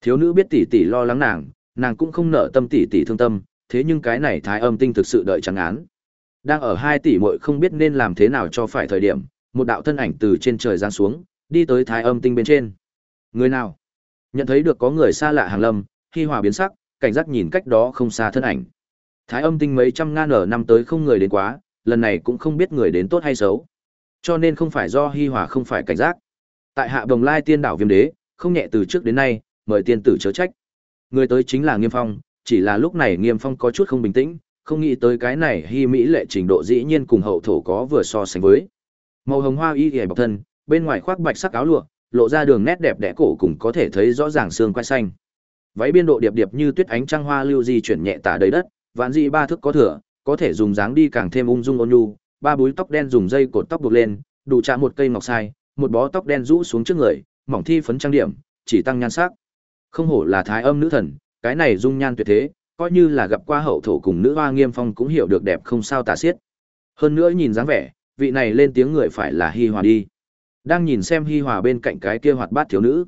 Thiếu nữ biết tỷ tỷ lo lắng nàng, nàng cũng không nợ tâm tỷ tỷ thương tâm, thế nhưng cái này thái âm tinh thực sự đợi chẳng án. Đang ở hai tỷ muội không biết nên làm thế nào cho phải thời điểm, một đạo thân ảnh từ trên trời giáng xuống, đi tới thái âm tinh bên trên. Người nào? Nhận thấy được có người xa lạ hàng lâm, khi hòa biến sắc, cảnh giác nhìn cách đó không xa thân ảnh. Thái âm tinh mấy trăm ngàn ở năm tới không người đến quá, lần này cũng không biết người đến tốt hay xấu. Cho nên không phải do hi hòa không phải cảnh giác. Tại hạ đồng lai tiên đảo viêm đế, không nhẹ từ trước đến nay, mời tiên tử chớ trách. Người tới chính là Nghiêm Phong, chỉ là lúc này Nghiêm Phong có chút không bình tĩnh, không nghĩ tới cái này hy mỹ lệ trình độ dĩ nhiên cùng hậu thổ có vừa so sánh với. Màu hồng hoa y y bọc thân, bên ngoài khoác bạch sắc áo lụa, lộ ra đường nét đẹp đẽ cổ cùng có thể thấy rõ ràng xương quai xanh. Váy biên độ điệp điệp như tuyết ánh trăng hoa lưu di chuyển nhẹ tả đầy đất, vạn dị ba thước có thừa, có thể dùng dáng đi càng thêm ung dung ôn nhu, ba búi tóc đen dùng dây cột tóc buộc lên, đủ chạm một cây ngọc sai, một bó tóc đen rũ xuống trước người, mỏng thi phấn trang điểm, chỉ tăng nhan sắc. Không hổ là thái âm nữ thần, cái này dung nhan tuyệt thế, coi như là gặp qua hậu thổ cùng nữ hoa nghiêm phong cũng hiểu được đẹp không sao tả xiết. Hơn nữa nhìn dáng vẻ, vị này lên tiếng người phải là Hi Hòa đi. Đang nhìn xem Hi Hòa bên cạnh cái kia hoạt bát thiếu nữ.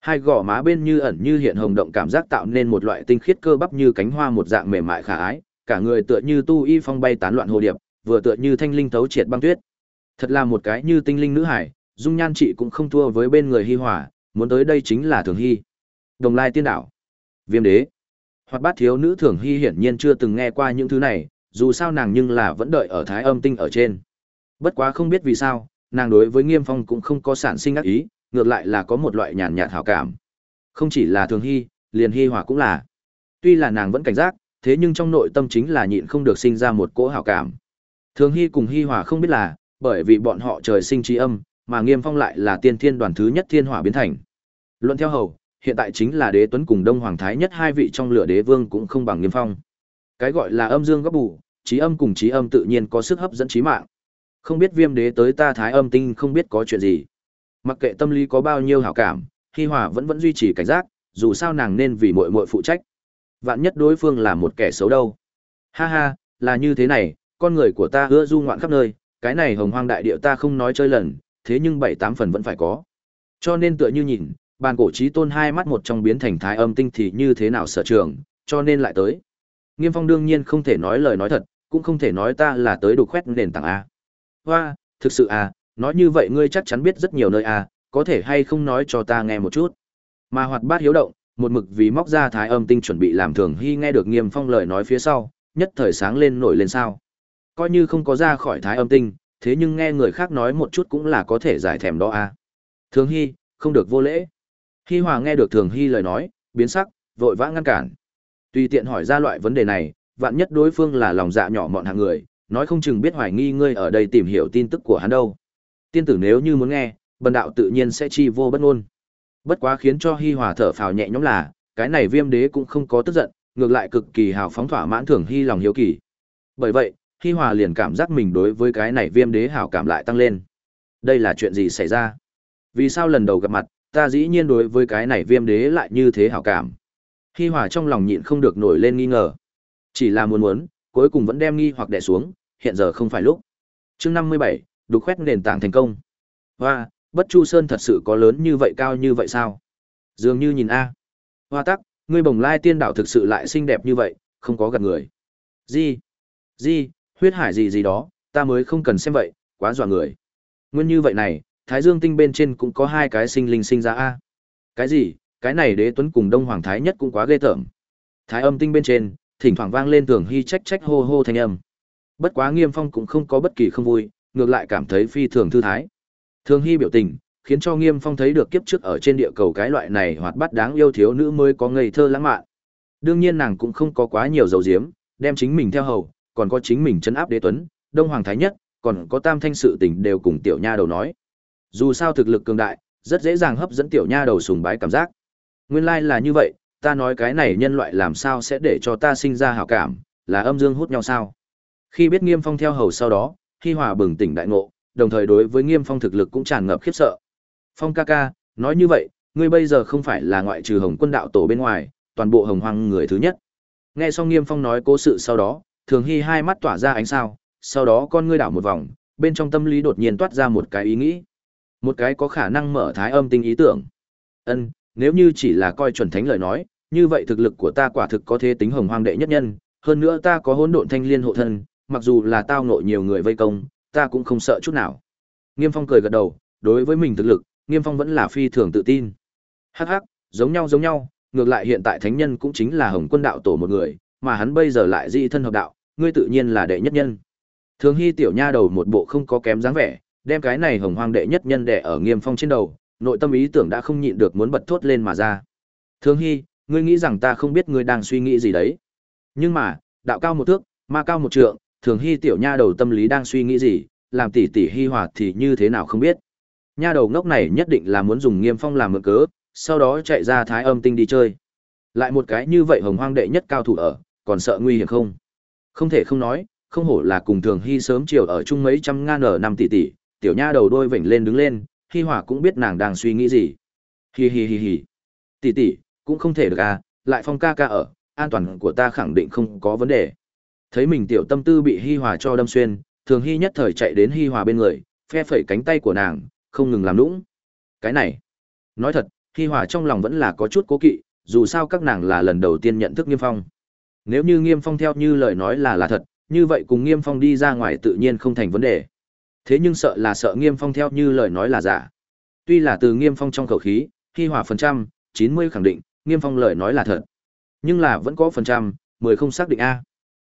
Hai gò má bên như ẩn như hiện hồng động cảm giác tạo nên một loại tinh khiết cơ bắp như cánh hoa một dạng mềm mại khả ái, cả người tựa như tu y phong bay tán loạn hồ điệp, vừa tựa như thanh linh thấu triệt băng tuyết. Thật là một cái như tinh linh nữ hải, dung nhan chị cũng không thua với bên người Hi Hòa, muốn tới đây chính là Thường Hy. Đồng Lai Tiên Đảo, Viêm Đế. Hoạt bát thiếu nữ Thường Hy hiển nhiên chưa từng nghe qua những thứ này, dù sao nàng nhưng là vẫn đợi ở Thái Âm Tinh ở trên. Bất quá không biết vì sao, nàng đối với Nghiêm Phong cũng không có sản sinh ác ý, ngược lại là có một loại nhàn nhạt hảo cảm. Không chỉ là Thường Hy, liền Hy Hòa cũng là. Tuy là nàng vẫn cảnh giác, thế nhưng trong nội tâm chính là nhịn không được sinh ra một cỗ hảo cảm. Thường Hy cùng Hy Hòa không biết là, bởi vì bọn họ trời sinh trí âm, mà Nghiêm Phong lại là tiên thiên đoàn thứ nhất thiên hỏa biến thành. Luận theo hầu, hiện tại chính là đế tuấn cùng đông hoàng thái nhất hai vị trong lửa đế vương cũng không bằng Nghiêm Phong. Cái gọi là âm dương gấp bù, trí âm cùng trí âm tự nhiên có sức hấp dẫn trí mạng. Không biết viêm đế tới ta thái âm tinh không biết có chuyện gì. Mặc kệ tâm lý có bao nhiêu hảo cảm, Hi Hòa vẫn vẫn duy trì cảnh giác, dù sao nàng nên vì muội muội phụ trách. Vạn nhất đối phương là một kẻ xấu đâu. Ha ha, là như thế này, con người của ta ưa du ngoạn khắp nơi, cái này hồng hoang đại địa ta không nói chơi lần, thế nhưng bảy tám phần vẫn phải có. Cho nên tựa như nhìn, bàn cổ trí tôn hai mắt một trong biến thành thái âm tinh thì như thế nào sở trường, cho nên lại tới. Nghiêm Phong đương nhiên không thể nói lời nói thật, cũng không thể nói ta là tới đục khoét nền tảng A. Hoa, thực sự à, nói như vậy ngươi chắc chắn biết rất nhiều nơi à, có thể hay không nói cho ta nghe một chút. Mà hoạt bát hiếu động, một mực vì móc ra thái âm tinh chuẩn bị làm thường hy nghe được nghiêm phong lời nói phía sau, nhất thời sáng lên nổi lên sao. Coi như không có ra khỏi thái âm tinh, thế nhưng nghe người khác nói một chút cũng là có thể giải thèm đó à. Thường hy, không được vô lễ. Hi hòa nghe được thường hy lời nói, biến sắc, vội vã ngăn cản. Tùy tiện hỏi ra loại vấn đề này, vạn nhất đối phương là lòng dạ nhỏ mọn hạng người, nói không chừng biết hoài nghi ngươi ở đây tìm hiểu tin tức của hắn đâu. Tiên tử nếu như muốn nghe, bần đạo tự nhiên sẽ chi vô bất ngôn. Bất quá khiến cho Hi Hòa thở phào nhẹ nhõm là, cái này Viêm Đế cũng không có tức giận, ngược lại cực kỳ hào phóng thỏa mãn Thường Hi lòng hiếu kỳ. Bởi vậy, Hi Hòa liền cảm giác mình đối với cái này Viêm Đế hảo cảm lại tăng lên. Đây là chuyện gì xảy ra? Vì sao lần đầu gặp mặt, ta dĩ nhiên đối với cái này Viêm Đế lại như thế hảo cảm? Hi Hòa trong lòng nhịn không được nổi lên nghi ngờ. Chỉ là muốn muốn, cuối cùng vẫn đem nghi hoặc đè xuống, hiện giờ không phải lúc. Chương năm mươi bảy đục khoét nền tảng thành công. Hoa, Bất Chu Sơn thật sự có lớn như vậy cao như vậy sao? Dường như nhìn a. Hoa tắc, ngươi bồng lai tiên đảo thực sự lại xinh đẹp như vậy, không có gạt người. Gì? Gì? Huyết hải gì gì đó, ta mới không cần xem vậy, quá dọa người. Nguyên như vậy này, Thái Dương tinh bên trên cũng có hai cái sinh linh sinh ra a. Cái gì? Cái này đế tuấn cùng Đông Hoàng Thái nhất cũng quá ghê tởm. Thái âm tinh bên trên, thỉnh thoảng vang lên thường hy trách trách hô hô thanh âm. Bất quá Nghiêm Phong cũng không có bất kỳ không vui, ngược lại cảm thấy phi thường thư thái. Thường hy biểu tình, khiến cho Nghiêm Phong thấy được kiếp trước ở trên địa cầu cái loại này hoạt bát đáng yêu thiếu nữ mới có ngây thơ lãng mạn. Đương nhiên nàng cũng không có quá nhiều dầu diếm, đem chính mình theo hầu, còn có chính mình chấn áp đế tuấn, Đông Hoàng Thái Nhất, còn có tam thanh sự tình đều cùng tiểu nha đầu nói. Dù sao thực lực cường đại, rất dễ dàng hấp dẫn tiểu nha đầu sùng bái cảm giác. Nguyên lai like là như vậy, ta nói cái này nhân loại làm sao sẽ để cho ta sinh ra hảo cảm, là âm dương hút nhau sao? Khi biết Nghiêm Phong theo hầu sau đó, Hi Hòa bừng tỉnh đại ngộ, đồng thời đối với Nghiêm Phong thực lực cũng tràn ngập khiếp sợ. Phong ca ca, nói như vậy, ngươi bây giờ không phải là ngoại trừ Hồng Quân đạo tổ bên ngoài, toàn bộ Hồng Hoang người thứ nhất. Nghe xong Nghiêm Phong nói cố sự sau đó, Thường Hy hai mắt tỏa ra ánh sao, sau đó con ngươi đảo một vòng, bên trong tâm lý đột nhiên toát ra một cái ý nghĩ, một cái có khả năng mở thái âm tinh ý tưởng. Ân, nếu như chỉ là coi chuẩn thánh lời nói, như vậy thực lực của ta quả thực có thể tính hồng hoang đệ nhất nhân, hơn nữa ta có hỗn độn thanh liên hộ thân, mặc dù là tao nội nhiều người vây công, ta cũng không sợ chút nào. Nghiêm Phong cười gật đầu, đối với mình thực lực, Nghiêm Phong vẫn là phi thường tự tin. Hắc hắc, giống nhau giống nhau, ngược lại hiện tại thánh nhân cũng chính là Hồng Quân đạo tổ một người, mà hắn bây giờ lại dị thân hợp đạo, ngươi tự nhiên là đệ nhất nhân. Thường Hy tiểu nha đầu một bộ không có kém dáng vẻ, đem cái này hồng hoang đệ nhất nhân đệ ở Nghiêm Phong trên đầu, nội tâm ý tưởng đã không nhịn được muốn bật thốt lên mà ra. Thường Hy, ngươi nghĩ rằng ta không biết ngươi đang suy nghĩ gì đấy? Nhưng mà, đạo cao một thước, ma cao một trượng, Thường Hy tiểu nha đầu tâm lý đang suy nghĩ gì, làm tỷ tỷ hy hoạt thì như thế nào không biết. Nha đầu ngốc này nhất định là muốn dùng Nghiêm Phong làm mượn cớ, sau đó chạy ra Thái Âm Tinh đi chơi. Lại một cái như vậy hồng hoang đệ nhất cao thủ ở, còn sợ nguy hiểm không? Không thể không nói, không hổ là cùng Thường Hy sớm chiều ở chung mấy trăm ngàn ở năm tỷ tỷ, tiểu nha đầu đôi vểnh lên đứng lên, Hi Hòa cũng biết nàng đang suy nghĩ gì. Hi hi hi hi. Tỷ tỷ, cũng không thể được à, lại Phong ca ca ở, an toàn của ta khẳng định không có vấn đề. Thấy mình tiểu tâm tư bị Hi Hòa cho đâm xuyên, Thường Hi nhất thời chạy đến Hi Hòa bên người, phe phẩy cánh tay của nàng, không ngừng làm nũng. Cái này, nói thật, Hi Hòa trong lòng vẫn là có chút cố kỵ, dù sao các nàng là lần đầu tiên nhận thức Nghiêm Phong. Nếu như Nghiêm Phong theo như lời nói là là thật, như vậy cùng Nghiêm Phong đi ra ngoài tự nhiên không thành vấn đề. Thế nhưng sợ là sợ Nghiêm Phong theo như lời nói là giả. Tuy là từ Nghiêm Phong trong khẩu khí, khi hòa phần trăm, chín mươi khẳng định, Nghiêm Phong lời nói là thật. Nhưng là vẫn có phần trăm, mười không xác định A.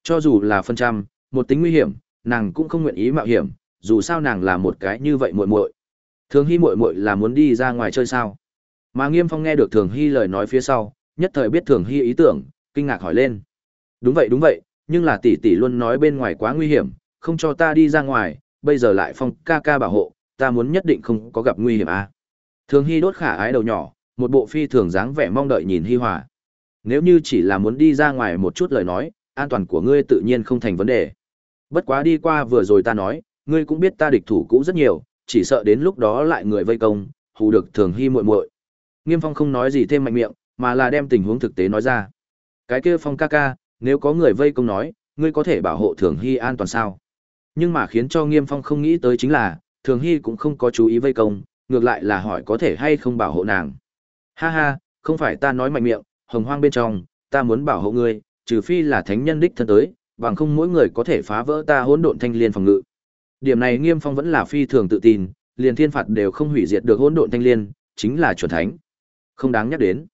Cho dù là phần trăm, một tính nguy hiểm, nàng cũng không nguyện ý mạo hiểm, dù sao nàng là một cái như vậy muội muội. Thường Hy muội muội là muốn đi ra ngoài chơi sao? Mà Nghiêm Phong nghe được Thường Hy lời nói phía sau, nhất thời biết Thường Hy ý tưởng, kinh ngạc hỏi lên. Đúng vậy đúng vậy, nhưng là tỷ tỷ luôn nói bên ngoài quá nguy hiểm, không cho ta đi ra ngoài, bây giờ lại phong ca ca bảo hộ, ta muốn nhất định không có gặp nguy hiểm à. Thường Hy đốt khả ái đầu nhỏ, một bộ phi thường dáng vẻ mong đợi nhìn Hi Hòa. Nếu như chỉ là muốn đi ra ngoài một chút lời nói, an toàn của ngươi tự nhiên không thành vấn đề. Bất quá đi qua vừa rồi ta nói, ngươi cũng biết ta địch thủ cũ rất nhiều, chỉ sợ đến lúc đó lại người vây công, hù được Thường Hy muội muội. Nghiêm Phong không nói gì thêm mạnh miệng, mà là đem tình huống thực tế nói ra. Cái kia Phong ca ca, nếu có người vây công nói, ngươi có thể bảo hộ Thường Hy an toàn sao? Nhưng mà khiến cho Nghiêm Phong không nghĩ tới chính là, Thường Hy cũng không có chú ý vây công, ngược lại là hỏi có thể hay không bảo hộ nàng. Ha ha, không phải ta nói mạnh miệng, hồng hoang bên trong, ta muốn bảo hộ ngươi, trừ phi là thánh nhân đích thân tới, bằng không mỗi người có thể phá vỡ ta hỗn độn thanh liên phòng ngự. Điểm này Nghiêm Phong vẫn là phi thường tự tin, liền thiên phạt đều không hủy diệt được hỗn độn thanh liên, chính là chuẩn thánh. Không đáng nhắc đến.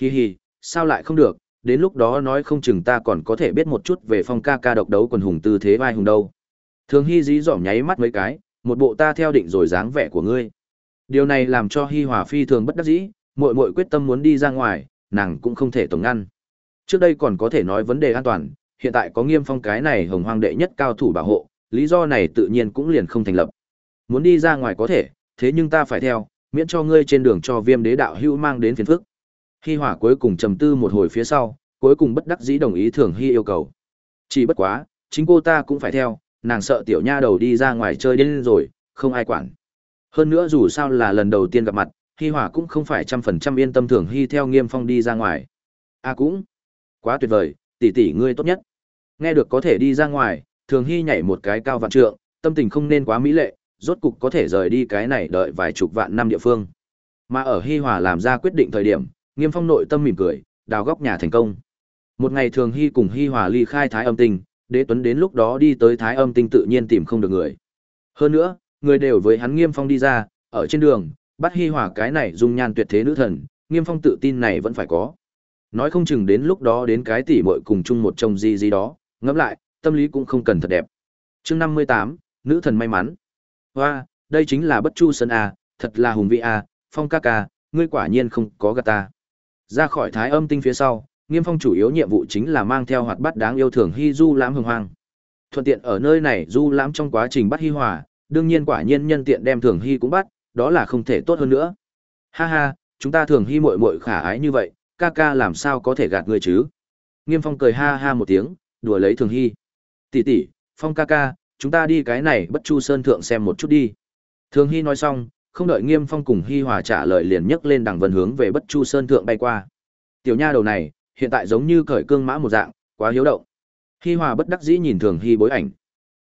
Hi hi, sao lại không được, đến lúc đó nói không chừng ta còn có thể biết một chút về phong ca ca độc đấu quần hùng tư thế vai hùng đâu. Thường Hy dí dỏm nháy mắt mấy cái, một bộ ta theo định rồi dáng vẻ của ngươi. Điều này làm cho Hi Hòa phi thường bất đắc dĩ, muội muội quyết tâm muốn đi ra ngoài, nàng cũng không thể tổng ngăn. Trước đây còn có thể nói vấn đề an toàn, hiện tại có Nghiêm Phong cái này hồng hoang đệ nhất cao thủ bảo hộ, lý do này tự nhiên cũng liền không thành lập. Muốn đi ra ngoài có thể, thế nhưng ta phải theo, miễn cho ngươi trên đường cho Viêm Đế đạo hữu mang đến phiền phức. Hi Hòa cuối cùng trầm tư một hồi phía sau, cuối cùng bất đắc dĩ đồng ý Thường Hi yêu cầu. Chỉ bất quá, chính cô ta cũng phải theo, nàng sợ tiểu nha đầu đi ra ngoài chơi đến rồi, không ai quản. Hơn nữa dù sao là lần đầu tiên gặp mặt, Hi Hòa cũng không phải trăm phần trăm yên tâm thường Hi theo Nghiêm Phong đi ra ngoài. À cũng, quá tuyệt vời, tỷ tỷ ngươi tốt nhất. Nghe được có thể đi ra ngoài, thường Hi nhảy một cái cao vạn trượng, tâm tình không nên quá mỹ lệ, rốt cục có thể rời đi cái này đợi vài chục vạn năm địa phương. Mà ở Hi Hòa làm ra quyết định thời điểm, Nghiêm Phong nội tâm mỉm cười, đào góc nhà thành công. Một ngày thường Hi cùng Hi Hòa ly khai thái âm tình. Đế Tuấn đến lúc đó đi tới Thái Âm Tinh tự nhiên tìm không được người. Hơn nữa, người đều với hắn Nghiêm Phong đi ra, ở trên đường, bắt Hi Hòa cái này dung nhan tuyệt thế nữ thần, Nghiêm Phong tự tin này vẫn phải có. Nói không chừng đến lúc đó đến cái tỷ muội cùng chung một chồng gì gì đó, ngẫm lại, tâm lý cũng không cần thật đẹp. Chương năm mươi tám, nữ thần may mắn. Hoa, đây chính là Bất Chu Sơn a, thật là hùng vị a, Phong ca ca, ngươi quả nhiên không có gà ta. Ra khỏi Thái Âm Tinh phía sau, Nghiêm Phong chủ yếu nhiệm vụ chính là mang theo hoạt bát đáng yêu thường Hi Du lãm hưng hoang. Thuận tiện ở nơi này Du lãm trong quá trình bắt Hi Hòa, đương nhiên quả nhiên nhân tiện đem thường Hi cũng bắt, đó là không thể tốt hơn nữa. Ha ha, chúng ta thường Hi muội muội khả ái như vậy, ca ca làm sao có thể gạt người chứ? Nghiêm Phong cười ha ha một tiếng, đùa lấy thường Hi. Tỷ tỷ, Phong ca ca, chúng ta đi cái này Bất Chu Sơn thượng xem một chút đi. Thường Hi nói xong, không đợi Nghiêm Phong cùng Hi Hòa trả lời liền nhấc lên đằng vân hướng về Bất Chu Sơn thượng bay qua. Tiểu nha đầu này, hiện tại giống như cởi cương mã một dạng, quá hiếu động. Hi Hòa bất đắc dĩ nhìn Thường Hi bối ảnh.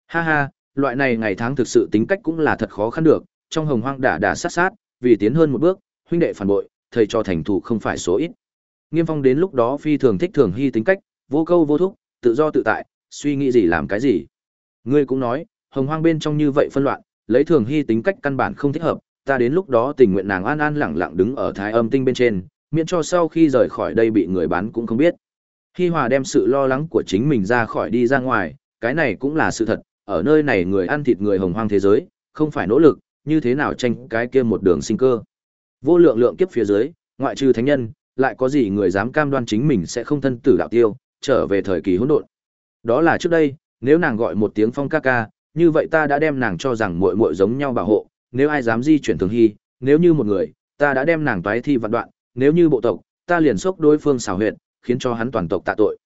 Ha ha, loại này ngày tháng thực sự tính cách cũng là thật khó khăn được, trong hồng hoang đả đả sát sát, vì tiến hơn một bước, huynh đệ phản bội, thầy cho thành thủ không phải số ít. Nghiêm Phong đến lúc đó phi thường thích thường hy tính cách, vô câu vô thúc, tự do tự tại, suy nghĩ gì làm cái gì. Ngươi cũng nói, hồng hoang bên trong như vậy phân loạn, lấy thường hy tính cách căn bản không thích hợp, ta đến lúc đó tình nguyện nàng an an lẳng lặng đứng ở thái âm tinh bên trên, miễn cho sau khi rời khỏi đây bị người bán cũng không biết. Hi Hòa đem sự lo lắng của chính mình ra khỏi đi ra ngoài, cái này cũng là sự thật, ở nơi này người ăn thịt người hồng hoang thế giới, không phải nỗ lực, như thế nào tranh cái kia một đường sinh cơ. Vô lượng lượng kiếp phía dưới, ngoại trừ thánh nhân, lại có gì người dám cam đoan chính mình sẽ không thân tử đạo tiêu, trở về thời kỳ hỗn độn. Đó là trước đây, nếu nàng gọi một tiếng phong ca ca, như vậy ta đã đem nàng cho rằng muội muội giống nhau bảo hộ, nếu ai dám di chuyển thường hy, nếu như một người, ta đã đem nàng toái thi vạn đoạn, nếu như bộ tộc, ta liền sốc đối phương xảo huyệt, khiến cho hắn toàn tộc tạ tội.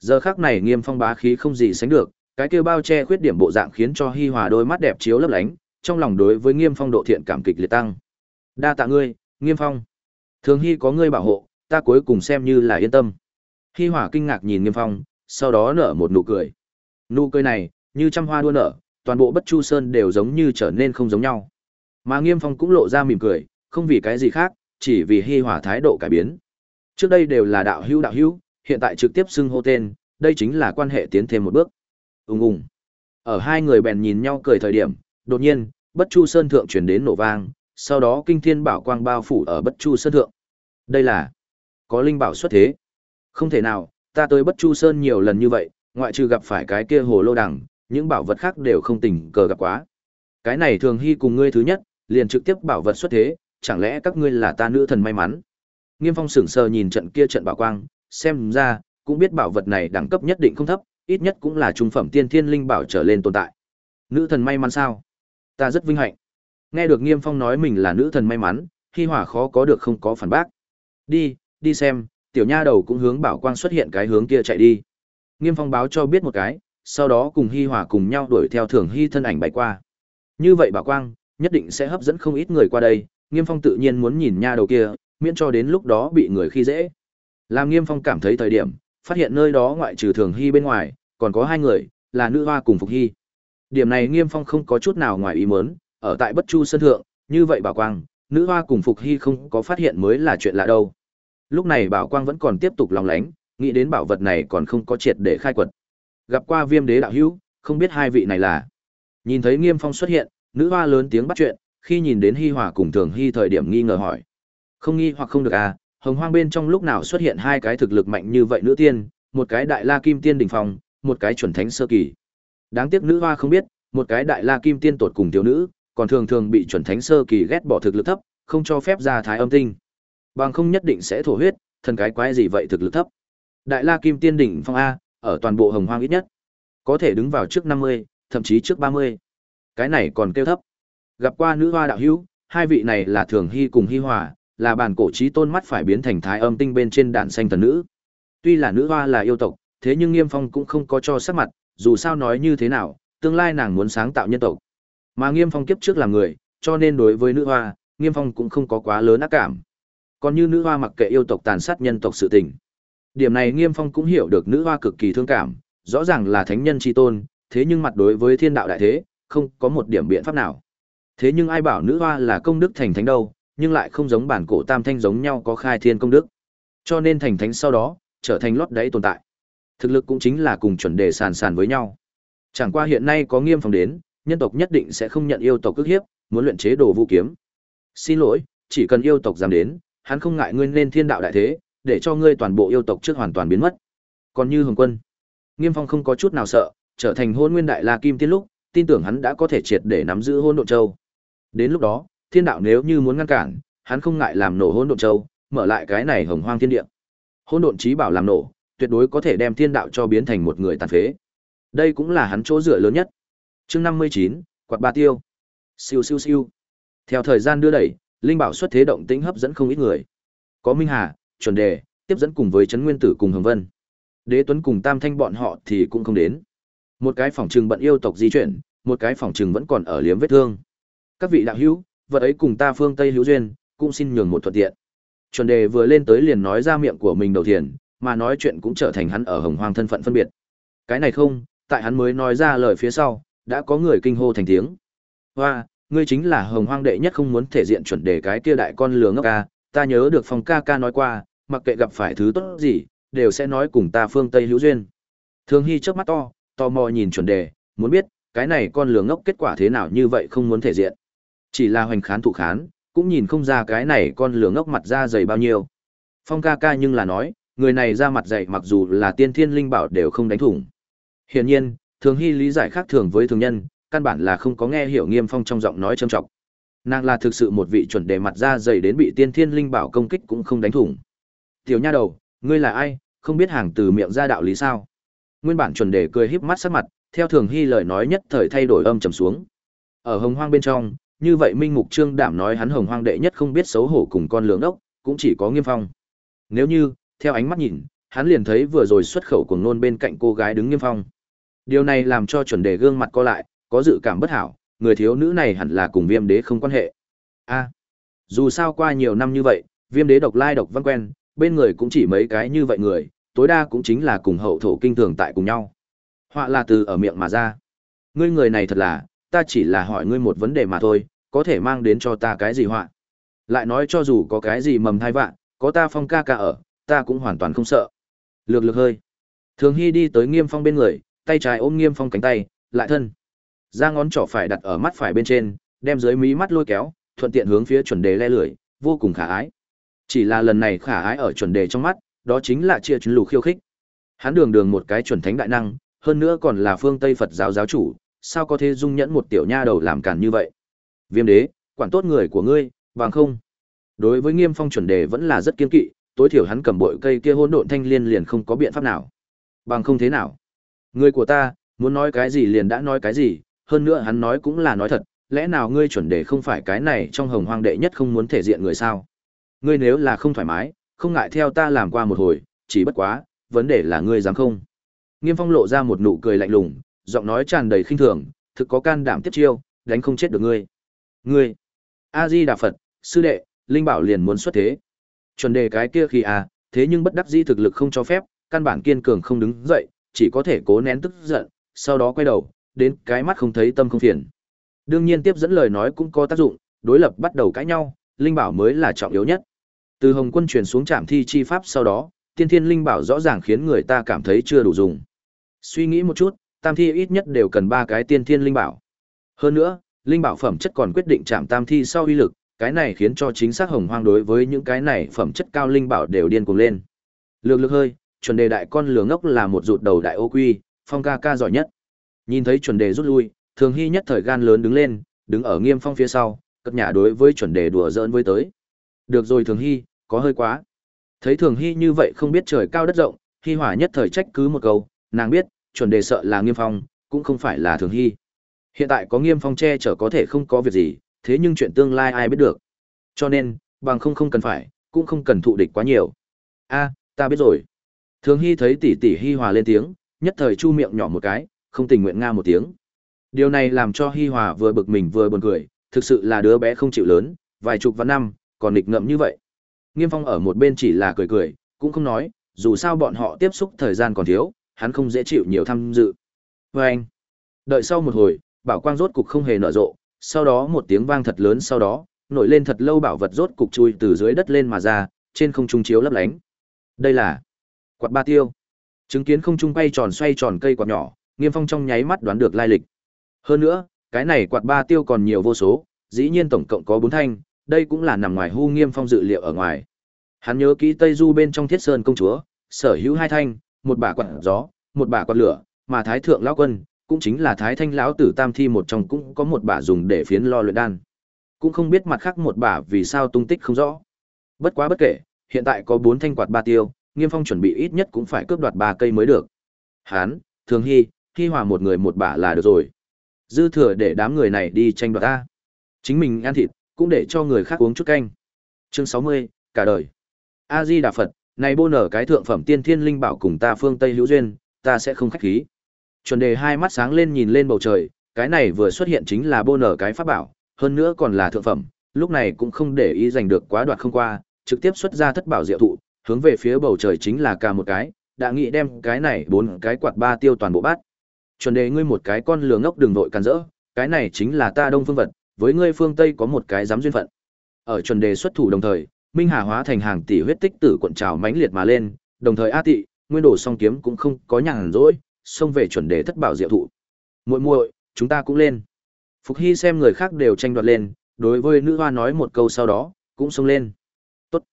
Giờ khắc này Nghiêm Phong bá khí không gì sánh được, cái kia bao che khuyết điểm bộ dạng khiến cho Hi Hòa đôi mắt đẹp chiếu lấp lánh, trong lòng đối với Nghiêm Phong độ thiện cảm kịch liệt tăng. Đa tạ ngươi, Nghiêm Phong. Thường Hi có ngươi bảo hộ, ta cuối cùng xem như là yên tâm. Hi Hòa kinh ngạc nhìn Nghiêm Phong, sau đó nở một nụ cười. Nụ cười này, như trăm hoa đua nở, toàn bộ Bất Chu Sơn đều giống như trở nên không giống nhau. Mà Nghiêm Phong cũng lộ ra mỉm cười, không vì cái gì khác, chỉ vì Hi Hòa thái độ cải biến. Trước đây đều là đạo hữu đạo hữu, hiện tại trực tiếp xưng hô tên, đây chính là quan hệ tiến thêm một bước. Ùng ùng. Ở hai người bèn nhìn nhau cười thời điểm, đột nhiên, Bất Chu Sơn thượng chuyển đến nổ vang, sau đó kinh thiên bảo quang bao phủ ở Bất Chu Sơn thượng. Đây là có linh bảo xuất thế. Không thể nào, ta tới Bất Chu Sơn nhiều lần như vậy, ngoại trừ gặp phải cái kia hồ lô đằng, những bảo vật khác đều không tình cờ gặp quá. Cái này thường hy cùng ngươi thứ nhất, liền trực tiếp bảo vật xuất thế, chẳng lẽ các ngươi là ta nữ thần may mắn? Nghiêm Phong sững sờ nhìn trận kia trận bảo quang, xem ra cũng biết bảo vật này đẳng cấp nhất định không thấp, ít nhất cũng là trung phẩm tiên thiên linh bảo trở lên tồn tại. Nữ thần may mắn sao? Ta rất vinh hạnh. Nghe được Nghiêm Phong nói mình là nữ thần may mắn, Hi Hỏa khó có được không có phản bác. Đi, đi xem, tiểu nha đầu cũng hướng bảo quang xuất hiện cái hướng kia chạy đi. Nghiêm Phong báo cho biết một cái, sau đó cùng Hi Hỏa cùng nhau đuổi theo Thường Hi thân ảnh bay qua. Như vậy bảo quang, nhất định sẽ hấp dẫn không ít người qua đây, Nghiêm Phong tự nhiên muốn nhìn nha đầu kia, miễn cho đến lúc đó bị người khi dễ. Làm Nghiêm Phong cảm thấy thời điểm, phát hiện nơi đó ngoại trừ Thường Hy bên ngoài, còn có hai người, là nữ hoa cùng Phục Hy. Điểm này Nghiêm Phong không có chút nào ngoài ý muốn, ở tại Bất Chu sân thượng, như vậy Bảo Quang, nữ hoa cùng Phục Hy không có phát hiện mới là chuyện lạ đâu. Lúc này Bảo Quang vẫn còn tiếp tục lòng lánh, nghĩ đến bảo vật này còn không có triệt để khai quật. Gặp qua Viêm Đế đạo hữu, không biết hai vị này là. Nhìn thấy Nghiêm Phong xuất hiện, nữ hoa lớn tiếng bắt chuyện, khi nhìn đến Hi Hòa cùng Thường Hy thời điểm nghi ngờ hỏi. Không nghi hoặc không được à, hồng hoang bên trong lúc nào xuất hiện hai cái thực lực mạnh như vậy nữ tiên, một cái đại la kim tiên đỉnh phong, một cái chuẩn thánh sơ kỳ. Đáng tiếc nữ hoa không biết, một cái đại la kim tiên tột cùng tiểu nữ, còn thường thường bị chuẩn thánh sơ kỳ ghét bỏ thực lực thấp, không cho phép ra thái âm tinh. Bằng không nhất định sẽ thổ huyết, thần cái quái gì vậy thực lực thấp. Đại la kim tiên đỉnh phong a, ở toàn bộ hồng hoang ít nhất, có thể đứng vào trước 50, thậm chí trước 30. Cái này còn kêu thấp. Gặp qua nữ hoa đạo hữu, hai vị này là Thường Hy cùng Hy Hòa, là bản cổ trí tôn mắt phải biến thành thái âm tinh bên trên đạn xanh thần nữ. Tuy là nữ hoa là yêu tộc, thế nhưng Nghiêm Phong cũng không có cho sắc mặt, dù sao nói như thế nào, tương lai nàng muốn sáng tạo nhân tộc. Mà Nghiêm Phong kiếp trước là người, cho nên đối với nữ hoa, Nghiêm Phong cũng không có quá lớn ác cảm. Còn như nữ hoa mặc kệ yêu tộc tàn sát nhân tộc sự tình. Điểm này Nghiêm Phong cũng hiểu được nữ hoa cực kỳ thương cảm, rõ ràng là thánh nhân chi tôn, thế nhưng mặt đối với thiên đạo đại thế, không có một điểm biện pháp nào. Thế nhưng ai bảo nữ hoa là công đức thành thánh đâu, nhưng lại không giống bản cổ tam thanh giống nhau có khai thiên công đức. Cho nên thành thánh sau đó, trở thành lót đáy tồn tại. Thực lực cũng chính là cùng chuẩn đề sàn sàn với nhau. Chẳng qua hiện nay có nghiêm phòng đến, nhân tộc nhất định sẽ không nhận yêu tộc cước hiếp, muốn luyện chế đồ vũ kiếm. Xin lỗi, chỉ cần yêu tộc dám đến, hắn không ngại ngươi lên thiên đạo đại thế, để cho ngươi toàn bộ yêu tộc trước hoàn toàn biến mất. Còn như Hồng Quân, Nghiêm Phong không có chút nào sợ, trở thành Hôn Nguyên Đại La Kim Tiên lúc, tin tưởng hắn đã có thể triệt để nắm giữ Hôn Độn Châu. Đến lúc đó, thiên đạo nếu như muốn ngăn cản, hắn không ngại làm nổ hỗn độn châu, mở lại cái này hồng hoang thiên địa. Hỗn độn chí bảo làm nổ, tuyệt đối có thể đem thiên đạo cho biến thành một người tàn phế. Đây cũng là hắn chỗ dựa lớn nhất. Chương năm mươi chín, quạt ba tiêu. Siêu siêu siêu. Theo thời gian đưa đẩy, linh bảo xuất thế động tĩnh hấp dẫn không ít người. Có Minh Hà, chuẩn đề, tiếp dẫn cùng với Trấn Nguyên Tử cùng Hồng Vân. Đế Tuấn cùng Tam Thanh bọn họ thì cũng không đến. Một cái phòng trừng bận yêu tộc di chuyển, một cái phòng trừng vẫn còn ở liếm vết thương. Các vị đạo hữu, vật ấy cùng ta phương Tây hữu duyên, cũng xin nhường một thuận tiện. Chuẩn đề vừa lên tới liền nói ra miệng của mình đầu tiên, mà nói chuyện cũng trở thành hắn ở hồng hoang thân phận phân biệt. Cái này không, tại hắn mới nói ra lời phía sau, đã có người kinh hô thành tiếng. Hoa, ngươi chính là hồng hoang đệ nhất không muốn thể diện chuẩn đề cái kia đại con lừa ngốc ca, ta nhớ được phong ca ca nói qua, mặc kệ gặp phải thứ tốt gì, đều sẽ nói cùng ta phương Tây hữu duyên. Thường Hy trước mắt to, tò mò nhìn chuẩn đề, muốn biết, cái này con lừa ngốc kết quả thế nào như vậy không muốn thể diện. Chỉ là hoành khán thụ khán, cũng nhìn không ra cái này con lừa ngốc mặt da dày bao nhiêu. Phong ca ca nhưng là nói, người này ra mặt dày mặc dù là tiên thiên linh bảo đều không đánh thủng. Hiển nhiên, Thường Hy lý giải khác thường với thường nhân, căn bản là không có nghe hiểu Nghiêm Phong trong giọng nói trầm trọng. Nàng là thực sự một vị chuẩn đề mặt da dày đến bị tiên thiên linh bảo công kích cũng không đánh thủng. Tiểu nha đầu, ngươi là ai, không biết hàng từ miệng ra đạo lý sao? Nguyên bản chuẩn đề cười híp mắt sắc mặt, theo thường hy lời nói nhất thời thay đổi âm trầm xuống. Ở hồng hoang bên trong, như vậy Minh Mục Trương đảm nói hắn hồng hoang đệ nhất không biết xấu hổ cùng con lưỡng đốc, cũng chỉ có Nghiêm Phong. Nếu như, theo ánh mắt nhìn, hắn liền thấy vừa rồi xuất khẩu cuồng nôn bên cạnh cô gái đứng Nghiêm Phong. Điều này làm cho chuẩn đề gương mặt co lại, có dự cảm bất hảo, người thiếu nữ này hẳn là cùng Viêm Đế không quan hệ. A, dù sao qua nhiều năm như vậy, Viêm Đế độc lai độc văn quen, bên người cũng chỉ mấy cái như vậy người, tối đa cũng chính là cùng hậu thổ kinh thường tại cùng nhau. Họa là từ ở miệng mà ra. Ngươi người này thật là, ta chỉ là hỏi ngươi một vấn đề mà thôi, có thể mang đến cho ta cái gì họa. Lại nói cho dù có cái gì mầm thai vạn, có ta phong ca ca ở, ta cũng hoàn toàn không sợ. Lược lược hơi. Thường Hy đi tới Nghiêm Phong bên người, tay trái ôm Nghiêm Phong cánh tay, lại thân. Ra ngón trỏ phải đặt ở mắt phải bên trên, đem dưới mí mắt lôi kéo, thuận tiện hướng phía chuẩn đề le lưỡi, vô cùng khả ái. Chỉ là lần này khả ái ở chuẩn đề trong mắt, đó chính là chia chứng lù khiêu khích. Hắn đường đường một cái chuẩn thánh đại năng, hơn nữa còn là phương Tây Phật giáo giáo chủ, sao có thể dung nhẫn một tiểu nha đầu làm cản như vậy? Viêm đế, quản tốt người của ngươi, bằng không. Đối với Nghiêm Phong chuẩn đề vẫn là rất kiên kỵ, tối thiểu hắn cầm bội cây kia hỗn độn thanh liên liền không có biện pháp nào. Bằng không thế nào? Người của ta, muốn nói cái gì liền đã nói cái gì, hơn nữa hắn nói cũng là nói thật, lẽ nào ngươi chuẩn đề không phải cái này trong hồng hoang đệ nhất không muốn thể diện người sao? Ngươi nếu là không thoải mái, không ngại theo ta làm qua một hồi, chỉ bất quá, vấn đề là ngươi dám không? Nghiêm Phong lộ ra một nụ cười lạnh lùng, giọng nói tràn đầy khinh thường, thực có can đảm tiếp chiêu, đánh không chết được ngươi. Ngươi, A Di Đà Phật, sư đệ, linh bảo liền muốn xuất thế. Chuẩn đề cái kia khi à, thế nhưng bất đắc dĩ thực lực không cho phép, căn bản kiên cường không đứng dậy, chỉ có thể cố nén tức giận, sau đó quay đầu, đến cái mắt không thấy tâm không phiền. Đương nhiên tiếp dẫn lời nói cũng có tác dụng, đối lập bắt đầu cãi nhau, linh bảo mới là trọng yếu nhất. Từ Hồng Quân truyền xuống trạm thi chi pháp sau đó, tiên thiên linh bảo rõ ràng khiến người ta cảm thấy chưa đủ dùng. Suy nghĩ một chút, tam thi ít nhất đều cần ba cái tiên thiên linh bảo. Hơn nữa, linh bảo phẩm chất còn quyết định chạm tam thi sau uy lực, cái này khiến cho chính xác hồng hoang đối với những cái này phẩm chất cao linh bảo đều điên cuồng lên. Lược lực hơi, chuẩn đề đại con lừa ngốc là một rụt đầu đại ô quy, phong ca ca giỏi nhất. Nhìn thấy chuẩn đề rút lui, thường hy nhất thời gan lớn đứng lên, đứng ở nghiêm phong phía sau, cất nhà đối với chuẩn đề đùa giỡn với tới. Được rồi thường hy, có hơi quá. Thấy thường hy như vậy không biết trời cao đất rộng, hy hỏa nhất thời trách cứ một câu, nàng biết, chuẩn đề sợ là nghiêm phong, cũng không phải là thường hy. Hiện tại có nghiêm phong che chở có thể không có việc gì, thế nhưng chuyện tương lai ai biết được. Cho nên, bằng không không cần phải, cũng không cần thụ địch quá nhiều. a ta biết rồi. Thường hy thấy tỷ tỷ hy hòa lên tiếng, nhất thời chu miệng nhỏ một cái, không tình nguyện nga một tiếng. Điều này làm cho hy hòa vừa bực mình vừa buồn cười, thực sự là đứa bé không chịu lớn, vài chục và năm, còn nghịch ngợm như vậy. Nghiêm Phong ở một bên chỉ là cười cười, cũng không nói, dù sao bọn họ tiếp xúc thời gian còn thiếu, hắn không dễ chịu nhiều tham dự. Và anh, đợi sau một hồi, bảo quang rốt cục không hề nở rộ, sau đó một tiếng vang thật lớn sau đó, nổi lên thật lâu bảo vật rốt cục chui từ dưới đất lên mà ra, trên không trung chiếu lấp lánh. Đây là quạt ba tiêu. Chứng kiến không trung bay tròn xoay tròn cây quạt nhỏ, Nghiêm Phong trong nháy mắt đoán được lai lịch. Hơn nữa, cái này quạt ba tiêu còn nhiều vô số, dĩ nhiên tổng cộng có bốn thanh, đây cũng là nằm ngoài hu Nghiêm Phong dự liệu ở ngoài. Hắn nhớ kỹ Tây Du bên trong Thiết Sơn công chúa, sở hữu hai thanh, một bả quạt gió, một bả quạt lửa, mà Thái thượng lão quân, cũng chính là Thái thanh lão tử tam thi một trong cũng có một bả dùng để phiến lo luyện đan. Cũng không biết mặt khác một bả vì sao tung tích không rõ. Bất quá bất kể, hiện tại có bốn thanh quạt ba tiêu, Nghiêm Phong chuẩn bị ít nhất cũng phải cướp đoạt ba cây mới được. Hán, Thường Hy, Hy Hòa một người một bả là được rồi. Dư thừa để đám người này đi tranh đoạt ta. Chính mình ăn thịt, cũng để cho người khác uống chút canh. Chương sáu mươi cả đời. A Di Đà Phật, này bô nở cái thượng phẩm tiên thiên linh bảo cùng ta phương Tây hữu duyên, ta sẽ không khách khí. Chuẩn đề hai mắt sáng lên nhìn lên bầu trời, cái này vừa xuất hiện chính là bô nở cái pháp bảo, hơn nữa còn là thượng phẩm, lúc này cũng không để ý giành được quá đoạt không qua, trực tiếp xuất ra thất bảo diệu thụ, hướng về phía bầu trời chính là cả một cái, đã nghĩ đem cái này bốn cái quạt ba tiêu toàn bộ bát. Chuẩn đề ngươi một cái con lừa ngốc đường vội can rỡ, cái này chính là ta đông phương vật, với ngươi phương Tây có một cái dám duyên phận. Ở chuẩn đề xuất thủ đồng thời, Minh Hà hóa thành hàng tỷ huyết tích tử cuộn trào mãnh liệt mà lên, đồng thời A Tị, Nguyên đổ song kiếm cũng không có nhàn rỗi, xông về chuẩn đề thất bảo diệu thụ. Muội muội, chúng ta cũng lên. Phục Hy xem người khác đều tranh đoạt lên, đối với nữ hoa nói một câu sau đó, cũng xông lên. Tốt.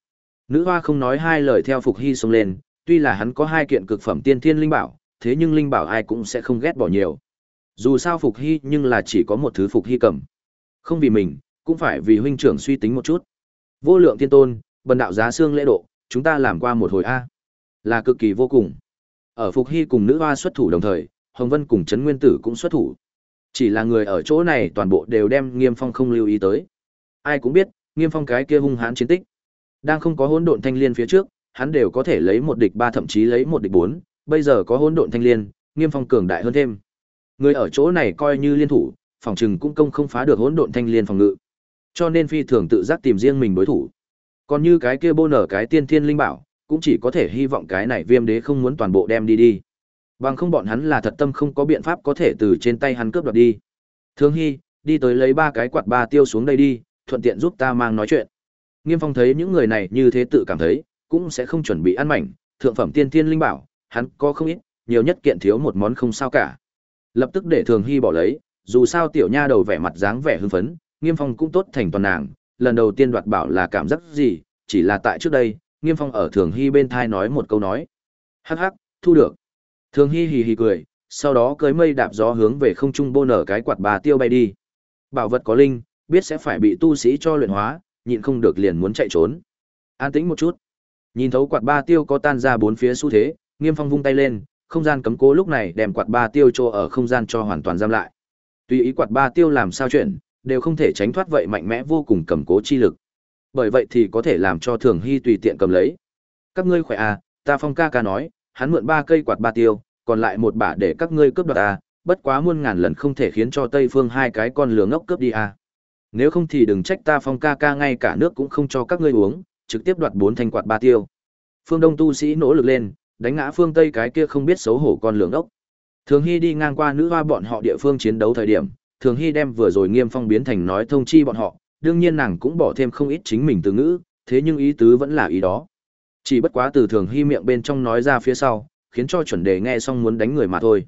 Nữ hoa không nói hai lời theo Phục Hy xông lên, tuy là hắn có hai kiện cực phẩm tiên thiên linh bảo, thế nhưng linh bảo ai cũng sẽ không ghét bỏ nhiều. Dù sao Phục Hy nhưng là chỉ có một thứ Phục Hy cầm. Không vì mình, cũng phải vì huynh trưởng suy tính một chút. Vô lượng tiên tôn, bần đạo giá xương lễ độ, chúng ta làm qua một hồi A. Là cực kỳ vô cùng. Ở Phục Hy cùng nữ hoa xuất thủ đồng thời, Hồng Vân cùng Trấn Nguyên Tử cũng xuất thủ. Chỉ là người ở chỗ này toàn bộ đều đem Nghiêm Phong không lưu ý tới. Ai cũng biết, Nghiêm Phong cái kia hung hãn chiến tích. Đang không có hỗn độn thanh liên phía trước, hắn đều có thể lấy một địch ba thậm chí lấy một địch bốn, bây giờ có hỗn độn thanh liên, Nghiêm Phong cường đại hơn thêm. Người ở chỗ này coi như liên thủ, phòng trừng cũng công không phá được hỗn độn thanh liên phòng ngự. Cho nên phi thường tự giác tìm riêng mình đối thủ. Còn như cái kia bô nở cái tiên thiên linh bảo, cũng chỉ có thể hy vọng cái này viêm đế không muốn toàn bộ đem đi đi. Bằng không bọn hắn là thật tâm không có biện pháp có thể từ trên tay hắn cướp đoạt đi. Thương Hy, đi tới lấy ba cái quạt ba tiêu xuống đây đi, thuận tiện giúp ta mang nói chuyện. Nghiêm Phong thấy những người này như thế tự cảm thấy, cũng sẽ không chuẩn bị ăn mảnh, thượng phẩm tiên thiên linh bảo, hắn có không ít, nhiều nhất kiện thiếu một món không sao cả. Lập tức để Thường Hy bỏ lấy, dù sao tiểu nha đầu vẻ mặt dáng vẻ hưng phấn, Nghiêm Phong cũng tốt thành toàn nàng, lần đầu tiên đoạt bảo là cảm giác gì, chỉ là tại trước đây, Nghiêm Phong ở Thường Hy bên thai nói một câu nói. Hắc hắc, thu được. Thường Hy hì hì cười, sau đó cưới mây đạp gió hướng về không trung bô nở cái quạt bà tiêu bay đi. Bảo vật có linh, biết sẽ phải bị tu sĩ cho luyện hóa, nhịn không được liền muốn chạy trốn. An tĩnh một chút. Nhìn thấu quạt ba tiêu có tan ra bốn phía xu thế, Nghiêm Phong vung tay lên, không gian cấm cố lúc này đem quạt ba tiêu cho ở không gian cho hoàn toàn giam lại. Tùy ý quạt ba tiêu làm sao chuyện, đều không thể tránh thoát vậy mạnh mẽ vô cùng cầm cố chi lực. Bởi vậy thì có thể làm cho Thường Hy tùy tiện cầm lấy. Các ngươi khỏe à, ta Phong ca ca nói, hắn mượn ba cây quạt ba tiêu, còn lại một bả để các ngươi cướp đoạt à, bất quá muôn ngàn lần không thể khiến cho Tây Phương hai cái con lừa ngốc cướp đi à. Nếu không thì đừng trách ta Phong ca ca ngay cả nước cũng không cho các ngươi uống, trực tiếp đoạt bốn thanh quạt ba tiêu. Phương Đông tu sĩ nỗ lực lên, đánh ngã phương Tây cái kia không biết xấu hổ con lường ốc. Thường Hy đi ngang qua nữ hoa bọn họ địa phương chiến đấu thời điểm, Thường Hy đem vừa rồi Nghiêm Phong biến thành nói thông chi bọn họ, đương nhiên nàng cũng bỏ thêm không ít chính mình từ ngữ, thế nhưng ý tứ vẫn là ý đó. Chỉ bất quá từ Thường Hy miệng bên trong nói ra phía sau, khiến cho chuẩn đề nghe xong muốn đánh người mà thôi.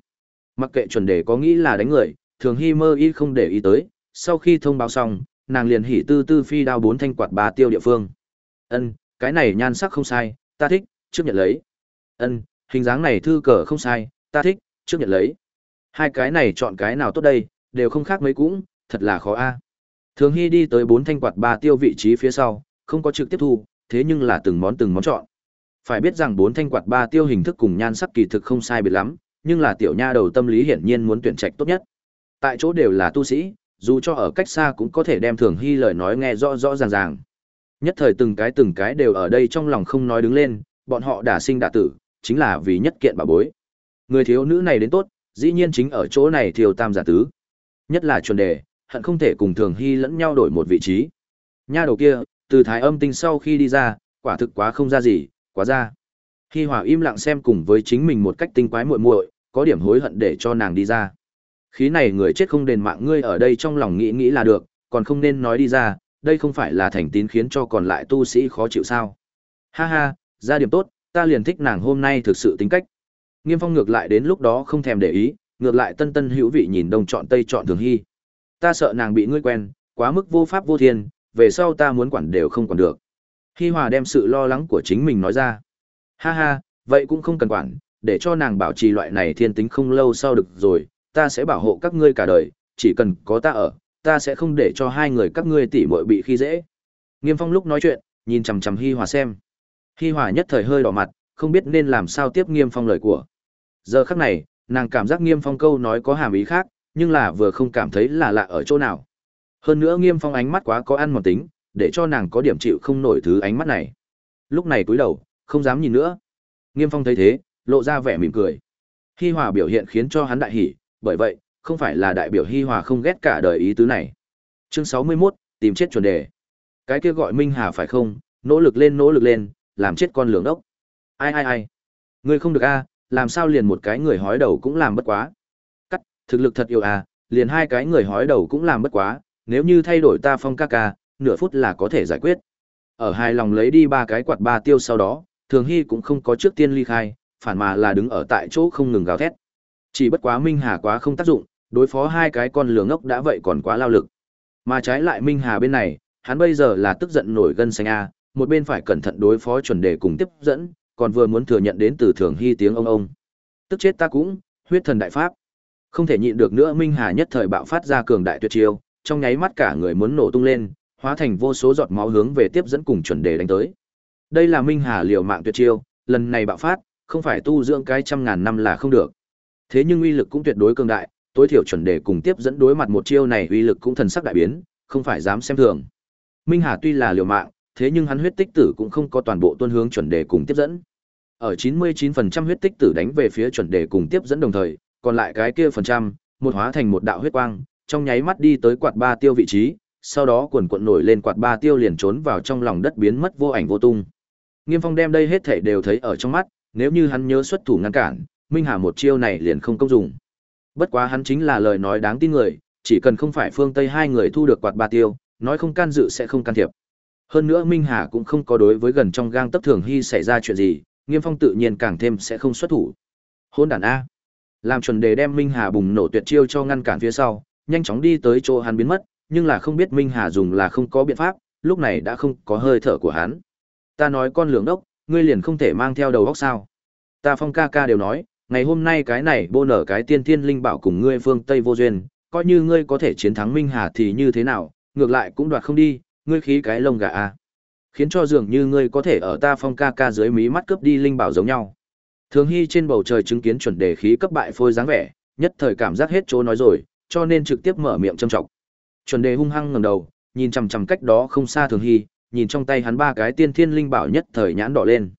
Mặc kệ chuẩn đề có nghĩ là đánh người, Thường Hy mơ y không để ý tới, sau khi thông báo xong, nàng liền hỉ tư tư phi đao bốn thanh quạt ba tiêu địa phương. Ân, cái này nhan sắc không sai, ta thích, trước nhận lấy. Ân, hình dáng này thư cờ không sai, ta thích, trước nhận lấy. Hai cái này chọn cái nào tốt đây, đều không khác mấy cũng, thật là khó a. Thường Hy đi tới bốn thanh quạt ba tiêu vị trí phía sau, không có trực tiếp thu, thế nhưng là từng món từng món chọn. Phải biết rằng bốn thanh quạt ba tiêu hình thức cùng nhan sắc kỳ thực không sai biệt lắm, nhưng là tiểu nha đầu tâm lý hiển nhiên muốn tuyển trạch tốt nhất. Tại chỗ đều là tu sĩ, dù cho ở cách xa cũng có thể đem Thường Hy lời nói nghe rõ rõ ràng ràng. Nhất thời từng cái từng cái đều ở đây trong lòng không nói đứng lên, bọn họ đã sinh đã tử, chính là vì nhất kiện bà bối. Người thiếu nữ này đến tốt, dĩ nhiên chính ở chỗ này Thiều tam giả tứ. Nhất là chuẩn đề, hận không thể cùng thường hy lẫn nhau đổi một vị trí. Nha đầu kia, từ thái âm tinh sau khi đi ra, quả thực quá không ra gì, quá ra. hi hòa im lặng xem cùng với chính mình một cách tinh quái muội muội, có điểm hối hận để cho nàng đi ra. Khí này người chết không đền mạng ngươi ở đây trong lòng nghĩ nghĩ là được, còn không nên nói đi ra, đây không phải là thành tín khiến cho còn lại tu sĩ khó chịu sao. Ha ha, ra điểm tốt, ta liền thích nàng hôm nay thực sự tính cách. Nghiêm Phong ngược lại đến lúc đó không thèm để ý, ngược lại tân tân hữu vị nhìn đông chọn tây chọn thường hy. Ta sợ nàng bị ngươi quen, quá mức vô pháp vô thiên, về sau ta muốn quản đều không quản được. Hi Hòa đem sự lo lắng của chính mình nói ra. Ha ha, vậy cũng không cần quản, để cho nàng bảo trì loại này thiên tính không lâu sau được rồi, ta sẽ bảo hộ các ngươi cả đời, chỉ cần có ta ở, ta sẽ không để cho hai người các ngươi tỉ muội bị khi dễ. Nghiêm Phong lúc nói chuyện, nhìn chằm chằm Hi Hòa xem. Hi Hòa nhất thời hơi đỏ mặt, không biết nên làm sao tiếp Nghiêm Phong lời của. Giờ khắc này, nàng cảm giác Nghiêm Phong câu nói có hàm ý khác, nhưng là vừa không cảm thấy là lạ ở chỗ nào. Hơn nữa Nghiêm Phong ánh mắt quá có ăn mòn tính, để cho nàng có điểm chịu không nổi thứ ánh mắt này. Lúc này cúi đầu, không dám nhìn nữa. Nghiêm Phong thấy thế, lộ ra vẻ mỉm cười. Hi Hòa biểu hiện khiến cho hắn đại hỉ, bởi vậy, không phải là đại biểu Hi Hòa không ghét cả đời ý tứ này. Chương 61, tìm chết chuẩn đề. Cái kia gọi Minh Hà phải không? Nỗ lực lên nỗ lực lên, làm chết con lường đốc. Ai ai ai? Ngươi không được a, làm sao liền một cái người hói đầu cũng làm bất quá. Thực lực thật yêu à, liền hai cái người hói đầu cũng làm bất quá, nếu như thay đổi ta phong ca ca, nửa phút là có thể giải quyết. Ở hai lòng lấy đi ba cái quạt ba tiêu sau đó, Thường Hy cũng không có trước tiên ly khai, phản mà là đứng ở tại chỗ không ngừng gào thét. Chỉ bất quá Minh Hà quá không tác dụng, đối phó hai cái con lường ngốc đã vậy còn quá lao lực. Mà trái lại Minh Hà bên này, hắn bây giờ là tức giận nổi gân xanh a, một bên phải cẩn thận đối phó chuẩn đề cùng tiếp dẫn, còn vừa muốn thừa nhận đến từ Thường Hy tiếng ông ông. Tức chết ta cũng, huyết thần đại pháp. Không thể nhịn được nữa Minh Hà nhất thời bạo phát ra cường đại tuyệt chiêu, trong nháy mắt cả người muốn nổ tung lên, hóa thành vô số giọt máu hướng về tiếp dẫn cùng chuẩn đề đánh tới. Đây là Minh Hà liều mạng tuyệt chiêu, lần này bạo phát, không phải tu dưỡng cái trăm ngàn năm là không được. Thế nhưng uy lực cũng tuyệt đối cường đại, tối thiểu chuẩn đề cùng tiếp dẫn đối mặt một chiêu này uy lực cũng thần sắc đại biến, không phải dám xem thường. Minh Hà tuy là liều mạng, thế nhưng hắn huyết tích tử cũng không có toàn bộ tuân hướng chuẩn đề cùng tiếp dẫn. Ở 99% huyết tích tử đánh về phía chuẩn đề cùng tiếp dẫn đồng thời, còn lại cái kia phần trăm, một hóa thành một đạo huyết quang, trong nháy mắt đi tới quạt ba tiêu vị trí, sau đó quần cuộn nổi lên quạt ba tiêu liền trốn vào trong lòng đất biến mất vô ảnh vô tung. Nghiêm Phong đem đây hết thảy đều thấy ở trong mắt, nếu như hắn nhớ xuất thủ ngăn cản, Minh Hà một chiêu này liền không công dụng. Bất quá hắn chính là lời nói đáng tin người, chỉ cần không phải phương Tây hai người thu được quạt ba tiêu, nói không can dự sẽ không can thiệp. Hơn nữa Minh Hà cũng không có đối với gần trong gang tấc thường hy xảy ra chuyện gì, Nghiêm Phong tự nhiên càng thêm sẽ không xuất thủ. Hôn đàn a. Làm chuẩn đề đem Minh Hà bùng nổ tuyệt chiêu cho ngăn cản phía sau, nhanh chóng đi tới chỗ hắn biến mất, nhưng là không biết Minh Hà dùng là không có biện pháp, lúc này đã không có hơi thở của hắn. Ta nói con lường đốc, ngươi liền không thể mang theo đầu óc sao? Ta Phong ca ca đều nói, ngày hôm nay cái này bô nở cái tiên thiên linh bảo cùng ngươi phương Tây vô duyên, coi như ngươi có thể chiến thắng Minh Hà thì như thế nào, ngược lại cũng đoạt không đi, ngươi khí cái lông gà à? Khiến cho dường như ngươi có thể ở ta Phong ca ca dưới mí mắt cướp đi linh bảo giống nhau. Thường Hy trên bầu trời chứng kiến chuẩn đề khí cấp bại phôi dáng vẻ, nhất thời cảm giác hết chỗ nói rồi, cho nên trực tiếp mở miệng châm trọng. Chuẩn đề hung hăng ngẩng đầu, nhìn chằm chằm cách đó không xa Thường Hy, nhìn trong tay hắn ba cái tiên thiên linh bảo nhất thời nhãn đỏ lên.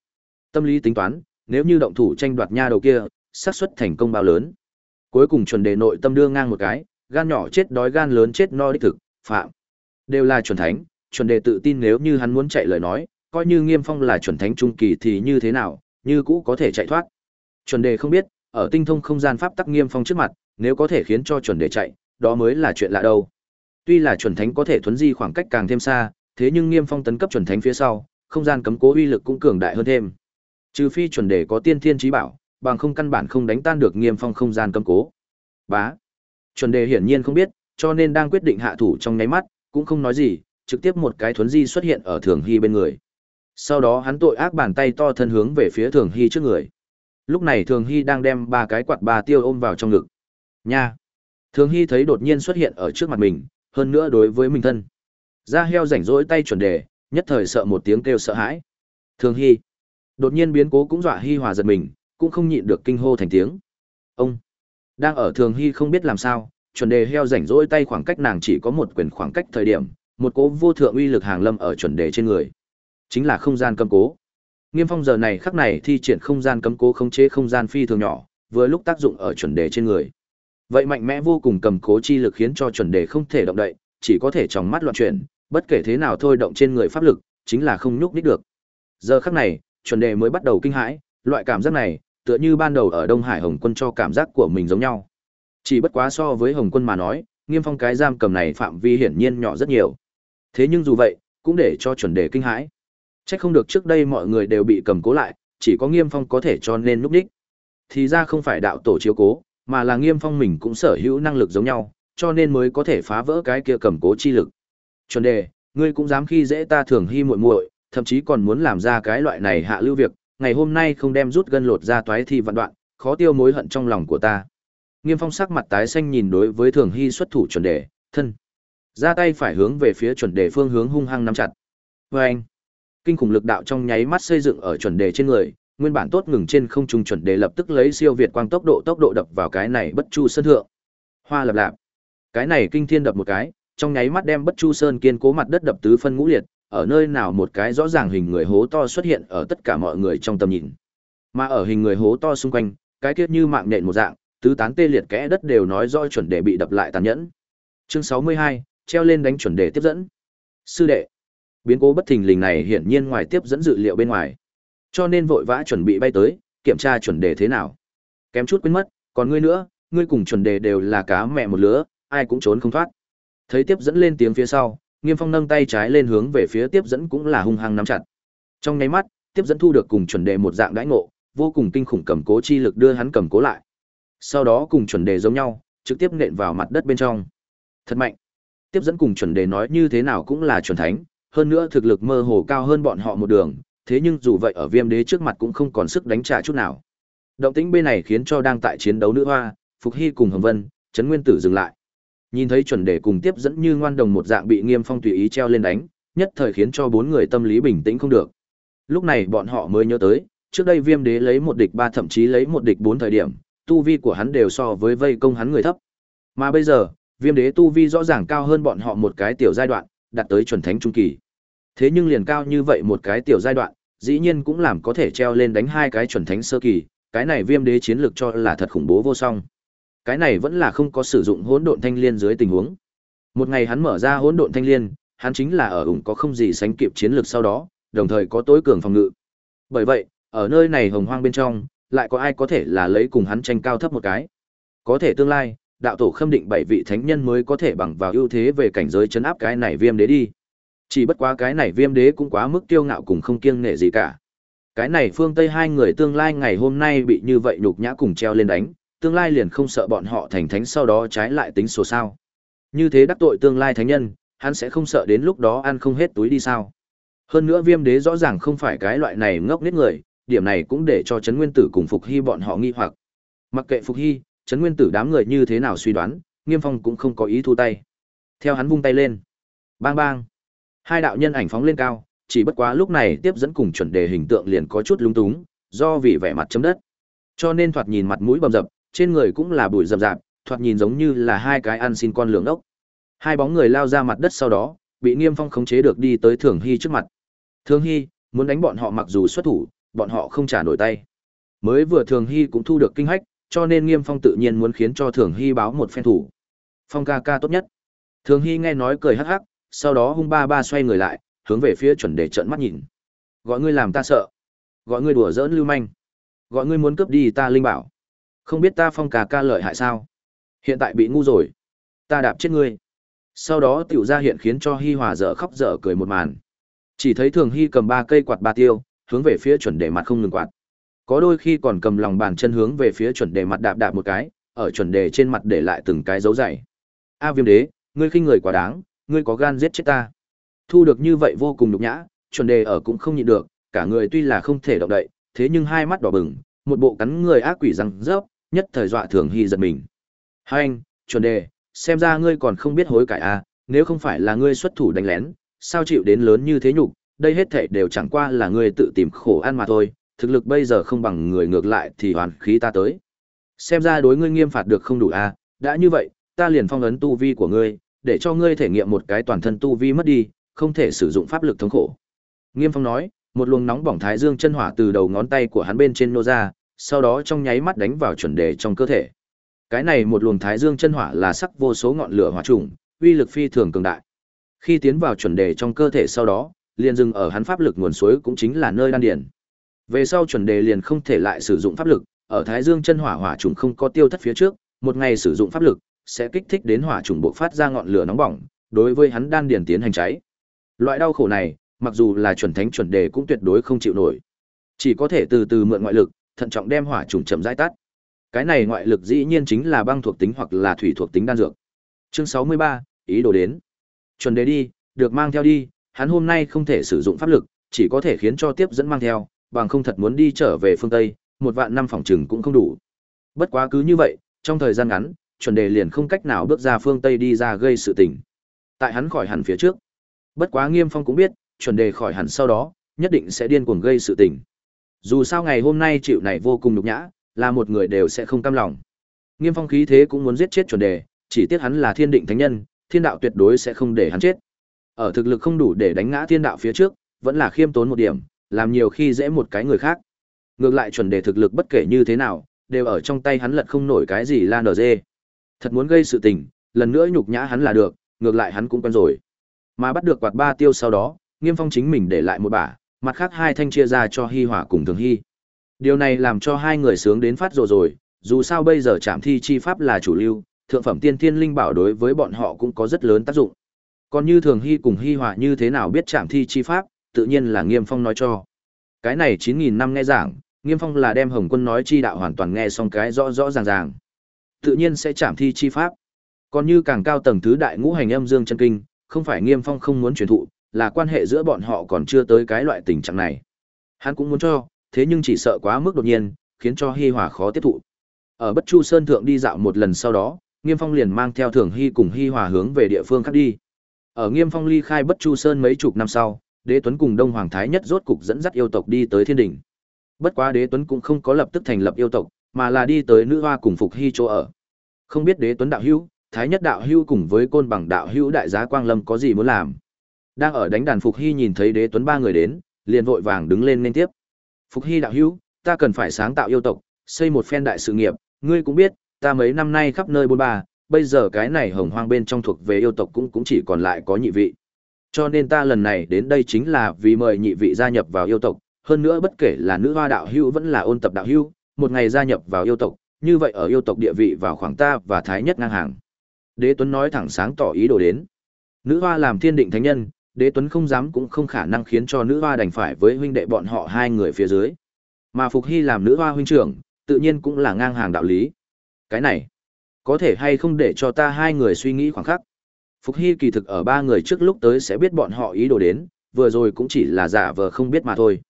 Tâm lý tính toán, nếu như động thủ tranh đoạt nha đầu kia, xác suất thành công bao lớn. Cuối cùng chuẩn đề nội tâm đưa ngang một cái, gan nhỏ chết đói gan lớn chết no đích thực, phạm. Đều là chuẩn thánh, chuẩn đề tự tin nếu như hắn muốn chạy lời nói, coi như Nghiêm Phong là chuẩn thánh trung kỳ thì như thế nào, như cũ có thể chạy thoát. Chuẩn đề không biết, ở tinh thông không gian pháp tắc Nghiêm Phong trước mặt, nếu có thể khiến cho chuẩn đề chạy, đó mới là chuyện lạ đâu. Tuy là chuẩn thánh có thể thuấn di khoảng cách càng thêm xa, thế nhưng Nghiêm Phong tấn cấp chuẩn thánh phía sau, không gian cấm cố uy lực cũng cường đại hơn thêm. Trừ phi chuẩn đề có tiên thiên trí bảo, bằng không căn bản không đánh tan được Nghiêm Phong không gian cấm cố. Bá. Chuẩn đề hiển nhiên không biết, cho nên đang quyết định hạ thủ trong nháy mắt, cũng không nói gì, trực tiếp một cái thuấn di xuất hiện ở Thường Hy bên người. Sau đó hắn tội ác bàn tay to thân hướng về phía Thường Hy trước người. Lúc này Thường Hy đang đem ba cái quạt ba tiêu ôm vào trong ngực. Nha! Thường Hy thấy đột nhiên xuất hiện ở trước mặt mình, hơn nữa đối với mình thân. Da heo rảnh rỗi tay chuẩn đề, nhất thời sợ một tiếng kêu sợ hãi. Thường Hy! Đột nhiên biến cố cũng dọa Hy hòa giật mình, cũng không nhịn được kinh hô thành tiếng. Ông! Đang ở Thường Hy không biết làm sao, chuẩn đề heo rảnh rỗi tay khoảng cách nàng chỉ có một quyền khoảng cách thời điểm, một cố vô thượng uy lực hàng lâm ở chuẩn đề trên người. Chính là không gian cấm cố. Nghiêm Phong giờ này khắc này thi triển không gian cấm cố khống chế không gian phi thường nhỏ, vừa lúc tác dụng ở chuẩn đề trên người. Vậy mạnh mẽ vô cùng cầm cố chi lực khiến cho chuẩn đề không thể động đậy, chỉ có thể trong mắt loạn chuyển, bất kể thế nào thôi động trên người pháp lực, chính là không nhúc nhích được. Giờ khắc này, chuẩn đề mới bắt đầu kinh hãi, loại cảm giác này, tựa như ban đầu ở Đông Hải Hồng Quân cho cảm giác của mình giống nhau. Chỉ bất quá so với Hồng Quân mà nói, Nghiêm Phong cái giam cầm này phạm vi hiển nhiên nhỏ rất nhiều. Thế nhưng dù vậy, cũng để cho chuẩn đề kinh hãi. Chắc không được trước đây mọi người đều bị cầm cố lại, chỉ có Nghiêm Phong có thể cho nên núp đích. Thì ra không phải đạo tổ chiếu cố, mà là Nghiêm Phong mình cũng sở hữu năng lực giống nhau, cho nên mới có thể phá vỡ cái kia cầm cố chi lực. Chuẩn đề, ngươi cũng dám khi dễ ta thường hy muội muội, thậm chí còn muốn làm ra cái loại này hạ lưu việc, ngày hôm nay không đem rút gân lột ra toái thì vạn đoạn, khó tiêu mối hận trong lòng của ta. Nghiêm Phong sắc mặt tái xanh nhìn đối với Thường Hy xuất thủ chuẩn đề, thân. Ra tay phải hướng về phía chuẩn đề phương hướng hung hăng nắm chặt. Và anh, kinh khủng lực đạo trong nháy mắt xây dựng ở chuẩn đề trên người, nguyên bản tốt ngừng trên không trung chuẩn đề lập tức lấy siêu việt quang tốc độ tốc độ đập vào cái này bất chu sơn thượng. Hoa lập lạp. Cái này kinh thiên đập một cái, trong nháy mắt đem bất chu sơn kiên cố mặt đất đập tứ phân ngũ liệt, ở nơi nào một cái rõ ràng hình người hố to xuất hiện ở tất cả mọi người trong tầm nhìn. Mà ở hình người hố to xung quanh, cái kiết như mạng nhện một dạng, tứ tán tê liệt kẽ đất đều nói rõ chuẩn đề bị đập lại tàn nhẫn. Chương 62, treo lên đánh chuẩn đề tiếp dẫn. Sư đệ, biến cố bất thình lình này hiển nhiên ngoài tiếp dẫn dự liệu bên ngoài, cho nên vội vã chuẩn bị bay tới, kiểm tra chuẩn đề thế nào. Kém chút quên mất, còn ngươi nữa, ngươi cùng chuẩn đề đều là cá mẹ một lứa, ai cũng trốn không thoát. Thấy tiếp dẫn lên tiếng phía sau, Nghiêm Phong nâng tay trái lên hướng về phía tiếp dẫn cũng là hung hăng nắm chặt. Trong nháy mắt, tiếp dẫn thu được cùng chuẩn đề một dạng đãi ngộ, vô cùng kinh khủng cầm cố chi lực đưa hắn cầm cố lại. Sau đó cùng chuẩn đề giống nhau, trực tiếp nện vào mặt đất bên trong. Thật mạnh. Tiếp dẫn cùng chuẩn đề nói như thế nào cũng là chuẩn thánh, hơn nữa thực lực mơ hồ cao hơn bọn họ một đường, thế nhưng dù vậy ở Viêm Đế trước mặt cũng không còn sức đánh trả chút nào. Động tĩnh bên này khiến cho đang tại chiến đấu nữ hoa, Phục Hy cùng Hồng Vân, Trấn Nguyên Tử dừng lại. Nhìn thấy chuẩn đề cùng tiếp dẫn như ngoan đồng một dạng bị Nghiêm Phong tùy ý treo lên đánh, nhất thời khiến cho bốn người tâm lý bình tĩnh không được. Lúc này bọn họ mới nhớ tới, trước đây Viêm Đế lấy một địch ba thậm chí lấy một địch bốn thời điểm, tu vi của hắn đều so với vây công hắn người thấp. Mà bây giờ, Viêm Đế tu vi rõ ràng cao hơn bọn họ một cái tiểu giai đoạn, đạt tới chuẩn thánh trung kỳ. Thế nhưng liền cao như vậy một cái tiểu giai đoạn, dĩ nhiên cũng làm có thể treo lên đánh hai cái chuẩn thánh sơ kỳ, cái này Viêm Đế chiến lược cho là thật khủng bố vô song. Cái này vẫn là không có sử dụng hỗn độn thanh liên dưới tình huống. Một ngày hắn mở ra hỗn độn thanh liên, hắn chính là ở ủng có không gì sánh kịp chiến lược sau đó, đồng thời có tối cường phòng ngự. Bởi vậy, ở nơi này hồng hoang bên trong, lại có ai có thể là lấy cùng hắn tranh cao thấp một cái. Có thể tương lai, đạo tổ khâm định bảy vị thánh nhân mới có thể bằng vào ưu thế về cảnh giới chấn áp cái này viêm đế đi. Chỉ bất quá cái này viêm đế cũng quá mức tiêu ngạo cùng không kiêng nể gì cả. Cái này phương Tây hai người tương lai ngày hôm nay bị như vậy nhục nhã cùng treo lên đánh, tương lai liền không sợ bọn họ thành thánh sau đó trái lại tính sổ sao. Như thế đắc tội tương lai thánh nhân, hắn sẽ không sợ đến lúc đó ăn không hết túi đi sao. Hơn nữa viêm đế rõ ràng không phải cái loại này ngốc nít người, điểm này cũng để cho Trấn Nguyên Tử cùng Phục Hy bọn họ nghi hoặc. Mặc kệ Phục Hy, Trấn Nguyên Tử đám người như thế nào suy đoán, Nghiêm Phong cũng không có ý thu tay. Theo hắn vung tay lên. Bang bang. Hai đạo nhân ảnh phóng lên cao, chỉ bất quá lúc này tiếp dẫn cùng chuẩn đề hình tượng liền có chút lung túng, do vì vẻ mặt chấm đất. Cho nên thoạt nhìn mặt mũi bầm dập, trên người cũng là bụi rậm rạp, thoạt nhìn giống như là hai cái ăn xin con lưỡng ốc. Hai bóng người lao ra mặt đất sau đó, bị Nghiêm Phong khống chế được đi tới Thường Hy trước mặt. Thường Hy muốn đánh bọn họ mặc dù xuất thủ, bọn họ không trả nổi tay. Mới vừa Thường Hy cũng thu được kinh hách, cho nên Nghiêm Phong tự nhiên muốn khiến cho Thường Hy báo một phen thủ. Phong ca ca tốt nhất. Thường Hy nghe nói cười hắc hắc, sau đó hung ba ba xoay người lại, hướng về phía chuẩn đề trợn mắt nhìn. Gọi ngươi làm ta sợ, gọi ngươi đùa giỡn lưu manh, gọi ngươi muốn cướp đi ta linh bảo. Không biết ta phong cà ca lợi hại sao? Hiện tại bị ngu rồi. Ta đạp chết ngươi. Sau đó tiểu ra hiện khiến cho Hi Hòa dở khóc dở cười một màn. Chỉ thấy Thường hy cầm ba cây quạt ba tiêu, hướng về phía chuẩn đề mặt không ngừng quạt. Có đôi khi còn cầm lòng bàn chân hướng về phía chuẩn đề mặt đạp đạp một cái, ở chuẩn đề trên mặt để lại từng cái dấu dày. A Viêm Đế, ngươi khinh người quá đáng, ngươi có gan giết chết ta. Thu được như vậy vô cùng nhục nhã, chuẩn đề ở cũng không nhịn được, cả người tuy là không thể động đậy, thế nhưng hai mắt đỏ bừng, một bộ cắn người ác quỷ răng rớp, nhất thời dọa thường hy giật mình. Hai anh, chuẩn đề, xem ra ngươi còn không biết hối cải à, nếu không phải là ngươi xuất thủ đánh lén, sao chịu đến lớn như thế nhục, đây hết thể đều chẳng qua là ngươi tự tìm khổ ăn mà thôi, thực lực bây giờ không bằng người ngược lại thì hoàn khí ta tới. Xem ra đối ngươi nghiêm phạt được không đủ à, đã như vậy, ta liền phong ấn tu vi của ngươi, để cho ngươi thể nghiệm một cái toàn thân tu vi mất đi, không thể sử dụng pháp lực thống khổ. Nghiêm Phong nói, một luồng nóng bỏng thái dương chân hỏa từ đầu ngón tay của hắn bên trên nô ra, sau đó trong nháy mắt đánh vào chuẩn đề trong cơ thể. Cái này một luồng thái dương chân hỏa là sắc vô số ngọn lửa hỏa trùng, uy lực phi thường cường đại. Khi tiến vào chuẩn đề trong cơ thể sau đó, liền dừng ở hắn pháp lực nguồn suối cũng chính là nơi đan điền. Về sau chuẩn đề liền không thể lại sử dụng pháp lực, ở thái dương chân hỏa hỏa trùng không có tiêu thất phía trước, một ngày sử dụng pháp lực sẽ kích thích đến hỏa trùng bộ phát ra ngọn lửa nóng bỏng, đối với hắn đan điền tiến hành cháy. Loại đau khổ này, mặc dù là chuẩn thánh chuẩn đề cũng tuyệt đối không chịu nổi. Chỉ có thể từ từ mượn ngoại lực, thận trọng đem hỏa trùng chậm rãi tắt. Cái này ngoại lực dĩ nhiên chính là băng thuộc tính hoặc là thủy thuộc tính đan dược. Chương 63, ý đồ đến. Chuẩn đề đi, được mang theo đi, hắn hôm nay không thể sử dụng pháp lực, chỉ có thể khiến cho tiếp dẫn mang theo, bằng không thật muốn đi trở về phương Tây, một vạn năm phòng trừng cũng không đủ. Bất quá cứ như vậy, trong thời gian ngắn, chuẩn đề liền không cách nào bước ra phương Tây đi ra gây sự tình. Tại hắn khỏi hẳn phía trước. Bất quá Nghiêm Phong cũng biết, chuẩn đề khỏi hẳn sau đó, nhất định sẽ điên cuồng gây sự tình. Dù sao ngày hôm nay chịu này vô cùng nhục nhã, là một người đều sẽ không cam lòng. Nghiêm Phong khí thế cũng muốn giết chết chuẩn đề, chỉ tiếc hắn là thiên định thánh nhân, thiên đạo tuyệt đối sẽ không để hắn chết. Ở thực lực không đủ để đánh ngã thiên đạo phía trước, vẫn là khiêm tốn một điểm, làm nhiều khi dễ một cái người khác. Ngược lại chuẩn đề thực lực bất kể như thế nào, đều ở trong tay hắn lật không nổi cái gì lan ở dê. Thật muốn gây sự tình, lần nữa nhục nhã hắn là được, ngược lại hắn cũng quen rồi. Mà bắt được quạt ba tiêu sau đó, Nghiêm Phong chính mình để lại một bả, mặt khác hai thanh chia ra cho Hi Hỏa cùng Thường Hi. Điều này làm cho hai người sướng đến phát rồi rồi, dù sao bây giờ trạm thi chi pháp là chủ lưu, thượng phẩm tiên thiên linh bảo đối với bọn họ cũng có rất lớn tác dụng. Còn như thường hy cùng hi hỏa như thế nào biết chạm thi chi pháp, tự nhiên là Nghiêm Phong nói cho. Cái này 9.000 năm nghe giảng, Nghiêm Phong là đem Hồng Quân nói chi đạo hoàn toàn nghe xong cái rõ rõ ràng ràng. Tự nhiên sẽ chạm thi chi pháp. Còn như càng cao tầng thứ đại ngũ hành âm dương chân kinh, không phải Nghiêm Phong không muốn truyền thụ, là quan hệ giữa bọn họ còn chưa tới cái loại tình trạng này. Hắn cũng muốn cho, thế nhưng chỉ sợ quá mức đột nhiên, khiến cho Hi Hòa khó tiếp thụ. Ở Bất Chu Sơn thượng đi dạo một lần sau đó, Nghiêm Phong liền mang theo Thường Hy cùng Hi Hòa hướng về địa phương khác đi. Ở Nghiêm Phong ly khai Bất Chu Sơn mấy chục năm sau, Đế Tuấn cùng Đông Hoàng Thái Nhất rốt cục dẫn dắt yêu tộc đi tới Thiên Đỉnh. Bất quá Đế Tuấn cũng không có lập tức thành lập yêu tộc, mà là đi tới nữ hoa cùng Phục Hy chỗ ở. Không biết Đế Tuấn đạo hữu, Thái Nhất đạo hữu cùng với Côn Bằng đạo hữu đại giá Quang Lâm có gì muốn làm. Đang ở đánh đàn Phục Hy nhìn thấy Đế Tuấn ba người đến, liền vội vàng đứng lên nên tiếp. Phục Hy đạo hữu, ta cần phải sáng tạo yêu tộc, xây một phen đại sự nghiệp, ngươi cũng biết, ta mấy năm nay khắp nơi bôn ba, bây giờ cái này hồng hoang bên trong thuộc về yêu tộc cũng cũng chỉ còn lại có nhị vị. Cho nên ta lần này đến đây chính là vì mời nhị vị gia nhập vào yêu tộc, hơn nữa bất kể là nữ hoa đạo hữu vẫn là ôn tập đạo hữu, một ngày gia nhập vào yêu tộc, như vậy ở yêu tộc địa vị vào khoảng ta và thái nhất ngang hàng. Đế Tuấn nói thẳng sáng tỏ ý đồ đến. Nữ hoa làm thiên định thánh nhân, Đế Tuấn không dám cũng không khả năng khiến cho nữ hoa đành phải với huynh đệ bọn họ hai người phía dưới. Mà Phục Hy làm nữ hoa huynh trưởng, tự nhiên cũng là ngang hàng đạo lý. Cái này, có thể hay không để cho ta hai người suy nghĩ khoảng khắc. Phục Hy kỳ thực ở ba người trước lúc tới sẽ biết bọn họ ý đồ đến, vừa rồi cũng chỉ là giả vờ không biết mà thôi.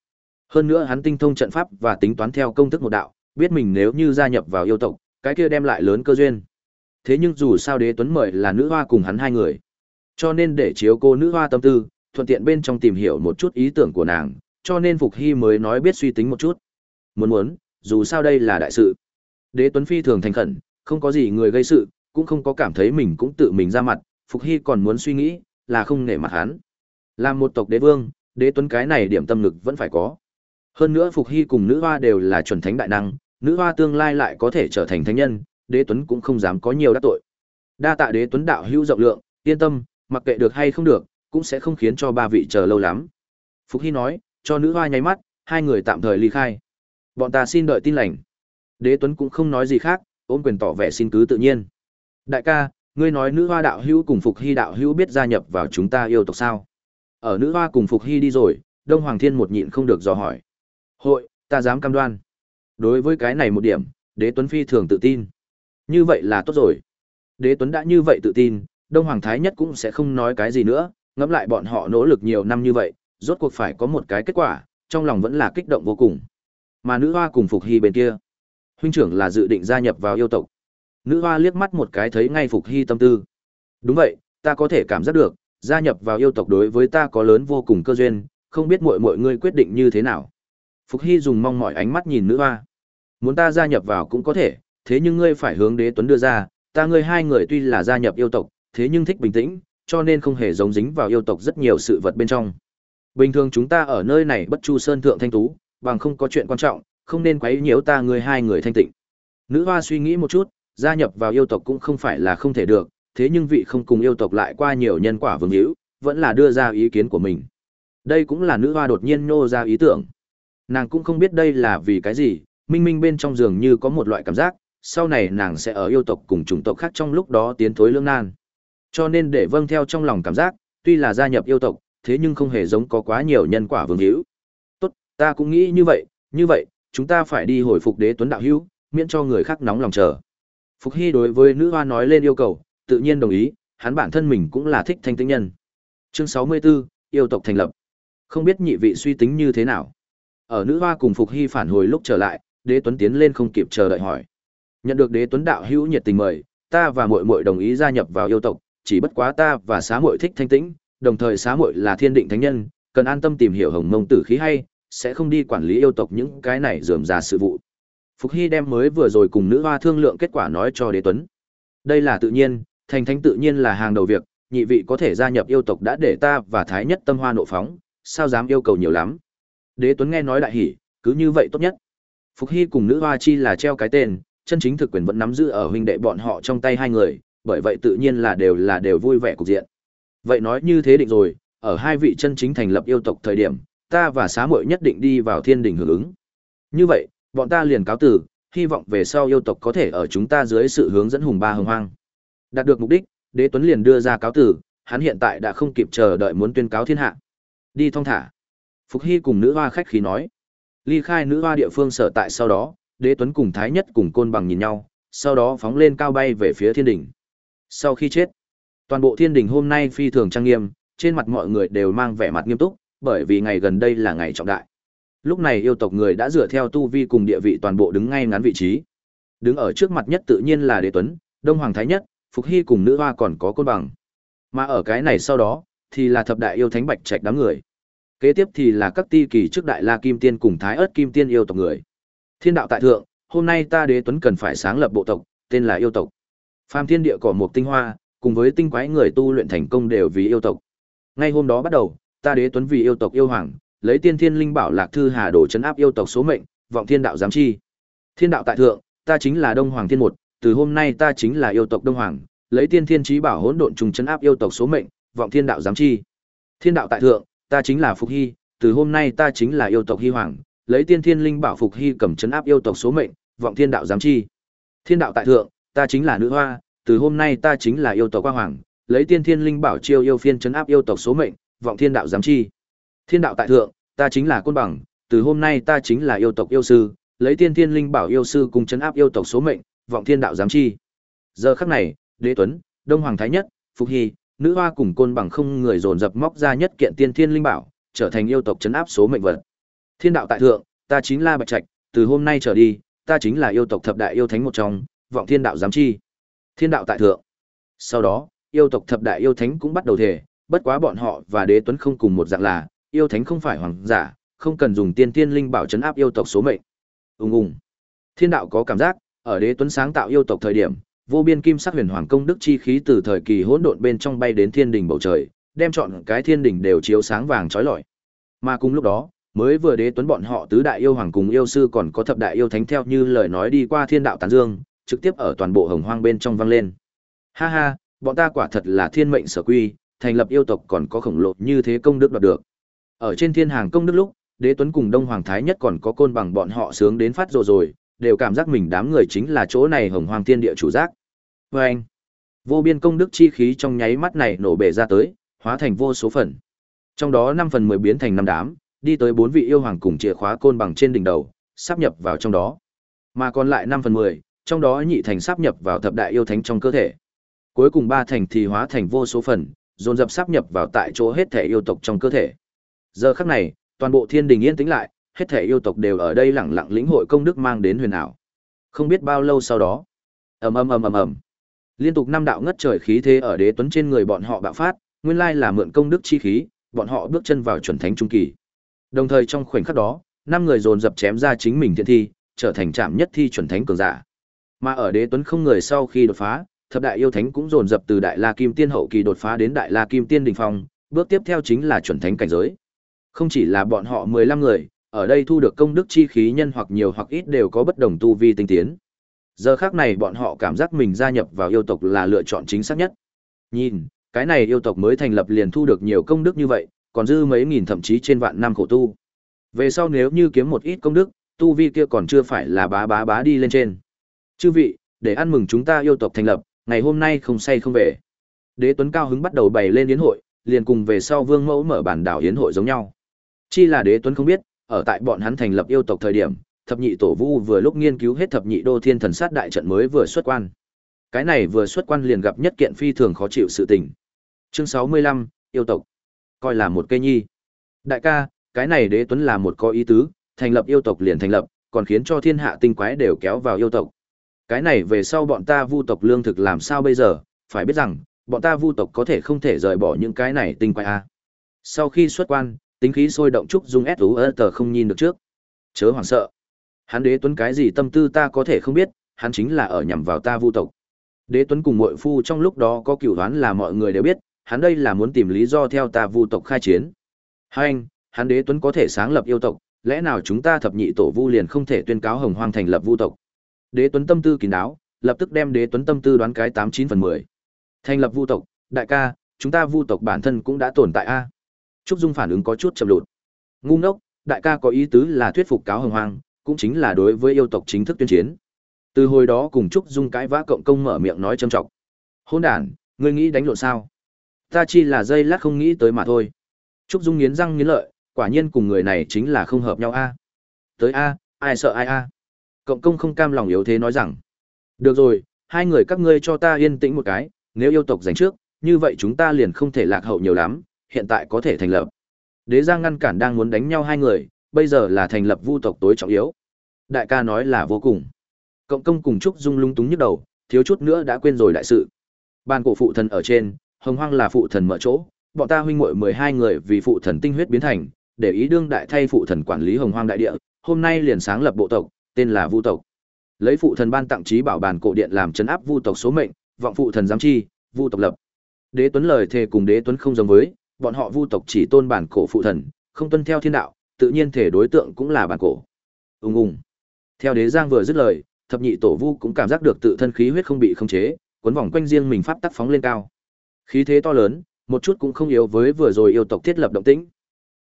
Hơn nữa hắn tinh thông trận pháp và tính toán theo công thức một đạo, biết mình nếu như gia nhập vào yêu tộc, cái kia đem lại lớn cơ duyên. Thế nhưng dù sao đế tuấn mời là nữ hoa cùng hắn hai người. Cho nên để chiếu cô nữ hoa tâm tư, thuận tiện bên trong tìm hiểu một chút ý tưởng của nàng, cho nên Phục Hy mới nói biết suy tính một chút. Muốn muốn, dù sao đây là đại sự. Đế Tuấn Phi thường thành khẩn, không có gì người gây sự, cũng không có cảm thấy mình cũng tự mình ra mặt, Phục Hy còn muốn suy nghĩ, là không nể mặt hắn. Làm một tộc đế vương, đế tuấn cái này điểm tâm lực vẫn phải có. Hơn nữa Phục Hy cùng nữ hoa đều là chuẩn thánh đại năng, nữ hoa tương lai lại có thể trở thành thánh nhân, đế tuấn cũng không dám có nhiều đắc tội. Đa tạ đế tuấn đạo hữu rộng lượng, yên tâm, mặc kệ được hay không được, cũng sẽ không khiến cho ba vị chờ lâu lắm. Phục Hy nói, cho nữ hoa nháy mắt, hai người tạm thời ly khai. Bọn ta xin đợi tin lành. Đế Tuấn cũng không nói gì khác, ôm quyền tỏ vẻ xin cứ tự nhiên. Đại ca, ngươi nói nữ hoa đạo hữu cùng Phục Hy đạo hữu biết gia nhập vào chúng ta yêu tộc sao? Ở nữ hoa cùng Phục Hy đi rồi, Đông Hoàng Thiên một nhịn không được dò hỏi. Hội, ta dám cam đoan. Đối với cái này một điểm, Đế Tuấn Phi thường tự tin. Như vậy là tốt rồi. Đế Tuấn đã như vậy tự tin, Đông Hoàng Thái Nhất cũng sẽ không nói cái gì nữa, ngẫm lại bọn họ nỗ lực nhiều năm như vậy, rốt cuộc phải có một cái kết quả, trong lòng vẫn là kích động vô cùng. Mà nữ hoa cùng Phục Hy bên kia, huynh trưởng là dự định gia nhập vào yêu tộc. Nữ hoa liếc mắt một cái thấy ngay Phục Hy tâm tư. Đúng vậy, ta có thể cảm giác được, gia nhập vào yêu tộc đối với ta có lớn vô cùng cơ duyên, không biết mọi mọi ngươi quyết định như thế nào. Phục Hy dùng mong mỏi ánh mắt nhìn nữ hoa. Muốn ta gia nhập vào cũng có thể, thế nhưng ngươi phải hướng đế tuấn đưa ra, ta ngươi hai người tuy là gia nhập yêu tộc, thế nhưng thích bình tĩnh, cho nên không hề giống dính vào yêu tộc rất nhiều sự vật bên trong. Bình thường chúng ta ở nơi này bất chu sơn thượng thanh tú, bằng không có chuyện quan trọng, không nên quấy nhiễu ta người hai người thanh tịnh. Nữ hoa suy nghĩ một chút, gia nhập vào yêu tộc cũng không phải là không thể được, thế nhưng vị không cùng yêu tộc lại qua nhiều nhân quả vương hữu, vẫn là đưa ra ý kiến của mình. Đây cũng là nữ hoa đột nhiên nô ra ý tưởng. Nàng cũng không biết đây là vì cái gì, minh minh bên trong giường như có một loại cảm giác, sau này nàng sẽ ở yêu tộc cùng chủng tộc khác trong lúc đó tiến thối lương nan. Cho nên để vâng theo trong lòng cảm giác, tuy là gia nhập yêu tộc, thế nhưng không hề giống có quá nhiều nhân quả vương hữu. Tốt, ta cũng nghĩ như vậy, như vậy, chúng ta phải đi hồi phục đế tuấn đạo hữu, miễn cho người khác nóng lòng chờ. Phục Hy đối với nữ hoa nói lên yêu cầu, tự nhiên đồng ý, hắn bản thân mình cũng là thích thanh tĩnh nhân. Chương 64, yêu tộc thành lập. Không biết nhị vị suy tính như thế nào. Ở nữ hoa cùng Phục Hy phản hồi lúc trở lại, đế tuấn tiến lên không kịp chờ đợi hỏi. Nhận được đế tuấn đạo hữu nhiệt tình mời, ta và muội muội đồng ý gia nhập vào yêu tộc, chỉ bất quá ta và xá muội thích thanh tĩnh, đồng thời xá muội là thiên định thánh nhân, cần an tâm tìm hiểu hồng mông tử khí hay, sẽ không đi quản lý yêu tộc những cái này dườm ra sự vụ. Phục Hy đem mới vừa rồi cùng nữ hoa thương lượng kết quả nói cho đế tuấn. Đây là tự nhiên, thành thánh tự nhiên là hàng đầu việc, nhị vị có thể gia nhập yêu tộc đã để ta và thái nhất tâm hoa nộ phóng, sao dám yêu cầu nhiều lắm. Đế tuấn nghe nói đại hỉ, cứ như vậy tốt nhất. Phục Hy cùng nữ hoa chi là treo cái tên, chân chính thực quyền vẫn nắm giữ ở huynh đệ bọn họ trong tay hai người, bởi vậy tự nhiên là đều là đều vui vẻ cục diện. Vậy nói như thế định rồi, ở hai vị chân chính thành lập yêu tộc thời điểm, ta và xá muội nhất định đi vào thiên đình hưởng ứng. Như vậy, bọn ta liền cáo tử, hy vọng về sau yêu tộc có thể ở chúng ta dưới sự hướng dẫn hùng ba hồng hoang. Đạt được mục đích, Đế Tuấn liền đưa ra cáo tử, hắn hiện tại đã không kịp chờ đợi muốn tuyên cáo thiên hạ. Đi thong thả. Phục Hy cùng nữ hoa khách khí nói. Ly khai nữ hoa địa phương sở tại sau đó, đế tuấn cùng thái nhất cùng côn bằng nhìn nhau, sau đó phóng lên cao bay về phía thiên đỉnh. Sau khi chết, toàn bộ thiên đỉnh hôm nay phi thường trang nghiêm, trên mặt mọi người đều mang vẻ mặt nghiêm túc, bởi vì ngày gần đây là ngày trọng đại. Lúc này yêu tộc người đã dựa theo tu vi cùng địa vị toàn bộ đứng ngay ngắn vị trí. Đứng ở trước mặt nhất tự nhiên là Đế Tuấn, Đông Hoàng Thái Nhất, Phục Hy cùng nữ hoa còn có côn bằng. Mà ở cái này sau đó, thì là thập đại yêu thánh bạch trạch đám người. Kế tiếp thì là các ti kỳ trước đại La Kim Tiên cùng Thái ớt Kim Tiên yêu tộc người. Thiên đạo tại thượng, hôm nay ta Đế Tuấn cần phải sáng lập bộ tộc, tên là yêu tộc. Phàm thiên địa cỏ một tinh hoa, cùng với tinh quái người tu luyện thành công đều vì yêu tộc. Ngay hôm đó bắt đầu, ta Đế Tuấn vì yêu tộc yêu hoàng, lấy tiên thiên linh bảo lạc thư hà đổ chấn áp yêu tộc số mệnh, vọng thiên đạo giám chi. Thiên đạo tại thượng, ta chính là Đông Hoàng Thiên một, từ hôm nay ta chính là yêu tộc Đông Hoàng, lấy tiên thiên trí bảo hỗn độn trùng chấn áp yêu tộc số mệnh, vọng thiên đạo giám chi. Thiên đạo tại thượng, ta chính là Phục Hy, từ hôm nay ta chính là yêu tộc Hy Hoàng, lấy tiên thiên linh bảo Phục Hy cầm chấn áp yêu tộc số mệnh, vọng thiên đạo giám chi. Thiên đạo tại thượng, ta chính là nữ hoa, từ hôm nay ta chính là yêu tộc Quang Hoàng, lấy tiên thiên linh bảo chiêu yêu phiên chấn áp yêu tộc số mệnh, vọng thiên đạo giám chi. Thiên đạo tại thượng, ta chính là côn bằng, từ hôm nay ta chính là yêu tộc yêu sư, lấy tiên thiên linh bảo yêu sư cùng chấn áp yêu tộc số mệnh, vọng thiên đạo giám chi. Giờ khắc này, Đế Tuấn, Đông Hoàng Thái Nhất, Phục Hy, nữ hoa cùng côn bằng không người dồn dập móc ra nhất kiện tiên thiên linh bảo, trở thành yêu tộc chấn áp số mệnh vật. Thiên đạo tại thượng, ta chính là Bạch Trạch, từ hôm nay trở đi, ta chính là yêu tộc thập đại yêu thánh một trong, vọng thiên đạo giám chi. Thiên đạo tại thượng. Sau đó, yêu tộc thập đại yêu thánh cũng bắt đầu thể, bất quá bọn họ và Đế Tuấn không cùng một dạng là, yêu thánh không phải hoàng giả, không cần dùng tiên tiên linh bảo chấn áp yêu tộc số mệnh. Ùng ùng. Thiên đạo có cảm giác, ở Đế Tuấn sáng tạo yêu tộc thời điểm, vô biên kim sắc huyền hoàng công đức chi khí từ thời kỳ hỗn độn bên trong bay đến thiên đình bầu trời, đem chọn cái thiên đình đều chiếu sáng vàng chói lọi. Mà cùng lúc đó, mới vừa Đế Tuấn bọn họ tứ đại yêu hoàng cùng yêu sư còn có thập đại yêu thánh theo như lời nói đi qua thiên đạo tán dương, trực tiếp ở toàn bộ hồng hoang bên trong vang lên. Ha ha, bọn ta quả thật là thiên mệnh sở quy, thành lập yêu tộc còn có khổng lồ như thế công đức đoạt được. Ở trên thiên hàng công đức lúc, Đế Tuấn cùng Đông Hoàng Thái Nhất còn có côn bằng bọn họ sướng đến phát rồi rồi, đều cảm giác mình đám người chính là chỗ này hồng hoàng thiên địa chủ giác. Và anh, vô biên công đức chi khí trong nháy mắt này nổ bể ra tới, hóa thành vô số phần. Trong đó 5 phần 10 biến thành năm đám, đi tới bốn vị yêu hoàng cùng chìa khóa côn bằng trên đỉnh đầu, sắp nhập vào trong đó. Mà còn lại 5 phần 10, trong đó nhị thành sắp nhập vào thập đại yêu thánh trong cơ thể. Cuối cùng ba thành thì hóa thành vô số phần, dồn dập sắp nhập vào tại chỗ hết thể yêu tộc trong cơ thể. Giờ khắc này, toàn bộ thiên đình yên tĩnh lại, hết thể yêu tộc đều ở đây lẳng lặng lĩnh hội công đức mang đến huyền ảo. Không biết bao lâu sau đó, ầm ầm ầm ầm ầm, liên tục năm đạo ngất trời khí thế ở đế tuấn trên người bọn họ bạo phát, nguyên lai là mượn công đức chi khí, bọn họ bước chân vào chuẩn thánh trung kỳ. Đồng thời trong khoảnh khắc đó, năm người dồn dập chém ra chính mình thiện thi, trở thành trạm nhất thi chuẩn thánh cường giả. Mà ở đế tuấn không người sau khi đột phá, thập đại yêu thánh cũng dồn dập từ đại la kim tiên hậu kỳ đột phá đến đại la kim tiên đỉnh phong, bước tiếp theo chính là chuẩn thánh cảnh giới. Không chỉ là bọn họ 15 người, ở đây thu được công đức chi khí nhân hoặc nhiều hoặc ít đều có bất đồng tu vi tinh tiến. Giờ khác này bọn họ cảm giác mình gia nhập vào yêu tộc là lựa chọn chính xác nhất. Nhìn, cái này yêu tộc mới thành lập liền thu được nhiều công đức như vậy, còn dư mấy nghìn thậm chí trên vạn năm khổ tu. Về sau nếu như kiếm một ít công đức, tu vi kia còn chưa phải là bá bá bá đi lên trên. Chư vị, để ăn mừng chúng ta yêu tộc thành lập, ngày hôm nay không say không về. Đế Tuấn cao hứng bắt đầu bày lên yến hội, liền cùng về sau Vương Mẫu mở bản đảo yến hội giống nhau. Chi là Đế Tuấn không biết, ở tại bọn hắn thành lập yêu tộc thời điểm, thập nhị tổ vu vừa lúc nghiên cứu hết thập nhị đô thiên thần sát đại trận mới vừa xuất quan. Cái này vừa xuất quan liền gặp nhất kiện phi thường khó chịu sự tình. Chương sáu mươi lăm yêu tộc. Coi là một cây nhi. Đại ca, cái này Đế Tuấn là một có ý tứ, thành lập yêu tộc liền thành lập, còn khiến cho thiên hạ tinh quái đều kéo vào yêu tộc. Cái này về sau bọn ta vu tộc lương thực làm sao bây giờ, phải biết rằng, bọn ta vu tộc có thể không thể rời bỏ những cái này tinh quái a. Sau khi xuất quan, tính khí sôi động trúc dung ép tờ không nhìn được trước. Chớ hoảng sợ. Hắn đế tuấn cái gì tâm tư ta có thể không biết, hắn chính là ở nhằm vào ta vu tộc. Đế tuấn cùng mội phu trong lúc đó có cựu đoán là mọi người đều biết, hắn đây là muốn tìm lý do theo ta vu tộc khai chiến. Hai anh, hắn đế tuấn có thể sáng lập yêu tộc, lẽ nào chúng ta thập nhị tổ vu liền không thể tuyên cáo hồng hoang thành lập vu tộc? Đế Tuấn tâm tư kín đáo, lập tức đem Đế Tuấn tâm tư đoán cái tám chín phần mười. Thành lập vu tộc, đại ca, chúng ta vu tộc bản thân cũng đã tồn tại a. Trúc Dung phản ứng có chút chậm lụt. Ngu ngốc, đại ca có ý tứ là thuyết phục cáo hồng hoang, cũng chính là đối với yêu tộc chính thức tuyên chiến. Từ hồi đó cùng Trúc Dung cãi vã cộng công mở miệng nói châm trọng. Hỗn đàn, ngươi nghĩ đánh lộn sao? Ta chi là dây lát không nghĩ tới mà thôi. Trúc Dung nghiến răng nghiến lợi, quả nhiên cùng người này chính là không hợp nhau a. Tới a, ai sợ ai a. Cộng công không cam lòng yếu thế nói rằng. Được rồi, hai người các ngươi cho ta yên tĩnh một cái, nếu yêu tộc giành trước, như vậy chúng ta liền không thể lạc hậu nhiều lắm, hiện tại có thể thành lập. Đế Giang ngăn cản đang muốn đánh nhau hai người, bây giờ là thành lập vu tộc tối trọng yếu. Đại ca nói là vô cùng. Cộng công cùng Trúc Dung lung túng nhức đầu, thiếu chút nữa đã quên rồi đại sự. Ban cổ phụ thần ở trên, hồng hoang là phụ thần mở chỗ, bọn ta huynh muội mười hai người vì phụ thần tinh huyết biến thành, để ý đương đại thay phụ thần quản lý hồng hoang đại địa, hôm nay liền sáng lập bộ tộc, tên là Vu tộc. Lấy phụ thần ban tặng trí bảo bàn cổ điện làm chấn áp Vu tộc số mệnh, vọng phụ thần giám chi, Vu tộc lập. Đế Tuấn lời thề cùng Đế Tuấn không giống với, bọn họ Vu tộc chỉ tôn bản cổ phụ thần, không tuân theo thiên đạo, tự nhiên thể đối tượng cũng là bản cổ. Ùng ùng. Theo Đế Giang vừa dứt lời, thập nhị tổ Vu cũng cảm giác được tự thân khí huyết không bị khống chế, cuốn vòng quanh riêng mình pháp tắc phóng lên cao. Khí thế to lớn, một chút cũng không yếu với vừa rồi yêu tộc thiết lập động tĩnh.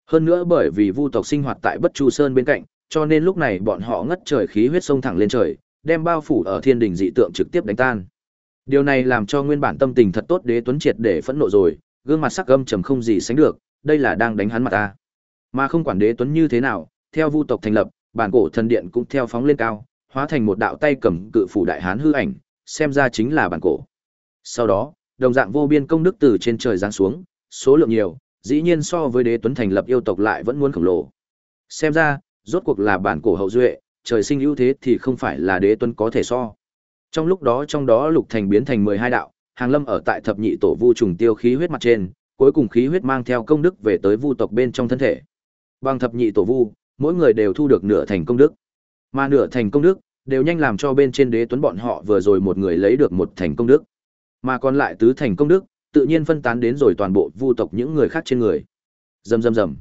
Hơn nữa bởi vì Vu tộc sinh hoạt tại Bất Chu Sơn bên cạnh, cho nên lúc này bọn họ ngất trời khí huyết sông thẳng lên trời, đem bao phủ ở thiên đình dị tượng trực tiếp đánh tan. Điều này làm cho nguyên bản tâm tình thật tốt Đế Tuấn triệt để phẫn nộ rồi, gương mặt sắc âm trầm không gì sánh được, đây là đang đánh hắn mặt ta. Mà không quản Đế Tuấn như thế nào, theo Vu tộc thành lập, bản cổ thần điện cũng theo phóng lên cao, hóa thành một đạo tay cầm cự phủ đại hán hư ảnh, xem ra chính là bản cổ. Sau đó, đồng dạng vô biên công đức từ trên trời giáng xuống, số lượng nhiều, dĩ nhiên so với đế tuấn thành lập yêu tộc lại vẫn muốn khổng lồ. Xem ra, rốt cuộc là bản cổ hậu duệ, trời sinh ưu thế thì không phải là đế tuấn có thể so. Trong lúc đó trong đó lục thành biến thành mười hai đạo, hàng lâm ở tại thập nhị tổ vu trùng tiêu khí huyết mặt trên, cuối cùng khí huyết mang theo công đức về tới vu tộc bên trong thân thể. Bằng thập nhị tổ vu, mỗi người đều thu được nửa thành công đức. Mà nửa thành công đức, đều nhanh làm cho bên trên đế tuấn bọn họ vừa rồi một người lấy được một thành công đức. Mà còn lại tứ thành công đức, tự nhiên phân tán đến rồi toàn bộ vu tộc những người khác trên người. Rầm rầm rầm.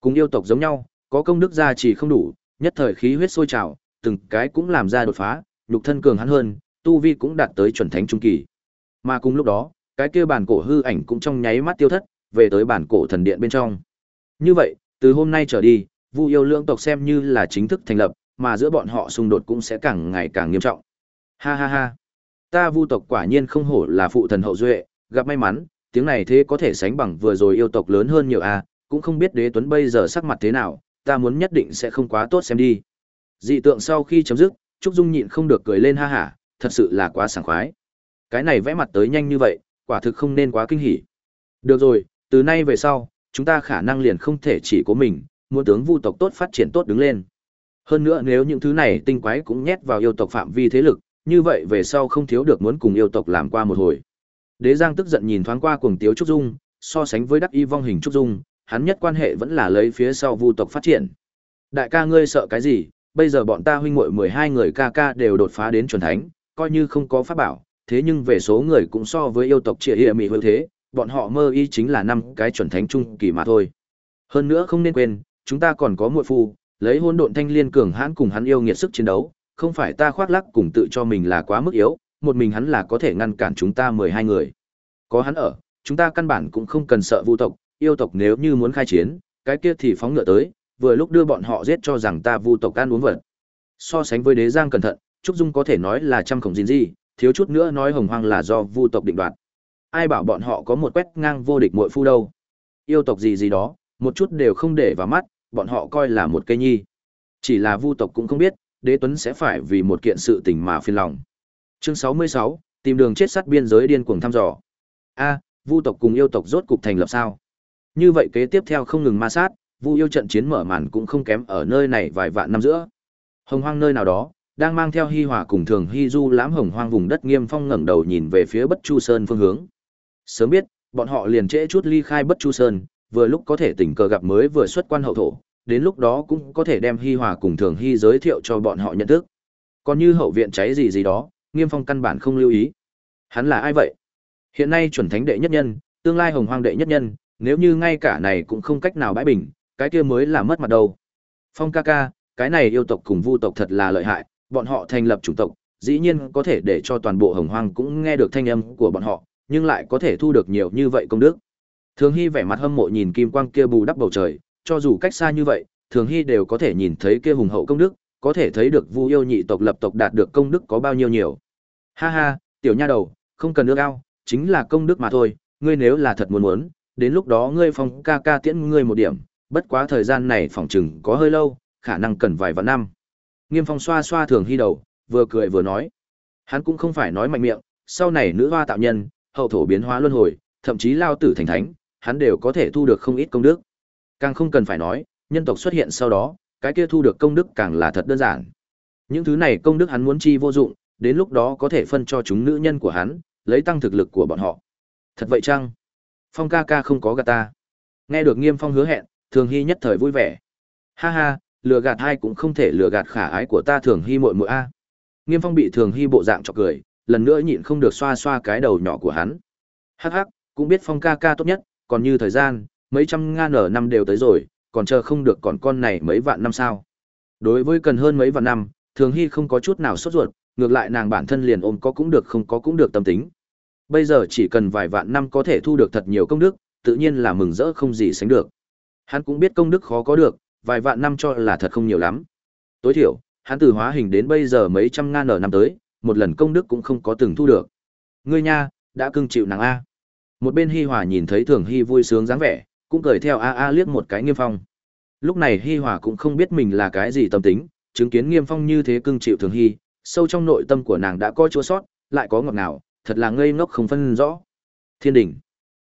Cùng yêu tộc giống nhau, có công đức gia chỉ không đủ, nhất thời khí huyết sôi trào, từng cái cũng làm ra đột phá, nhục thân cường hắn hơn, tu vi cũng đạt tới chuẩn thánh trung kỳ. Mà cùng lúc đó, cái kia bản cổ hư ảnh cũng trong nháy mắt tiêu thất, về tới bản cổ thần điện bên trong. Như vậy, từ hôm nay trở đi, Vu yêu lưỡng tộc xem như là chính thức thành lập, mà giữa bọn họ xung đột cũng sẽ càng ngày càng nghiêm trọng. Ha ha ha. Ta Vu tộc quả nhiên không hổ là phụ thần hậu duệ, gặp may mắn, tiếng này thế có thể sánh bằng vừa rồi yêu tộc lớn hơn nhiều a, à, cũng không biết Đế Tuấn bây giờ sắc mặt thế nào, ta muốn nhất định sẽ không quá tốt xem đi. Dị tượng sau khi chấm dứt, Trúc Dung nhịn không được cười lên ha hả, thật sự là quá sảng khoái. Cái này vẽ mặt tới nhanh như vậy, quả thực không nên quá kinh hỉ. Được rồi, từ nay về sau, chúng ta khả năng liền không thể chỉ có mình, muốn tướng vu tộc tốt phát triển tốt đứng lên. Hơn nữa nếu những thứ này tinh quái cũng nhét vào yêu tộc phạm vi thế lực, như vậy về sau không thiếu được muốn cùng yêu tộc làm qua một hồi. Đế Giang tức giận nhìn thoáng qua cuồng tiếu Trúc Dung, so sánh với đắc y vong hình Trúc Dung, hắn nhất quan hệ vẫn là lấy phía sau vu tộc phát triển. Đại ca ngươi sợ cái gì, bây giờ bọn ta huynh muội 12 người ca ca đều đột phá đến chuẩn thánh, coi như không có pháp bảo, thế nhưng về số người cũng so với yêu tộc trịa hệ mị hơn thế, bọn họ mơ y chính là năm cái chuẩn thánh trung kỳ mà thôi. Hơn nữa không nên quên, chúng ta còn có muội phu, lấy hôn độn thanh liên cường hãn cùng hắn yêu nghiệt sức chiến đấu, không phải ta khoác lác cùng tự cho mình là quá mức yếu, một mình hắn là có thể ngăn cản chúng ta 12 người. Có hắn ở, chúng ta căn bản cũng không cần sợ vu tộc, yêu tộc nếu như muốn khai chiến, cái kia thì phóng ngựa tới, vừa lúc đưa bọn họ giết cho rằng ta vu tộc ăn uống vật. So sánh với đế giang cẩn thận, Trúc Dung có thể nói là trăm khổng gìn gì, thiếu chút nữa nói hồng hoang là do vu tộc định đoạt. Ai bảo bọn họ có một quét ngang vô địch muội phu đâu. Yêu tộc gì gì đó, một chút đều không để vào mắt, bọn họ coi là một cây nhi. Chỉ là vu tộc cũng không biết, đế tuấn sẽ phải vì một kiện sự tình mà phiền lòng. Chương 66, tìm đường chết sát biên giới điên cuồng thăm dò. A, vu tộc cùng yêu tộc rốt cục thành lập sao? Như vậy kế tiếp theo không ngừng ma sát, vu yêu trận chiến mở màn cũng không kém ở nơi này vài vạn năm giữa. Hồng hoang nơi nào đó, đang mang theo hi hòa cùng thường hi du lãm hồng hoang vùng đất nghiêm phong ngẩng đầu nhìn về phía bất chu sơn phương hướng. Sớm biết, bọn họ liền trễ chút ly khai bất chu sơn, vừa lúc có thể tình cờ gặp mới vừa xuất quan hậu thổ, đến lúc đó cũng có thể đem hi hòa cùng thường hi giới thiệu cho bọn họ nhận thức. Còn như hậu viện cháy gì gì đó, nghiêm phong căn bản không lưu ý. Hắn là ai vậy? Hiện nay chuẩn thánh đệ nhất nhân, tương lai hồng hoang đệ nhất nhân, nếu như ngay cả này cũng không cách nào bãi bình, cái kia mới là mất mặt đâu. Phong ca ca, cái này yêu tộc cùng vu tộc thật là lợi hại bọn họ thành lập chủng tộc, dĩ nhiên có thể để cho toàn bộ hồng hoang cũng nghe được thanh âm của bọn họ, nhưng lại có thể thu được nhiều như vậy công đức. Thường Hy vẻ mặt hâm mộ nhìn kim quang kia bù đắp bầu trời, cho dù cách xa như vậy, Thường Hy đều có thể nhìn thấy kia hùng hậu công đức, có thể thấy được Vu yêu nhị tộc lập tộc đạt được công đức có bao nhiêu nhiều. Ha ha, tiểu nha đầu, không cần nước ao, chính là công đức mà thôi, ngươi nếu là thật muốn muốn, đến lúc đó ngươi phong ca ca tiễn ngươi một điểm, bất quá thời gian này phỏng chừng có hơi lâu, khả năng cần vài vạn năm. Nghiêm Phong xoa xoa thường hy đầu, vừa cười vừa nói. Hắn cũng không phải nói mạnh miệng, sau này nữ hoa tạo nhân, hậu thổ biến hóa luân hồi, thậm chí lao tử thành thánh, hắn đều có thể thu được không ít công đức. Càng không cần phải nói, nhân tộc xuất hiện sau đó, cái kia thu được công đức càng là thật đơn giản. Những thứ này công đức hắn muốn chi vô dụng, đến lúc đó có thể phân cho chúng nữ nhân của hắn, lấy tăng thực lực của bọn họ. Thật vậy chăng? Phong ca ca không có gạt ta. Nghe được Nghiêm Phong hứa hẹn, Thường Hy nhất thời vui vẻ. Ha ha, lừa gạt hai cũng không thể lừa gạt khả ái của ta Thường Hy muội muội a. Nghiêm Phong bị Thường Hy bộ dạng chọc cười, lần nữa nhịn không được xoa xoa cái đầu nhỏ của hắn. Hắc hắc, cũng biết Phong ca ca tốt nhất, còn như thời gian, mấy trăm ngàn nở năm đều tới rồi, còn chờ không được còn con này mấy vạn năm sao? Đối với cần hơn mấy vạn năm, Thường Hy không có chút nào sốt ruột, ngược lại nàng bản thân liền ôm có cũng được không có cũng được tâm tính. Bây giờ chỉ cần vài vạn năm có thể thu được thật nhiều công đức, tự nhiên là mừng rỡ không gì sánh được. Hắn cũng biết công đức khó có được, vài vạn năm cho là thật không nhiều lắm. Tối thiểu, hắn từ hóa hình đến bây giờ mấy trăm ngàn ở năm tới, một lần công đức cũng không có từng thu được. Ngươi nha, đã cưng chịu nàng a. Một bên Hi Hòa nhìn thấy Thường Hi vui sướng dáng vẻ, cũng cười theo a a liếc một cái Nghiêm Phong. Lúc này Hi Hòa cũng không biết mình là cái gì tâm tính, chứng kiến Nghiêm Phong như thế cưng chịu Thường Hi, sâu trong nội tâm của nàng đã có chua sót, lại có ngọt ngào, thật là ngây ngốc không phân rõ. Thiên đỉnh.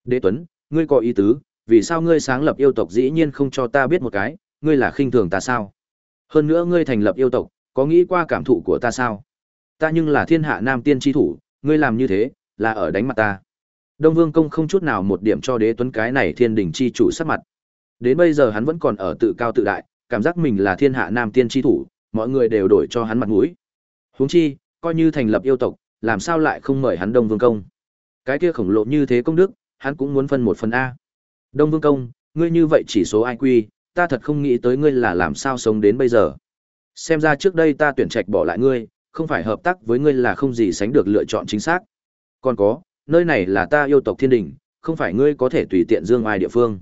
Đế Tuấn, ngươi có ý tứ, vì sao ngươi sáng lập yêu tộc dĩ nhiên không cho ta biết một cái, ngươi là khinh thường ta sao? Hơn nữa ngươi thành lập yêu tộc, có nghĩ qua cảm thụ của ta sao? Ta nhưng là thiên hạ nam tiên tri thủ, ngươi làm như thế, là ở đánh mặt ta. Đông Vương Công không chút nào một điểm cho đế tuấn cái này thiên đỉnh chi chủ sắc mặt. Đến bây giờ hắn vẫn còn ở tự cao tự đại, cảm giác mình là thiên hạ nam tiên chi thủ, mọi người đều đổi cho hắn mặt mũi. Huống chi, coi như thành lập yêu tộc, làm sao lại không mời hắn Đông Vương Công? Cái kia khổng lồ như thế công đức, hắn cũng muốn phân một phần A. Đông Vương Công, ngươi như vậy chỉ số IQ, ta thật không nghĩ tới ngươi là làm sao sống đến bây giờ. Xem ra trước đây ta tuyển trạch bỏ lại ngươi, không phải hợp tác với ngươi là không gì sánh được lựa chọn chính xác. Còn có, nơi này là ta yêu tộc thiên đình, không phải ngươi có thể tùy tiện dương ai địa phương.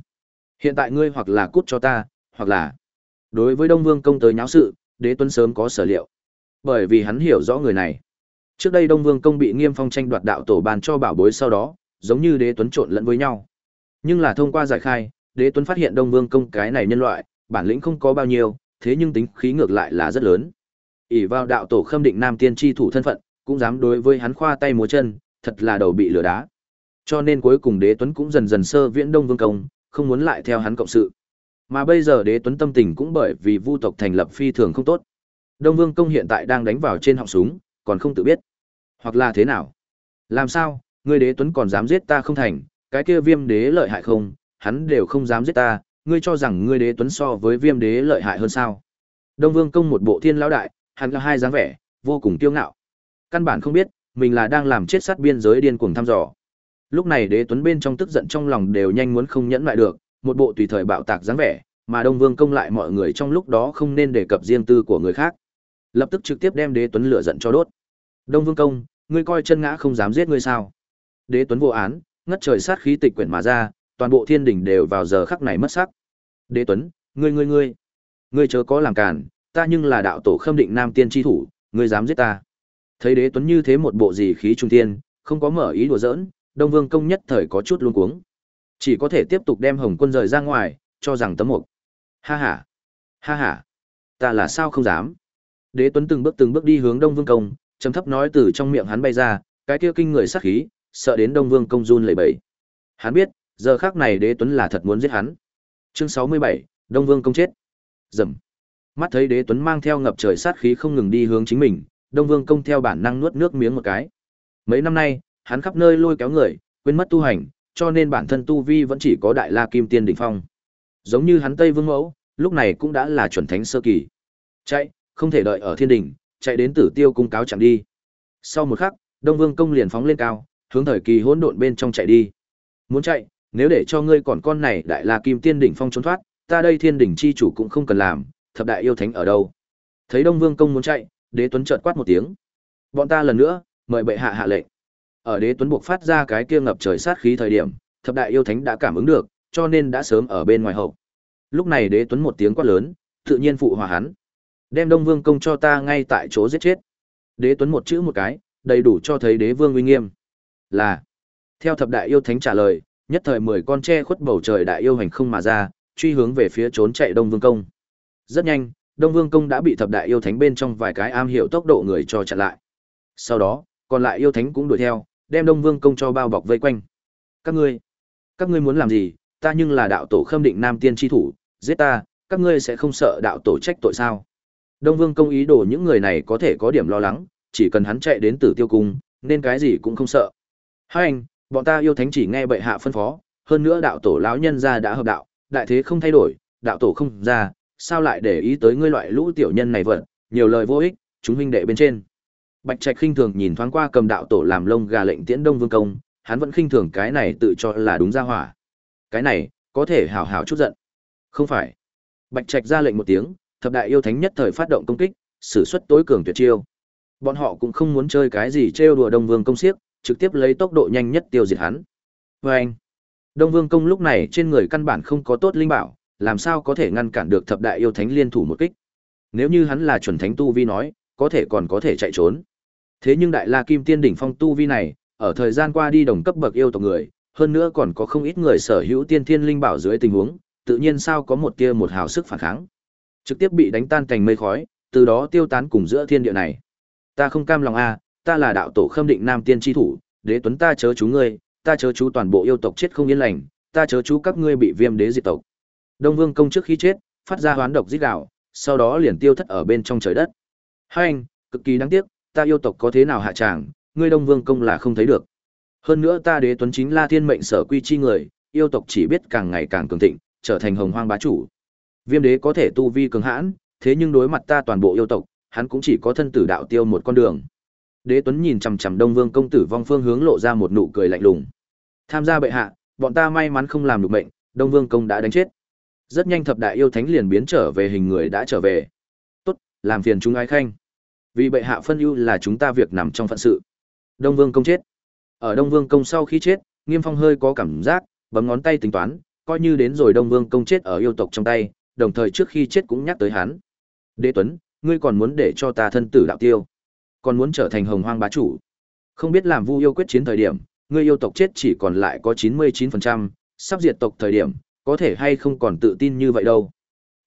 Hiện tại ngươi hoặc là cút cho ta, hoặc là... Đối với Đông Vương Công tới nháo sự, đế tuấn sớm có sở liệu. Bởi vì hắn hiểu rõ người này. Trước đây Đông Vương Công bị Nghiêm Phong tranh đoạt đạo tổ bàn cho bảo bối sau đó, giống như đế tuấn trộn lẫn với nhau. Nhưng là thông qua giải khai, đế tuấn phát hiện Đông Vương Công cái này nhân loại, bản lĩnh không có bao nhiêu, thế nhưng tính khí ngược lại là rất lớn. ỷ vào đạo tổ khâm định nam tiên tri thủ thân phận, cũng dám đối với hắn khoa tay múa chân, thật là đầu bị lửa đá. Cho nên cuối cùng đế tuấn cũng dần dần sơ viễn Đông Vương Công, không muốn lại theo hắn cộng sự. Mà bây giờ đế tuấn tâm tình cũng bởi vì vu tộc thành lập phi thường không tốt. Đông Vương Công hiện tại đang đánh vào trên họng súng, còn không tự biết. Hoặc là thế nào? Làm sao, ngươi đế tuấn còn dám giết ta không thành, cái kia viêm đế lợi hại không, hắn đều không dám giết ta, ngươi cho rằng ngươi đế tuấn so với viêm đế lợi hại hơn sao? Đông Vương công một bộ thiên lão đại, hắn là hai dáng vẻ, vô cùng kiêu ngạo. Căn bản không biết, mình là đang làm chết sát biên giới điên cuồng thăm dò. Lúc này đế tuấn bên trong tức giận trong lòng đều nhanh muốn không nhẫn lại được, một bộ tùy thời bạo tạc dáng vẻ, mà Đông Vương công lại mọi người trong lúc đó không nên đề cập riêng tư của người khác. Lập tức trực tiếp đem đế tuấn lửa giận cho đốt. Đông Vương công, ngươi coi chân ngã không dám giết ngươi sao? Đế tuấn vô án, ngất trời sát khí tịch quyển mà ra, toàn bộ thiên đình đều vào giờ khắc này mất sắc. Đế Tuấn, ngươi ngươi ngươi, ngươi chớ có làm cản, ta nhưng là đạo tổ khâm định nam tiên chi thủ, ngươi dám giết ta. Thấy Đế Tuấn như thế một bộ gì khí trung tiên, không có mở ý đùa giỡn, Đông Vương công nhất thời có chút luống cuống. Chỉ có thể tiếp tục đem Hồng Quân rời ra ngoài, cho rằng tấm mục. Ha ha, ha ha, ta là sao không dám. Đế Tuấn từng bước từng bước đi hướng Đông Vương công, trầm thấp nói từ trong miệng hắn bay ra, cái kia kinh người sát khí, sợ đến Đông Vương công run lẩy bẩy. Hắn biết, giờ khác này Đế Tuấn là thật muốn giết hắn. Chương sáu mươi bảy Đông Vương công chết. dầm Mắt thấy Đế Tuấn mang theo ngập trời sát khí không ngừng đi hướng chính mình, Đông Vương công theo bản năng nuốt nước miếng một cái. Mấy năm nay, hắn khắp nơi lôi kéo người, quên mất tu hành, cho nên bản thân tu vi vẫn chỉ có Đại La Kim Tiên đỉnh phong. Giống như hắn Tây Vương Mẫu, lúc này cũng đã là chuẩn thánh sơ kỳ. Chạy, không thể đợi ở thiên đỉnh, chạy đến Tử Tiêu cung cáo chẳng đi. Sau một khắc, Đông Vương công liền phóng lên cao, hướng thời kỳ hỗn độn bên trong chạy đi. Muốn chạy, nếu để cho ngươi còn con này đại la kim tiên đỉnh phong trốn thoát, ta đây thiên đỉnh chi chủ cũng không cần làm, thập đại yêu thánh ở đâu? Thấy Đông Vương công muốn chạy, Đế Tuấn trợt quát một tiếng. Bọn ta lần nữa, mời bệ hạ hạ lệnh. Ở Đế Tuấn buộc phát ra cái kia ngập trời sát khí thời điểm, thập đại yêu thánh đã cảm ứng được, cho nên đã sớm ở bên ngoài hậu. Lúc này Đế Tuấn một tiếng quát lớn, tự nhiên phụ hòa hắn. Đem Đông Vương công cho ta ngay tại chỗ giết chết. Đế Tuấn một chữ một cái, đầy đủ cho thấy Đế Vương uy nghiêm. Là Theo thập đại yêu thánh trả lời, nhất thời mười con tre khuất bầu trời đại yêu hành không mà ra, truy hướng về phía trốn chạy Đông Vương công. Rất nhanh, Đông Vương công đã bị thập đại yêu thánh bên trong vài cái am hiểu tốc độ người cho chặn lại. Sau đó, còn lại yêu thánh cũng đuổi theo, đem Đông Vương công cho bao bọc vây quanh. Các ngươi, các ngươi muốn làm gì? Ta nhưng là đạo tổ Khâm Định Nam Tiên chi thủ, giết ta, các ngươi sẽ không sợ đạo tổ trách tội sao? Đông Vương công ý đồ những người này có thể có điểm lo lắng, chỉ cần hắn chạy đến Tử Tiêu cung, nên cái gì cũng không sợ. Hai anh, bọn ta yêu thánh chỉ nghe bệ hạ phân phó, hơn nữa đạo tổ lão nhân gia đã hợp đạo, đại thế không thay đổi, đạo tổ không ra, sao lại để ý tới ngươi loại lũ tiểu nhân này vợt nhiều lời vô ích, chúng huynh đệ bên trên. Bạch Trạch khinh thường nhìn thoáng qua cầm đạo tổ làm lông gà lệnh tiễn Đông Vương công, hắn vẫn khinh thường cái này tự cho là đúng ra hỏa. Cái này, có thể hảo hảo chút giận. Không phải. Bạch Trạch ra lệnh một tiếng, thập đại yêu thánh nhất thời phát động công kích, sử xuất tối cường tuyệt chiêu. Bọn họ cũng không muốn chơi cái gì trêu đùa Đông Vương công siếc, trực tiếp lấy tốc độ nhanh nhất tiêu diệt hắn. Và anh, Đông Vương công lúc này trên người căn bản không có tốt linh bảo, làm sao có thể ngăn cản được thập đại yêu thánh liên thủ một kích. Nếu như hắn là chuẩn thánh tu vi nói, có thể còn có thể chạy trốn. Thế nhưng đại La Kim Tiên đỉnh phong tu vi này, ở thời gian qua đi đồng cấp bậc yêu tộc người, hơn nữa còn có không ít người sở hữu tiên thiên linh bảo dưới tình huống, tự nhiên sao có một tia một hào sức phản kháng. Trực tiếp bị đánh tan thành mây khói, từ đó tiêu tán cùng giữa thiên địa này. Ta không cam lòng a, ta là đạo tổ khâm định nam tiên tri thủ, đế tuấn ta chớ chú ngươi, ta chớ chú toàn bộ yêu tộc chết không yên lành, ta chớ chú các ngươi bị viêm đế diệt tộc. Đông Vương công trước khi chết, phát ra hoán độc giết gạo, sau đó liền tiêu thất ở bên trong trời đất. Hai anh, cực kỳ đáng tiếc, ta yêu tộc có thế nào hạ tràng, ngươi Đông Vương công là không thấy được. Hơn nữa ta đế tuấn chính là thiên mệnh sở quy chi người, yêu tộc chỉ biết càng ngày càng cường thịnh, trở thành hồng hoang bá chủ. Viêm đế có thể tu vi cường hãn, thế nhưng đối mặt ta toàn bộ yêu tộc, hắn cũng chỉ có thân tử đạo tiêu một con đường. Đế Tuấn nhìn chằm chằm Đông Vương công tử vong phương hướng lộ ra một nụ cười lạnh lùng. Tham gia bệ hạ, bọn ta may mắn không làm được mệnh, Đông Vương công đã đánh chết. Rất nhanh thập đại yêu thánh liền biến trở về hình người đã trở về. Tốt, làm phiền chúng ái khanh. Vì bệ hạ phân ưu là chúng ta việc nằm trong phận sự. Đông Vương công chết. Ở Đông Vương công sau khi chết, Nghiêm Phong hơi có cảm giác, bấm ngón tay tính toán, coi như đến rồi Đông Vương công chết ở yêu tộc trong tay, đồng thời trước khi chết cũng nhắc tới hắn. Đế Tuấn, ngươi còn muốn để cho ta thân tử đạo tiêu, còn muốn trở thành hồng hoang bá chủ. Không biết làm Vu yêu quyết chiến thời điểm, ngươi yêu tộc chết chỉ còn lại có 99%, sắp diệt tộc thời điểm, có thể hay không còn tự tin như vậy đâu.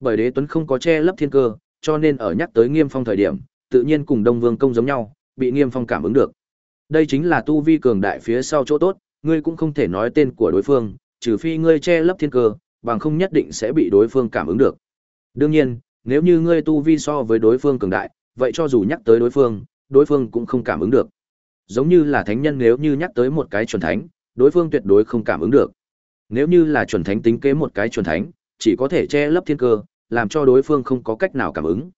Bởi Đế Tuấn không có che lấp thiên cơ, cho nên ở nhắc tới Nghiêm Phong thời điểm, tự nhiên cùng Đông Vương công giống nhau, bị Nghiêm Phong cảm ứng được. Đây chính là tu vi cường đại phía sau chỗ tốt, ngươi cũng không thể nói tên của đối phương, trừ phi ngươi che lấp thiên cơ, bằng không nhất định sẽ bị đối phương cảm ứng được. Đương nhiên, nếu như ngươi tu vi so với đối phương cường đại, vậy cho dù nhắc tới đối phương, đối phương cũng không cảm ứng được. Giống như là thánh nhân nếu như nhắc tới một cái chuẩn thánh, đối phương tuyệt đối không cảm ứng được. Nếu như là chuẩn thánh tính kế một cái chuẩn thánh, chỉ có thể che lấp thiên cơ, làm cho đối phương không có cách nào cảm ứng.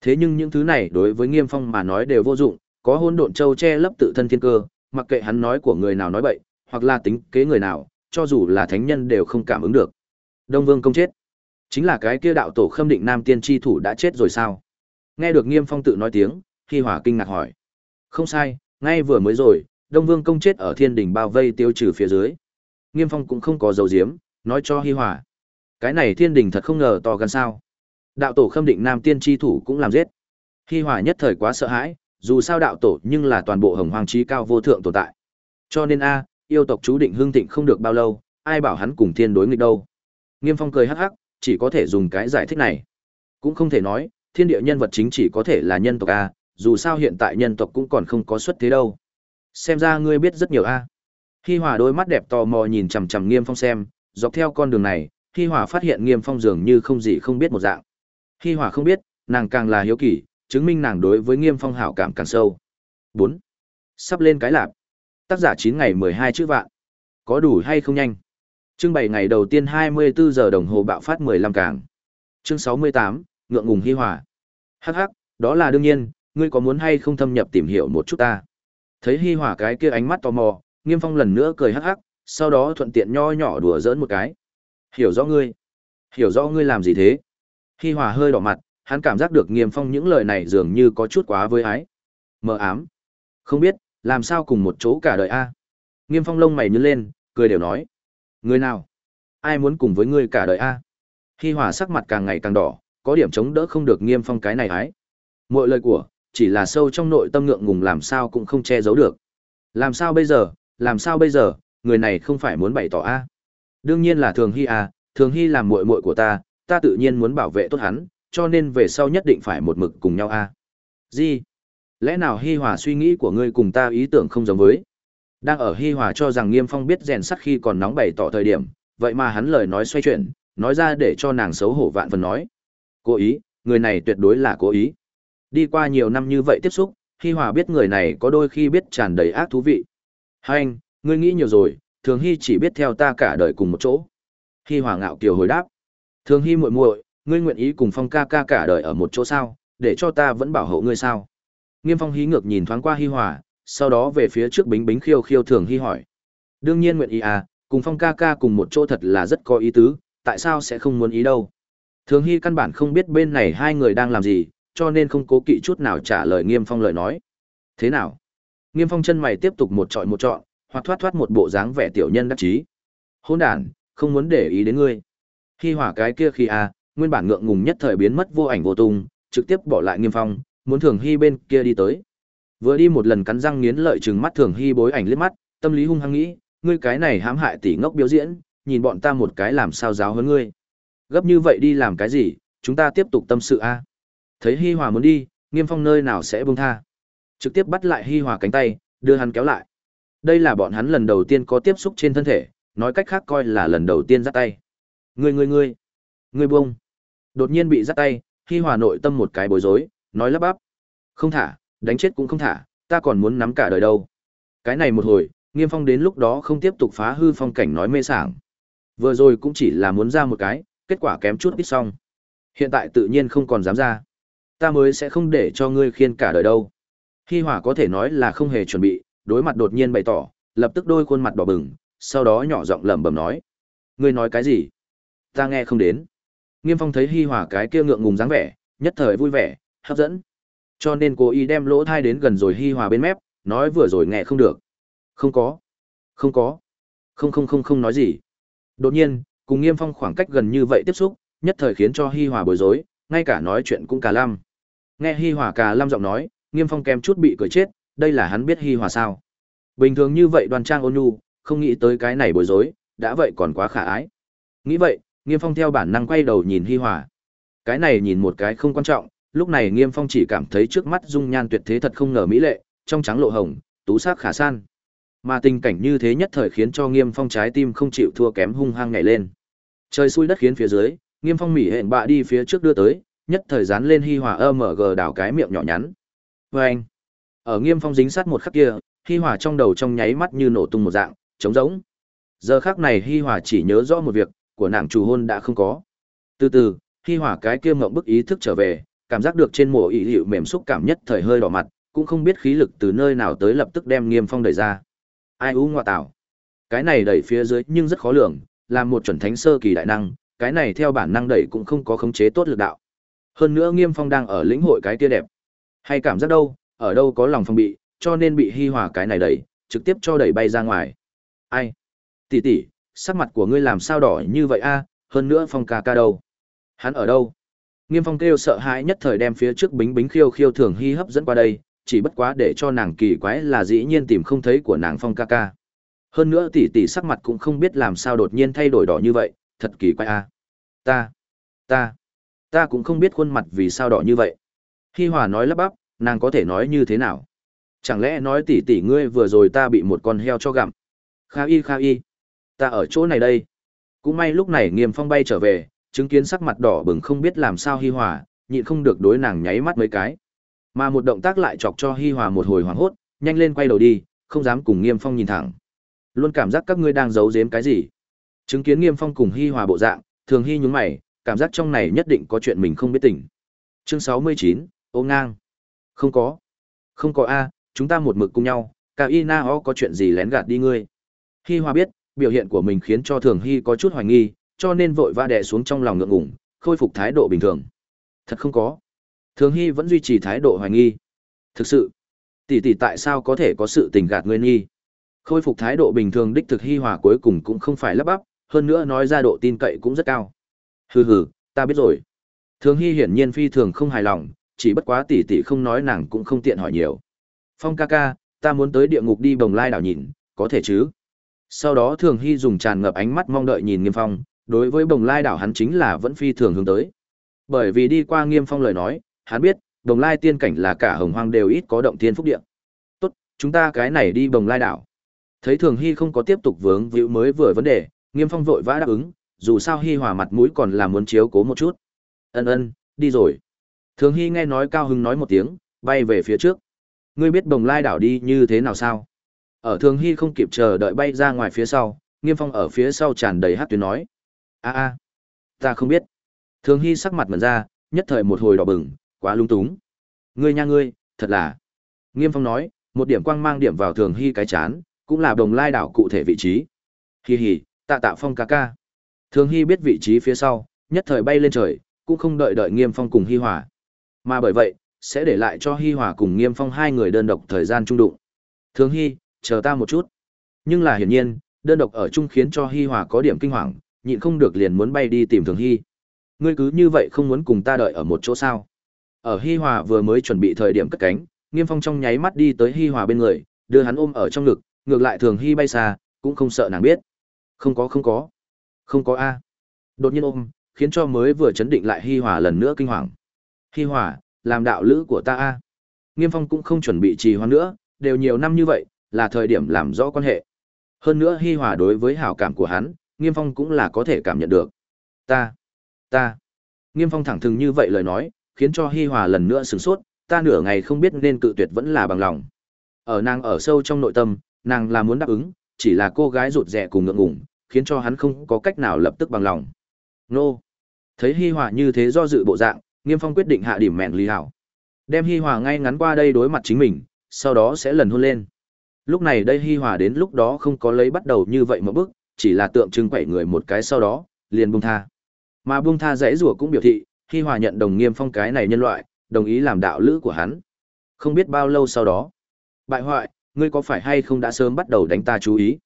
Thế nhưng những thứ này đối với Nghiêm Phong mà nói đều vô dụng, có hôn độn châu che lấp tự thân thiên cơ, mặc kệ hắn nói của người nào nói bậy, hoặc là tính kế người nào, cho dù là thánh nhân đều không cảm ứng được. Đông Vương công chết. Chính là cái kia đạo tổ khâm định nam tiên tri thủ đã chết rồi sao? Nghe được Nghiêm Phong tự nói tiếng, Hi Hòa kinh ngạc hỏi. Không sai, ngay vừa mới rồi, Đông Vương công chết ở thiên Đình bao vây tiêu trừ phía dưới. Nghiêm Phong cũng không có dầu diếm, nói cho Hi Hòa, Cái này thiên Đình thật không ngờ to gần sao. Đạo tổ khâm định nam tiên tri thủ cũng làm giết. Hi Hòa nhất thời quá sợ hãi, dù sao đạo tổ nhưng là toàn bộ hồng hoàng trí cao vô thượng tồn tại. Cho nên a, yêu tộc chú định hưng thịnh không được bao lâu, ai bảo hắn cùng thiên đối nghịch đâu. Nghiêm Phong cười hắc hắc, chỉ có thể dùng cái giải thích này. Cũng không thể nói, thiên địa nhân vật chính chỉ có thể là nhân tộc a, dù sao hiện tại nhân tộc cũng còn không có xuất thế đâu. Xem ra ngươi biết rất nhiều a. Hi Hòa đôi mắt đẹp tò mò nhìn chằm chằm Nghiêm Phong xem, dọc theo con đường này, Hi Hòa phát hiện Nghiêm Phong dường như không gì không biết một dạng. Hi Hòa không biết, nàng càng là hiếu kỳ, chứng minh nàng đối với Nghiêm Phong hảo cảm càng sâu. 4. Sắp lên cái lạp. Tác giả 9 ngày 12 chữ vạn. Có đủ hay không nhanh? Chương 7 ngày đầu tiên 24 giờ đồng hồ bạo phát 15 càng. Chương 68, ngượng ngùng hi hòa. Hắc hắc, đó là đương nhiên, ngươi có muốn hay không thâm nhập tìm hiểu một chút ta. Thấy hi hòa cái kia ánh mắt tò mò, Nghiêm Phong lần nữa cười hắc hắc, sau đó thuận tiện nho nhỏ đùa giỡn một cái. Hiểu rõ ngươi. Hiểu rõ ngươi làm gì thế? Hi hòa hơi đỏ mặt, hắn cảm giác được Nghiêm Phong những lời này dường như có chút quá với ái. Mờ ám. Không biết, làm sao cùng một chỗ cả đời a? Nghiêm Phong lông mày nhướng lên, cười đều nói. Người nào? Ai muốn cùng với ngươi cả đời a? Hi Hòa sắc mặt càng ngày càng đỏ, có điểm chống đỡ không được Nghiêm Phong cái này ái. Mọi lời của, chỉ là sâu trong nội tâm ngượng ngùng làm sao cũng không che giấu được. Làm sao bây giờ, làm sao bây giờ, người này không phải muốn bày tỏ a. Đương nhiên là thường hy à thường hy làm muội muội của ta ta tự nhiên muốn bảo vệ tốt hắn cho nên về sau nhất định phải một mực cùng nhau a. Gì? Lẽ nào hi hòa suy nghĩ của ngươi cùng ta ý tưởng không giống với? Đang ở hi hòa cho rằng nghiêm phong biết rèn sắt khi còn nóng bày tỏ thời điểm vậy mà hắn lời nói xoay chuyển nói ra để cho nàng xấu hổ vạn phần nói. Cố ý người này tuyệt đối là cố ý đi qua nhiều năm như vậy tiếp xúc, hi hòa biết người này có đôi khi biết tràn đầy ác thú vị. Hai anh, ngươi nghĩ nhiều rồi, thường hy chỉ biết theo ta cả đời cùng một chỗ. Hi hòa ngạo kiều hồi đáp. Thường hy muội muội, ngươi nguyện ý cùng phong ca ca cả đời ở một chỗ sao? Để cho ta vẫn bảo hộ ngươi sao? Nghiêm phong hí ngược nhìn thoáng qua hi hòa, sau đó về phía trước bính bính khiêu khiêu thường hy hỏi. Đương nhiên nguyện ý à cùng phong ca ca cùng một chỗ thật là rất có ý tứ, tại sao sẽ không muốn ý đâu? Thường hy căn bản không biết bên này hai người đang làm gì cho nên không cố kỵ chút nào trả lời nghiêm phong lời nói. Thế nào? Nghiêm phong chân mày tiếp tục một trọi một trọn, hoặc thoát thoát một bộ dáng vẻ tiểu nhân đắc chí. Hôn đản, không muốn để ý đến ngươi. Khi hỏa cái kia khi a nguyên bản ngượng ngùng nhất thời biến mất vô ảnh vô tung, trực tiếp bỏ lại nghiêm phong, muốn thường hy bên kia đi tới. Vừa đi một lần cắn răng nghiến lợi chừng mắt thường hy bối ảnh liếc mắt, tâm lý hung hăng nghĩ, ngươi cái này hãm hại tỷ ngốc biểu diễn, nhìn bọn ta một cái làm sao giáo hơn ngươi. Gấp như vậy đi làm cái gì, chúng ta tiếp tục tâm sự a thấy hi hòa muốn đi, nghiêm phong nơi nào sẽ buông tha. Trực tiếp bắt lại hi hòa cánh tay, đưa hắn kéo lại. Đây là bọn hắn lần đầu tiên có tiếp xúc trên thân thể, nói cách khác coi là lần đầu tiên dắt tay. Ngươi ngươi ngươi ngươi buông. Đột nhiên bị dắt tay, hi hòa nội tâm một cái bối rối, nói lắp bắp. Không thả, đánh chết cũng không thả, ta còn muốn nắm cả đời đâu. Cái này một hồi, nghiêm phong đến lúc đó không tiếp tục phá hư phong cảnh nói mê sảng. Vừa rồi cũng chỉ là muốn ra một cái, kết quả kém chút ít xong. Hiện tại tự nhiên không còn dám ra ta mới sẽ không để cho ngươi khiên cả đời đâu. Hi hòa có thể nói là không hề chuẩn bị, đối mặt đột nhiên bày tỏ, lập tức đôi khuôn mặt đỏ bừng, sau đó nhỏ giọng lẩm bẩm nói, ngươi nói cái gì? Ta nghe không đến. Nghiêm phong thấy hi hòa cái kia ngượng ngùng dáng vẻ, nhất thời vui vẻ, hấp dẫn. Cho nên cô y đem lỗ thai đến gần rồi hi hòa bên mép, nói vừa rồi nghe không được. Không có không có, không không không không nói gì. Đột nhiên, cùng nghiêm phong khoảng cách gần như vậy tiếp xúc, nhất thời khiến cho hi hòa bối rối, ngay cả nói chuyện cũng cả lăm nghe hi hòa cà lăm giọng nói, nghiêm phong kém chút bị cười chết, đây là hắn biết hi hòa sao? Bình thường như vậy đoan trang ôn nhu, không nghĩ tới cái này bối rối, đã vậy còn quá khả ái. Nghĩ vậy, nghiêm phong theo bản năng quay đầu nhìn hi hòa. Cái này nhìn một cái không quan trọng, lúc này nghiêm phong chỉ cảm thấy trước mắt dung nhan tuyệt thế thật không ngờ mỹ lệ, trong trắng lộ hồng, tú sắc khả san. Mà tình cảnh như thế nhất thời khiến cho nghiêm phong trái tim không chịu thua kém hung hăng nhảy lên. Trời xui đất khiến phía dưới, nghiêm phong mỉ hẹn bạ đi phía trước đưa tới nhất thời dán lên hi hòa âm mở gờ đảo cái miệng nhỏ nhắn. Vê anh, ở nghiêm phong dính sát một khắc kia, hi hòa trong đầu trong nháy mắt như nổ tung một dạng, trống rỗng. Giờ khác này hi hòa chỉ nhớ rõ một việc, của nàng chủ hôn đã không có. Từ từ, hi hòa cái kia mộng bức ý thức trở về, cảm giác được trên mộ ý hiệu mềm xúc cảm nhất thời hơi đỏ mặt, cũng không biết khí lực từ nơi nào tới lập tức đem nghiêm phong đẩy ra. Ai u ngoa tạo cái này đẩy phía dưới nhưng rất khó lường, là một chuẩn thánh sơ kỳ đại năng, cái này theo bản năng đẩy cũng không có khống chế tốt lực đạo hơn nữa nghiêm phong đang ở lĩnh hội cái tia đẹp. Hay cảm giác đâu, ở đâu có lòng phong bị, cho nên bị hi hòa cái này đẩy, trực tiếp cho đẩy bay ra ngoài. Ai? Tỷ tỷ, sắc mặt của ngươi làm sao đỏ như vậy a? Hơn nữa phong ca ca đâu? Hắn ở đâu? Nghiêm phong kêu sợ hãi nhất thời đem phía trước bính bính khiêu khiêu thường hy hấp dẫn qua đây, chỉ bất quá để cho nàng kỳ quái là dĩ nhiên tìm không thấy của nàng phong ca ca. Hơn nữa tỷ tỷ sắc mặt cũng không biết làm sao đột nhiên thay đổi đỏ như vậy, thật kỳ quái a. Ta ta ta cũng không biết khuôn mặt vì sao đỏ như vậy. Hi hòa nói lắp bắp, nàng có thể nói như thế nào? Chẳng lẽ nói tỷ tỷ ngươi vừa rồi ta bị một con heo cho gặm? Kha y kha y. Ta ở chỗ này đây. Cũng may lúc này nghiêm phong bay trở về, chứng kiến sắc mặt đỏ bừng không biết làm sao hi hòa, nhịn không được đối nàng nháy mắt mấy cái. Mà một động tác lại chọc cho hi hòa một hồi hoảng hốt, nhanh lên quay đầu đi, không dám cùng nghiêm phong nhìn thẳng. Luôn cảm giác các ngươi đang giấu giếm cái gì? Chứng kiến nghiêm phong cùng hi hòa bộ dạng, thường hy nhún mày cảm giác trong này nhất định có chuyện mình không biết tỉnh chương sáu mươi chín, ô ngang. Không có. Không có a, chúng ta một mực cùng nhau cả y na o có chuyện gì lén gạt đi ngươi? Hi hoa biết, biểu hiện của mình khiến cho thường hy có chút hoài nghi, cho nên vội va đè xuống trong lòng ngượng ngùng, khôi phục thái độ bình thường. Thật không có. Thường hy vẫn duy trì thái độ hoài nghi. Thực sự, tỷ tỷ tại sao có thể có sự tình gạt ngươi nghi? Khôi phục thái độ bình thường đích thực hi hòa cuối cùng cũng không phải lắp bắp, hơn nữa nói ra độ tin cậy cũng rất cao hừ hừ ta biết rồi thường hy hiển nhiên phi thường không hài lòng chỉ bất quá tỷ tỷ không nói nàng cũng không tiện hỏi nhiều phong ca ca ta muốn tới địa ngục đi bồng lai đảo nhìn có thể chứ Sau đó Thường Hy dùng tràn ngập ánh mắt mong đợi nhìn Nghiêm Phong, đối với Bồng Lai đảo hắn chính là vẫn phi thường hướng tới. Bởi vì đi qua Nghiêm Phong lời nói, hắn biết, Bồng Lai tiên cảnh là cả hồng hoang đều ít có động tiên phúc địa. Tốt, chúng ta cái này đi Bồng Lai đảo. Thấy Thường Hy không có tiếp tục vướng víu mới vừa vấn đề, Nghiêm Phong vội vã đáp ứng, dù sao Hi Hòa mặt mũi còn là muốn chiếu cố một chút. Ân ân, đi rồi. Thường Hy nghe nói cao Hưng nói một tiếng, bay về phía trước. Ngươi biết Bồng Lai đảo đi như thế nào sao? Ở Thường Hy không kịp chờ đợi bay ra ngoài phía sau, Nghiêm Phong ở phía sau tràn đầy hát tuyến nói. a a ta không biết. Thường Hy sắc mặt mật ra, nhất thời một hồi đỏ bừng, quá lung túng. Ngươi nha ngươi, thật là. Nghiêm Phong nói, một điểm quang mang điểm vào Thường Hy cái chán, cũng là đồng lai đảo cụ thể vị trí. Hì hì, tạ tạ phong ca ca. Thường Hy biết vị trí phía sau, nhất thời bay lên trời, cũng không đợi đợi Nghiêm Phong cùng Hi Hòa. Mà bởi vậy, sẽ để lại cho Hi Hòa cùng Nghiêm Phong hai người đơn độc thời gian trung đụng. Thường Hy, chờ ta một chút. Nhưng là hiển nhiên, đơn độc ở chung khiến cho Hi Hòa có điểm kinh hoàng, nhịn không được liền muốn bay đi tìm Thường Hy. Ngươi cứ như vậy không muốn cùng ta đợi ở một chỗ sao? Ở Hi Hòa vừa mới chuẩn bị thời điểm cất cánh, Nghiêm Phong trong nháy mắt đi tới Hi Hòa bên người, đưa hắn ôm ở trong ngực, ngược lại Thường Hy bay xa, cũng không sợ nàng biết. Không có không có. Không có a. Đột nhiên ôm, khiến cho mới vừa chấn định lại Hi Hòa lần nữa kinh hoàng. Hi Hòa, làm đạo lữ của ta a. Nghiêm Phong cũng không chuẩn bị trì hoãn nữa, đều nhiều năm như vậy, là thời điểm làm rõ quan hệ. Hơn nữa Hi Hòa đối với hảo cảm của hắn, Nghiêm Phong cũng là có thể cảm nhận được. Ta, ta. Nghiêm Phong thẳng thừng như vậy lời nói, khiến cho Hi Hòa lần nữa sửng sốt, ta nửa ngày không biết nên cự tuyệt vẫn là bằng lòng. Ở nàng ở sâu trong nội tâm, nàng là muốn đáp ứng, chỉ là cô gái rụt rè cùng ngượng ngùng, khiến cho hắn không có cách nào lập tức bằng lòng. Nô. Thấy Hi Hòa như thế do dự bộ dạng, Nghiêm Phong quyết định hạ điểm mẹn lý hảo. Đem Hi Hòa ngay ngắn qua đây đối mặt chính mình, sau đó sẽ lần hôn lên. Lúc này đây Hi Hòa đến lúc đó không có lấy bắt đầu như vậy một bước, chỉ là tượng trưng quẩy người một cái sau đó, liền buông tha. Mà buông tha dãy rủa cũng biểu thị, Hi Hòa nhận đồng Nghiêm Phong cái này nhân loại, đồng ý làm đạo lữ của hắn. Không biết bao lâu sau đó, bại hoại, ngươi có phải hay không đã sớm bắt đầu đánh ta chú ý?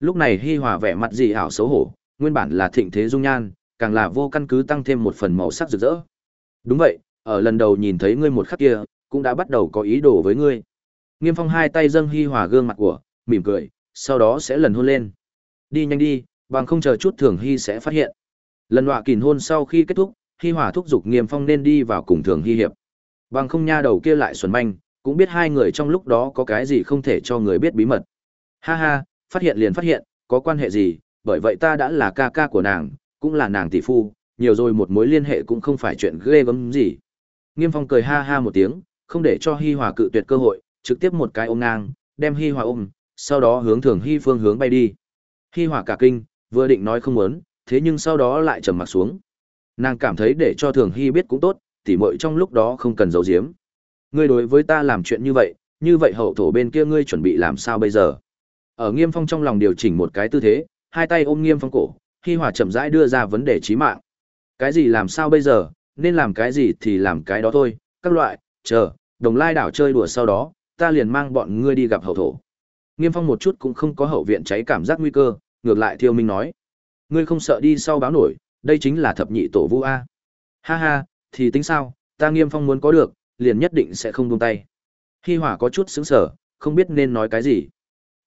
Lúc này Hi Hòa vẻ mặt dị ảo xấu hổ, nguyên bản là thịnh thế dung nhan, càng là vô căn cứ tăng thêm một phần màu sắc rực rỡ. Đúng vậy, ở lần đầu nhìn thấy ngươi một khắc kia, cũng đã bắt đầu có ý đồ với ngươi. Nghiêm Phong hai tay dâng Hi Hòa gương mặt của, mỉm cười, sau đó sẽ lần hôn lên. Đi nhanh đi, bằng không chờ chút Thường Hi sẽ phát hiện. Lần họa kìn hôn sau khi kết thúc, Hi Hòa thúc giục Nghiêm Phong nên đi vào cùng Thường Hi hiệp. Bằng không nha đầu kia lại xuẩn manh, cũng biết hai người trong lúc đó có cái gì không thể cho người biết bí mật. Ha ha, phát hiện liền phát hiện, có quan hệ gì, bởi vậy ta đã là ca ca của nàng, cũng là nàng tỷ phu, nhiều rồi một mối liên hệ cũng không phải chuyện ghê gớm gì. Nghiêm Phong cười ha ha một tiếng, không để cho Hi Hòa cự tuyệt cơ hội, trực tiếp một cái ôm ngang, đem Hi Hòa ôm, sau đó hướng Thường Hi phương hướng bay đi. Hi Hòa cả kinh, vừa định nói không muốn, thế nhưng sau đó lại trầm mặt xuống. Nàng cảm thấy để cho Thường Hi biết cũng tốt, tỉ muội trong lúc đó không cần giấu giếm. Ngươi đối với ta làm chuyện như vậy, như vậy hậu thổ bên kia ngươi chuẩn bị làm sao bây giờ? Ở Nghiêm Phong trong lòng điều chỉnh một cái tư thế, hai tay ôm Nghiêm Phong cổ, Hi Hòa chậm rãi đưa ra vấn đề chí mạng. Cái gì làm sao bây giờ, nên làm cái gì thì làm cái đó thôi, các loại, chờ, đồng lai đảo chơi đùa sau đó, ta liền mang bọn ngươi đi gặp hậu thổ. Nghiêm Phong một chút cũng không có hậu viện cháy cảm giác nguy cơ, ngược lại Thiêu Minh nói. Ngươi không sợ đi sau báo nổi, đây chính là thập nhị tổ vu A. Ha ha, thì tính sao, ta Nghiêm Phong muốn có được, liền nhất định sẽ không buông tay. Hi Hỏa có chút sững sờ, không biết nên nói cái gì.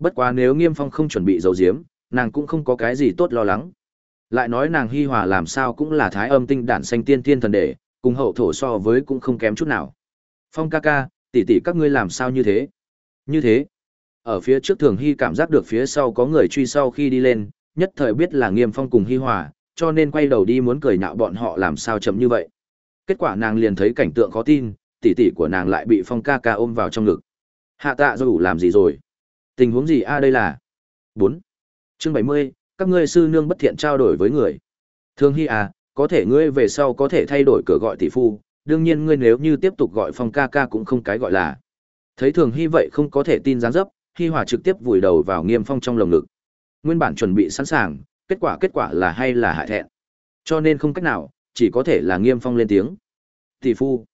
Bất quá nếu Nghiêm Phong không chuẩn bị giấu giếm, nàng cũng không có cái gì tốt lo lắng. Lại nói nàng Hi Hòa làm sao cũng là thái âm tinh đản xanh tiên tiên thần đệ, cùng hậu thổ so với cũng không kém chút nào. Phong ca ca, tỷ tỷ các ngươi làm sao như thế? Như thế. Ở phía trước Thường Hy cảm giác được phía sau có người truy sau khi đi lên, nhất thời biết là Nghiêm Phong cùng Hi Hòa, cho nên quay đầu đi muốn cười nhạo bọn họ làm sao chậm như vậy. Kết quả nàng liền thấy cảnh tượng khó tin, tỷ tỷ của nàng lại bị Phong ca ca ôm vào trong ngực. Hạ tạ dù làm gì rồi? Tình huống gì a đây là? 4. Chương 70, các ngươi sư nương bất thiện trao đổi với người. Thường Hy à, có thể ngươi về sau có thể thay đổi cửa gọi tỷ phu, đương nhiên ngươi nếu như tiếp tục gọi Phong ca ca cũng không cái gọi là. Thấy Thường Hy vậy không có thể tin gián dấp, Hy Hòa trực tiếp vùi đầu vào Nghiêm Phong trong lồng ngực. Nguyên bản chuẩn bị sẵn sàng, kết quả kết quả là hay là hại thẹn. Cho nên không cách nào, chỉ có thể là Nghiêm Phong lên tiếng. Tỷ phu.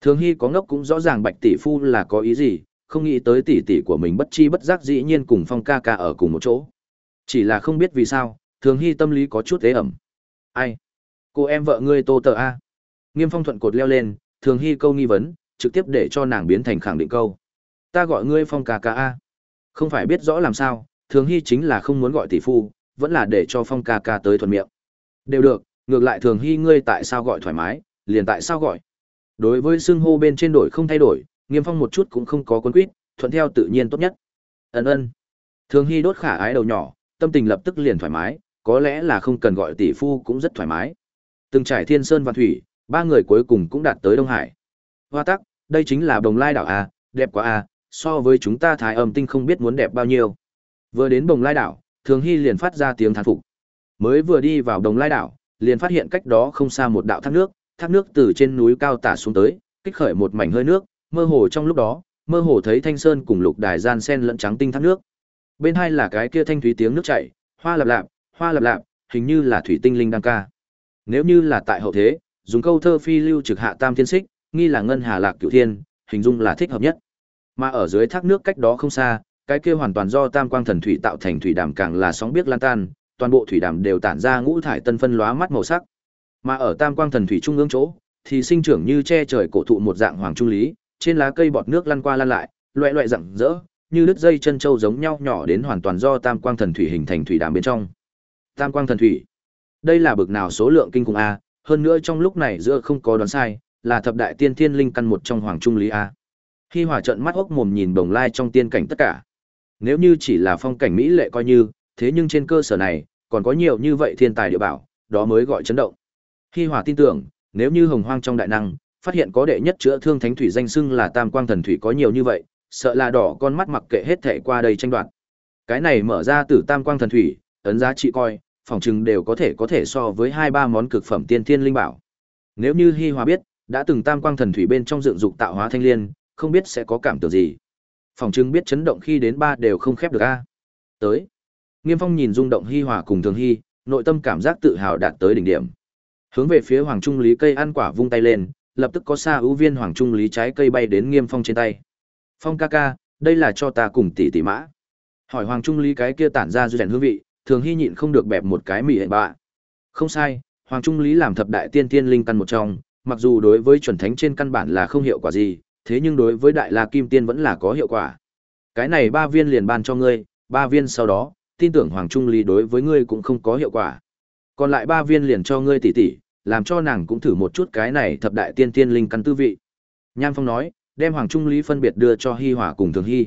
Thường Hy có ngốc cũng rõ ràng Bạch tỷ phu là có ý gì, không nghĩ tới tỷ tỷ của mình bất chi bất giác dĩ nhiên cùng Phong ca ca ở cùng một chỗ. Chỉ là không biết vì sao, Thường Hy tâm lý có chút tế ẩm. Ai? Cô em vợ ngươi Tô Tờ A. Nghiêm Phong thuận cột leo lên, Thường Hy câu nghi vấn, trực tiếp để cho nàng biến thành khẳng định câu. Ta gọi ngươi Phong ca ca A. Không phải biết rõ làm sao, Thường Hy chính là không muốn gọi tỷ phu, vẫn là để cho Phong ca ca tới thuận miệng. Đều được, ngược lại Thường Hy ngươi tại sao gọi thoải mái, liền tại sao gọi. Đối với xưng hô bên trên đổi không thay đổi, Nghiêm Phong một chút cũng không có cuốn quýt, thuận theo tự nhiên tốt nhất. Ân ân. Thường Hy đốt khả ái đầu nhỏ, tâm tình lập tức liền thoải mái, có lẽ là không cần gọi tỷ phu cũng rất thoải mái. Từng trải thiên sơn và thủy, ba người cuối cùng cũng đạt tới Đông Hải. Hoa tắc, đây chính là Bồng Lai đảo a, đẹp quá a, so với chúng ta Thái Âm tinh không biết muốn đẹp bao nhiêu. Vừa đến Bồng Lai đảo, Thường Hy liền phát ra tiếng thán phục. Mới vừa đi vào Đồng Lai đảo, liền phát hiện cách đó không xa một đạo thác nước, thác nước từ trên núi cao tả xuống tới, kích khởi một mảnh hơi nước, mơ hồ trong lúc đó, mơ hồ thấy thanh sơn cùng lục đài gian sen lẫn trắng tinh thác nước. Bên hai là cái kia thanh thúy tiếng nước chảy, hoa lạp lạp, hoa lạp lạp, hình như là thủy tinh linh đang ca. Nếu như là tại hậu thế, dùng câu thơ phi lưu trực hạ tam thiên xích, nghi là ngân hà lạc cửu thiên, hình dung là thích hợp nhất. Mà ở dưới thác nước cách đó không xa, cái kia hoàn toàn do tam quang thần thủy tạo thành thủy đàm càng là sóng biết lan tan, toàn bộ thủy đàm đều tản ra ngũ thải tân phân lóa mắt màu sắc. Mà ở tam quang thần thủy trung ương chỗ, thì sinh trưởng như che trời cổ thụ một dạng hoàng trung lý, trên lá cây bọt nước lăn qua lăn lại, loẹt loẹt rạng rỡ, như đứt dây chân châu giống nhau nhỏ đến hoàn toàn do tam quang thần thủy hình thành thủy đàm bên trong. Tam quang thần thủy. Đây là bực nào số lượng kinh khủng a, hơn nữa trong lúc này giữa không có đoán sai, là thập đại tiên thiên linh căn một trong hoàng trung lý a. Khi hỏa trận mắt ốc mồm nhìn bồng lai trong tiên cảnh tất cả. Nếu như chỉ là phong cảnh mỹ lệ coi như, thế nhưng trên cơ sở này, còn có nhiều như vậy thiên tài địa bảo, đó mới gọi chấn động. Khi Hòa tin tưởng, nếu như Hồng Hoang trong đại năng, phát hiện có đệ nhất chữa thương thánh thủy danh xưng là Tam Quang thần thủy có nhiều như vậy, sợ là đỏ con mắt mặc kệ hết thảy qua đây tranh đoạt. Cái này mở ra từ Tam Quang thần thủy, ấn giá trị coi, phòng chừng đều có thể có thể so với hai ba món cực phẩm tiên thiên linh bảo. Nếu như Hi Hòa biết, đã từng Tam Quang thần thủy bên trong dựng dục tạo hóa thanh liên, không biết sẽ có cảm tưởng gì. Phòng chừng biết chấn động khi đến ba đều không khép được a. Tới. Nghiêm Phong nhìn rung động Hi Hòa cùng Thường Hi, nội tâm cảm giác tự hào đạt tới đỉnh điểm. Hướng về phía Hoàng Trung Lý cây ăn quả vung tay lên, lập tức có xa ưu viên Hoàng Trung Lý trái cây bay đến Nghiêm Phong trên tay. Phong ca ca, đây là cho ta cùng tỷ tỷ mã. Hỏi Hoàng Trung Lý cái kia tản ra rèn hương vị, Thường hy nhịn không được bẹp một cái mỉ hệ bạ. Không sai, Hoàng Trung Lý làm thập đại tiên tiên linh căn một trong, mặc dù đối với chuẩn thánh trên căn bản là không hiệu quả gì, thế nhưng đối với đại la kim tiên vẫn là có hiệu quả. Cái này ba viên liền ban cho ngươi, ba viên sau đó, tin tưởng Hoàng Trung Lý đối với ngươi cũng không có hiệu quả. Còn lại ba viên liền cho ngươi tỷ tỷ, làm cho nàng cũng thử một chút cái này thập đại tiên tiên linh căn tư vị. Nham Phong nói, đem Hoàng Trung Lý phân biệt đưa cho Hi Hỏa cùng Thường Hi.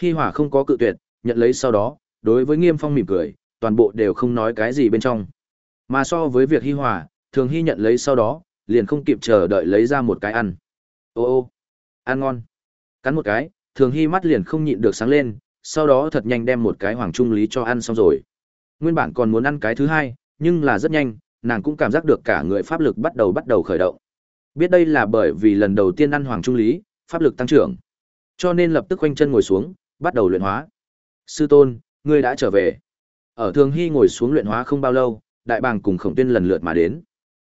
Hi Hỏa không có cự tuyệt, nhận lấy sau đó, đối với Nghiêm Phong mỉm cười, toàn bộ đều không nói cái gì bên trong. Mà so với việc Hi Hỏa, Thường Hi nhận lấy sau đó, liền không kịp chờ đợi lấy ra một cái ăn. Ô ô, ăn ngon. Cắn một cái, Thường Hi mắt liền không nhịn được sáng lên, sau đó thật nhanh đem một cái hoàng trung lý cho ăn xong rồi. Nguyên bản còn muốn ăn cái thứ hai, nhưng là rất nhanh, nàng cũng cảm giác được cả người pháp lực bắt đầu bắt đầu khởi động. Biết đây là bởi vì lần đầu tiên ăn hoàng trung lý, pháp lực tăng trưởng. Cho nên lập tức quanh chân ngồi xuống, bắt đầu luyện hóa. Sư tôn, ngươi đã trở về. Ở Thường Hy ngồi xuống luyện hóa không bao lâu, đại bàng cùng Khổng Tuyên lần lượt mà đến.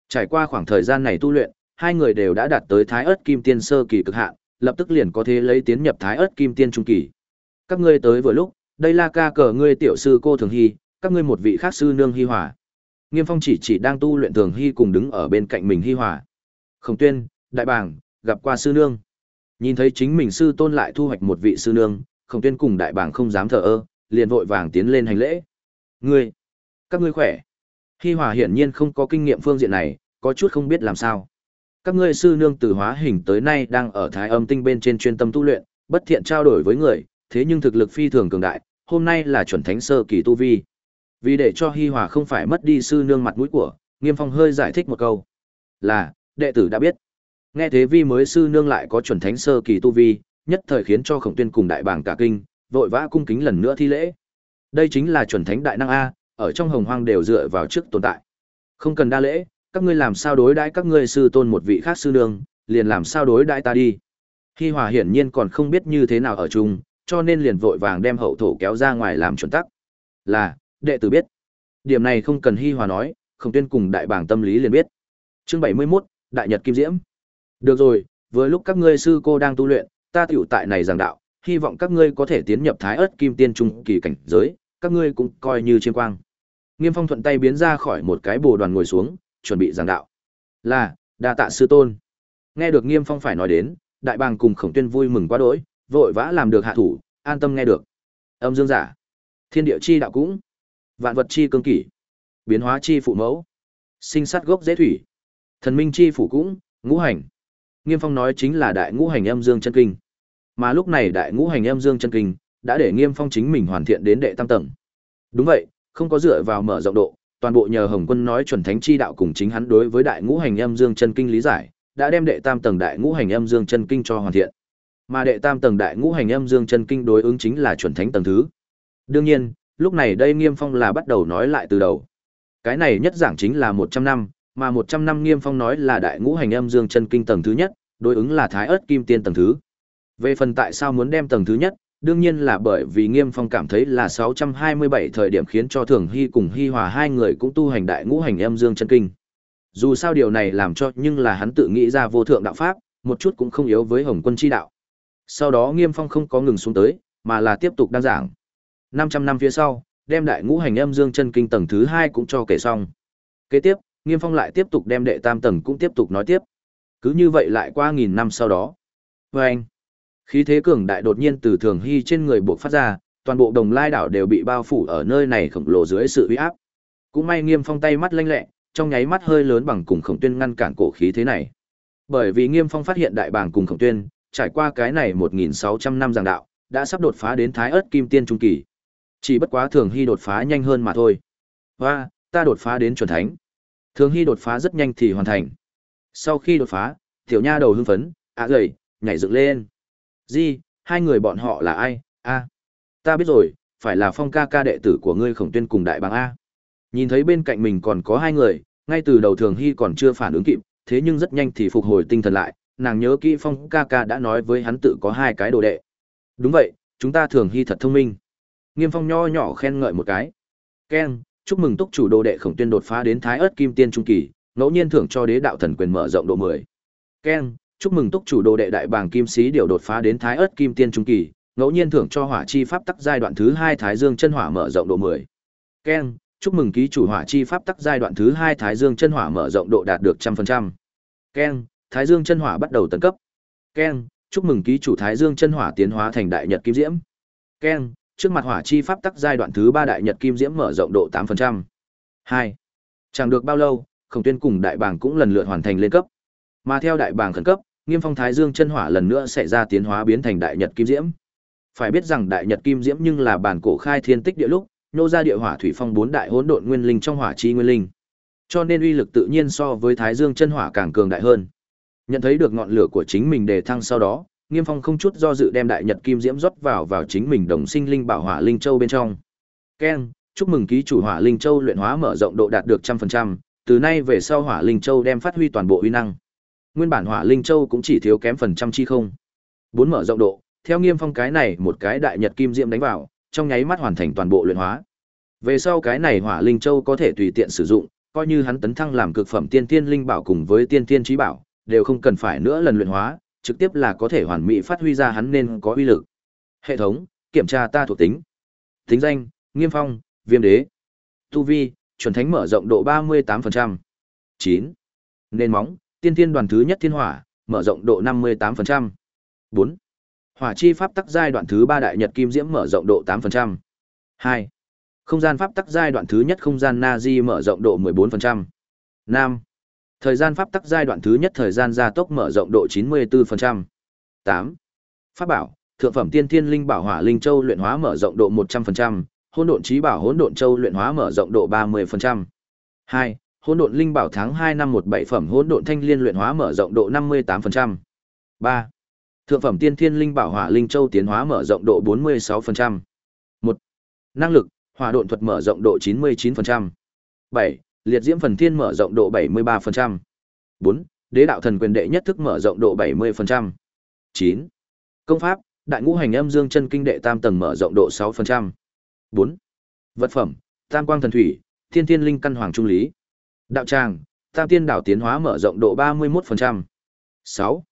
Trải qua khoảng thời gian này tu luyện, hai người đều đã đạt tới Thái Ức Kim Tiên sơ kỳ cực hạn, lập tức liền có thể lấy tiến nhập Thái Ức Kim Tiên trung kỳ các ngươi tới vừa lúc, đây là ca cờ ngươi tiểu sư cô Thường Hy, các ngươi một vị khác sư nương Hy Hòa. Nghiêm Phong chỉ chỉ đang tu luyện Thường Hy cùng đứng ở bên cạnh mình Hy Hòa. Khổng Tuyên, Đại Bàng, gặp qua sư nương. Nhìn thấy chính mình sư tôn lại thu hoạch một vị sư nương, Khổng Tuyên cùng Đại Bàng không dám thờ ơ, liền vội vàng tiến lên hành lễ. Ngươi, các ngươi khỏe. Hy Hòa hiển nhiên không có kinh nghiệm phương diện này, có chút không biết làm sao. Các ngươi sư nương từ hóa hình tới nay đang ở Thái Âm Tinh bên trên chuyên tâm tu luyện, bất thiện trao đổi với người, thế nhưng thực lực phi thường cường đại, hôm nay là chuẩn thánh sơ kỳ tu vi. Vì để cho Hi Hòa không phải mất đi sư nương mặt mũi của, Nghiêm Phong hơi giải thích một câu. Là, đệ tử đã biết. Nghe thế vi mới sư nương lại có chuẩn thánh sơ kỳ tu vi, nhất thời khiến cho Khổng Tuyên cùng đại bảng cả kinh, vội vã cung kính lần nữa thi lễ. Đây chính là chuẩn thánh đại năng a, ở trong hồng hoang đều dựa vào trước tồn tại. Không cần đa lễ, các ngươi làm sao đối đãi các ngươi sư tôn một vị khác sư nương, liền làm sao đối đãi ta đi. Hi Hòa hiển nhiên còn không biết như thế nào ở chung, cho nên liền vội vàng đem hậu thổ kéo ra ngoài làm chuẩn tắc. Là, đệ tử biết. Điểm này không cần Hi Hòa nói, khổng tuyên cùng đại bảng tâm lý liền biết. Chương 71, Đại Nhật Kim Diễm. Được rồi, với lúc các ngươi sư cô đang tu luyện, ta tiểu tại này giảng đạo, hy vọng các ngươi có thể tiến nhập Thái Ức Kim Tiên trung kỳ cảnh giới, các ngươi cũng coi như chiêm quang. Nghiêm Phong thuận tay biến ra khỏi một cái bồ đoàn ngồi xuống, chuẩn bị giảng đạo. Là, đa tạ sư tôn. Nghe được Nghiêm Phong phải nói đến, đại bàng cùng Khổng Tuyên vui mừng quá đỗi, vội vã làm được hạ thủ, an tâm nghe được. Âm dương giả. Thiên địa chi đạo cũng, vạn vật chi cương kỷ, biến hóa chi phụ mẫu, sinh sát gốc dễ thủy, thần minh chi phủ cũng, ngũ hành. Nghiêm Phong nói chính là đại ngũ hành âm dương chân kinh. Mà lúc này đại ngũ hành âm dương chân kinh đã để Nghiêm Phong chính mình hoàn thiện đến đệ tam tầng. Đúng vậy, không có dựa vào mở rộng độ, toàn bộ nhờ Hồng Quân nói chuẩn thánh chi đạo cùng chính hắn đối với đại ngũ hành âm dương chân kinh lý giải, đã đem đệ tam tầng đại ngũ hành âm dương chân kinh cho hoàn thiện. Mà đệ tam tầng đại ngũ hành âm dương chân kinh đối ứng chính là chuẩn thánh tầng thứ. Đương nhiên, lúc này đây Nghiêm Phong là bắt đầu nói lại từ đầu. Cái này nhất giảng chính là 100 năm, mà 100 năm Nghiêm Phong nói là đại ngũ hành âm dương chân kinh tầng thứ nhất, đối ứng là thái ớt kim tiên tầng thứ. Về phần tại sao muốn đem tầng thứ nhất, đương nhiên là bởi vì Nghiêm Phong cảm thấy là 627 thời điểm khiến cho Thường Hy cùng Hy Hòa hai người cũng tu hành đại ngũ hành âm dương chân kinh. Dù sao điều này làm cho nhưng là hắn tự nghĩ ra vô thượng đạo pháp, một chút cũng không yếu với Hồng Quân chi đạo. Sau đó Nghiêm Phong không có ngừng xuống tới, mà là tiếp tục đăng giảng. 500 năm phía sau, đem đại ngũ hành âm dương chân kinh tầng thứ 2 cũng cho kể xong. Kế tiếp, Nghiêm Phong lại tiếp tục đem đệ tam tầng cũng tiếp tục nói tiếp. Cứ như vậy lại qua nghìn năm sau đó. Và anh, khí thế cường đại đột nhiên từ thường hy trên người buộc phát ra, toàn bộ đồng lai đảo đều bị bao phủ ở nơi này khổng lồ dưới sự uy áp. Cũng may Nghiêm Phong tay mắt lanh lẹ, trong nháy mắt hơi lớn bằng cùng khổng tuyên ngăn cản cổ khí thế này. Bởi vì Nghiêm Phong phát hiện đại bàng cùng khổng tuyên, trải qua cái này 1.600 năm giảng đạo, đã sắp đột phá đến thái ớt kim tiên trung kỳ. Chỉ bất quá thường hy đột phá nhanh hơn mà thôi. Và, ta đột phá đến chuẩn thánh. Thường hy đột phá rất nhanh thì hoàn thành. Sau khi đột phá, tiểu nha đầu hưng phấn, ạ à gầy, nhảy dựng lên. Di, hai người bọn họ là ai? A, ta biết rồi, phải là phong ca ca đệ tử của ngươi khổng tuyên cùng đại bàng A. Nhìn thấy bên cạnh mình còn có hai người, ngay từ đầu thường hy còn chưa phản ứng kịp, thế nhưng rất nhanh thì phục hồi tinh thần lại, nàng nhớ kỹ phong ca ca đã nói với hắn tự có hai cái đồ đệ. Đúng vậy, chúng ta thường hy thật thông minh. Nghiêm phong nho nhỏ khen ngợi một cái. Ken, chúc mừng túc chủ đồ đệ khổng tuyên đột phá đến thái ớt kim tiên trung kỳ, ngẫu nhiên thưởng cho đế đạo thần quyền mở rộng độ 10. Ken, chúc mừng túc chủ đồ đệ đại bàng kim sĩ điều đột phá đến thái ớt kim tiên trung kỳ, ngẫu nhiên thưởng cho hỏa chi pháp tắc giai đoạn thứ 2 thái dương chân hỏa mở rộng độ 10. Ken, chúc mừng ký chủ hỏa chi pháp tắc giai đoạn thứ 2 thái dương chân hỏa mở rộng độ đạt được 100%. Ken, thái dương chân hỏa bắt đầu tấn cấp. Ken, chúc mừng ký chủ thái dương chân hỏa tiến hóa thành đại nhật kim diễm. Ken, trước mặt hỏa chi pháp tắc giai đoạn thứ ba đại nhật kim diễm mở rộng độ 8%. 2. Chẳng được bao lâu, Khổng Tuyên cùng đại bàng cũng lần lượt hoàn thành lên cấp. Mà theo đại bàng khẩn cấp, Nghiêm Phong Thái Dương chân hỏa lần nữa sẽ ra tiến hóa biến thành đại nhật kim diễm. Phải biết rằng đại nhật kim diễm nhưng là bản cổ khai thiên tích địa lúc, nô ra địa hỏa thủy phong bốn đại hỗn độn nguyên linh trong hỏa chi nguyên linh. Cho nên uy lực tự nhiên so với Thái Dương chân hỏa càng cường đại hơn. Nhận thấy được ngọn lửa của chính mình đề thăng sau đó, Nghiêm Phong không chút do dự đem đại nhật kim diễm rót vào vào chính mình đồng sinh linh bảo hỏa linh châu bên trong. Keng, chúc mừng ký chủ hỏa linh châu luyện hóa mở rộng độ đạt được trăm phần trăm. từ nay về sau hỏa linh châu đem phát huy toàn bộ uy năng. Nguyên bản hỏa linh châu cũng chỉ thiếu kém phần trăm chi không. Bốn mở rộng độ, theo Nghiêm Phong cái này một cái đại nhật kim diễm đánh vào, trong nháy mắt hoàn thành toàn bộ luyện hóa. Về sau cái này hỏa linh châu có thể tùy tiện sử dụng, coi như hắn tấn thăng làm cực phẩm tiên tiên linh bảo cùng với tiên tiên trí bảo, đều không cần phải nữa lần luyện hóa, trực tiếp là có thể hoàn mỹ phát huy ra hắn nên có uy lực. Hệ thống, kiểm tra ta thuộc tính. Tính danh, Nghiêm Phong, Viêm Đế. Tu vi, chuẩn thánh mở rộng độ 38%. 9. Nên móng, tiên tiên đoàn thứ nhất thiên hỏa, mở rộng độ 58%. 4. Hỏa chi pháp tắc giai đoạn thứ 3 đại nhật kim diễm mở rộng độ 8%. 2. Không gian pháp tắc giai đoạn thứ nhất không gian Nazi mở rộng độ 14%. 5. Thời gian pháp tắc giai đoạn thứ nhất thời gian gia tốc mở rộng độ 94%. 8. Pháp bảo, thượng phẩm tiên thiên linh bảo hỏa linh châu luyện hóa mở rộng độ 100%, hỗn độn trí bảo hỗn độn châu luyện hóa mở rộng độ 30%. 2. Hỗn độn linh bảo tháng 2 năm 17 phẩm hỗn độn thanh liên luyện hóa mở rộng độ 58%. 3. Thượng phẩm tiên thiên linh bảo hỏa linh châu tiến hóa mở rộng độ 46%. 1. Năng lực, hỏa độn thuật mở rộng độ 99%. 7 liệt diễm phần thiên mở rộng độ 73%. 4. Đế đạo thần quyền đệ nhất thức mở rộng độ 70%. 9. Công pháp, đại ngũ hành âm dương chân kinh đệ tam tầng mở rộng độ 6%. 4. Vật phẩm, tam quang thần thủy, thiên thiên linh căn hoàng trung lý. Đạo tràng, tam tiên đảo tiến hóa mở rộng độ 31%. 6.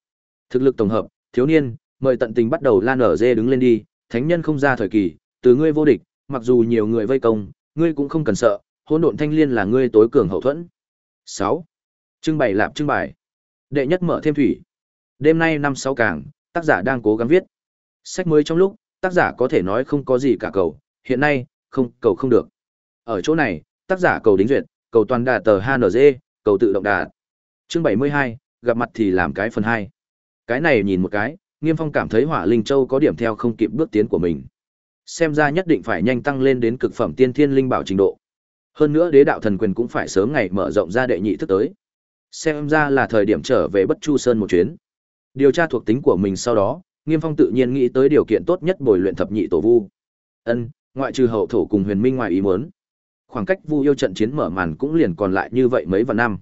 Thực lực tổng hợp, thiếu niên, mời tận tình bắt đầu lan ở dê đứng lên đi, thánh nhân không ra thời kỳ, từ ngươi vô địch, mặc dù nhiều người vây công, ngươi cũng không cần sợ, hỗn độn thanh liên là ngươi tối cường hậu thuẫn. 6. Trưng bày lạp trưng bày. Đệ nhất mở thêm thủy. Đêm nay năm sáu càng, tác giả đang cố gắng viết. Sách mới trong lúc, tác giả có thể nói không có gì cả cầu, hiện nay, không cầu không được. Ở chỗ này, tác giả cầu đính duyệt, cầu toàn đà tờ HNZ, cầu tự động đà. Chương 72, gặp mặt thì làm cái phần 2. Cái này nhìn một cái, Nghiêm Phong cảm thấy Hỏa Linh Châu có điểm theo không kịp bước tiến của mình. Xem ra nhất định phải nhanh tăng lên đến cực phẩm tiên thiên linh bảo trình độ. Hơn nữa đế đạo thần quyền cũng phải sớm ngày mở rộng ra đệ nhị thức tới. Xem ra là thời điểm trở về Bất Chu Sơn một chuyến. Điều tra thuộc tính của mình sau đó, Nghiêm Phong tự nhiên nghĩ tới điều kiện tốt nhất bồi luyện thập nhị tổ vu. Ân, ngoại trừ hậu thổ cùng Huyền Minh ngoài ý muốn. Khoảng cách Vu yêu trận chiến mở màn cũng liền còn lại như vậy mấy vạn năm.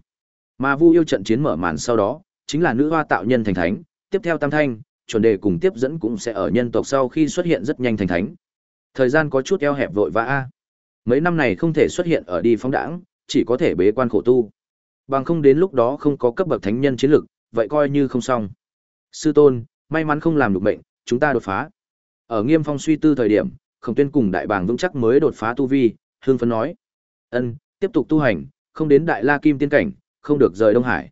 Mà Vu yêu trận chiến mở màn sau đó, chính là nữ hoa tạo nhân thành thánh, tiếp theo Tam Thanh, chuẩn đề cùng tiếp dẫn cũng sẽ ở nhân tộc sau khi xuất hiện rất nhanh thành thánh. Thời gian có chút eo hẹp vội vã a. Mấy năm này không thể xuất hiện ở đi phóng đãng, chỉ có thể bế quan khổ tu. Bằng không đến lúc đó không có cấp bậc thánh nhân chiến lực, vậy coi như không xong. Sư tôn, may mắn không làm được bệnh, chúng ta đột phá. Ở Nghiêm Phong suy tư thời điểm, Khổng Tuyên cùng đại bàng vững chắc mới đột phá tu vi, hương phấn nói: "Ân, tiếp tục tu hành, không đến Đại La Kim tiên cảnh, không được rời Đông Hải."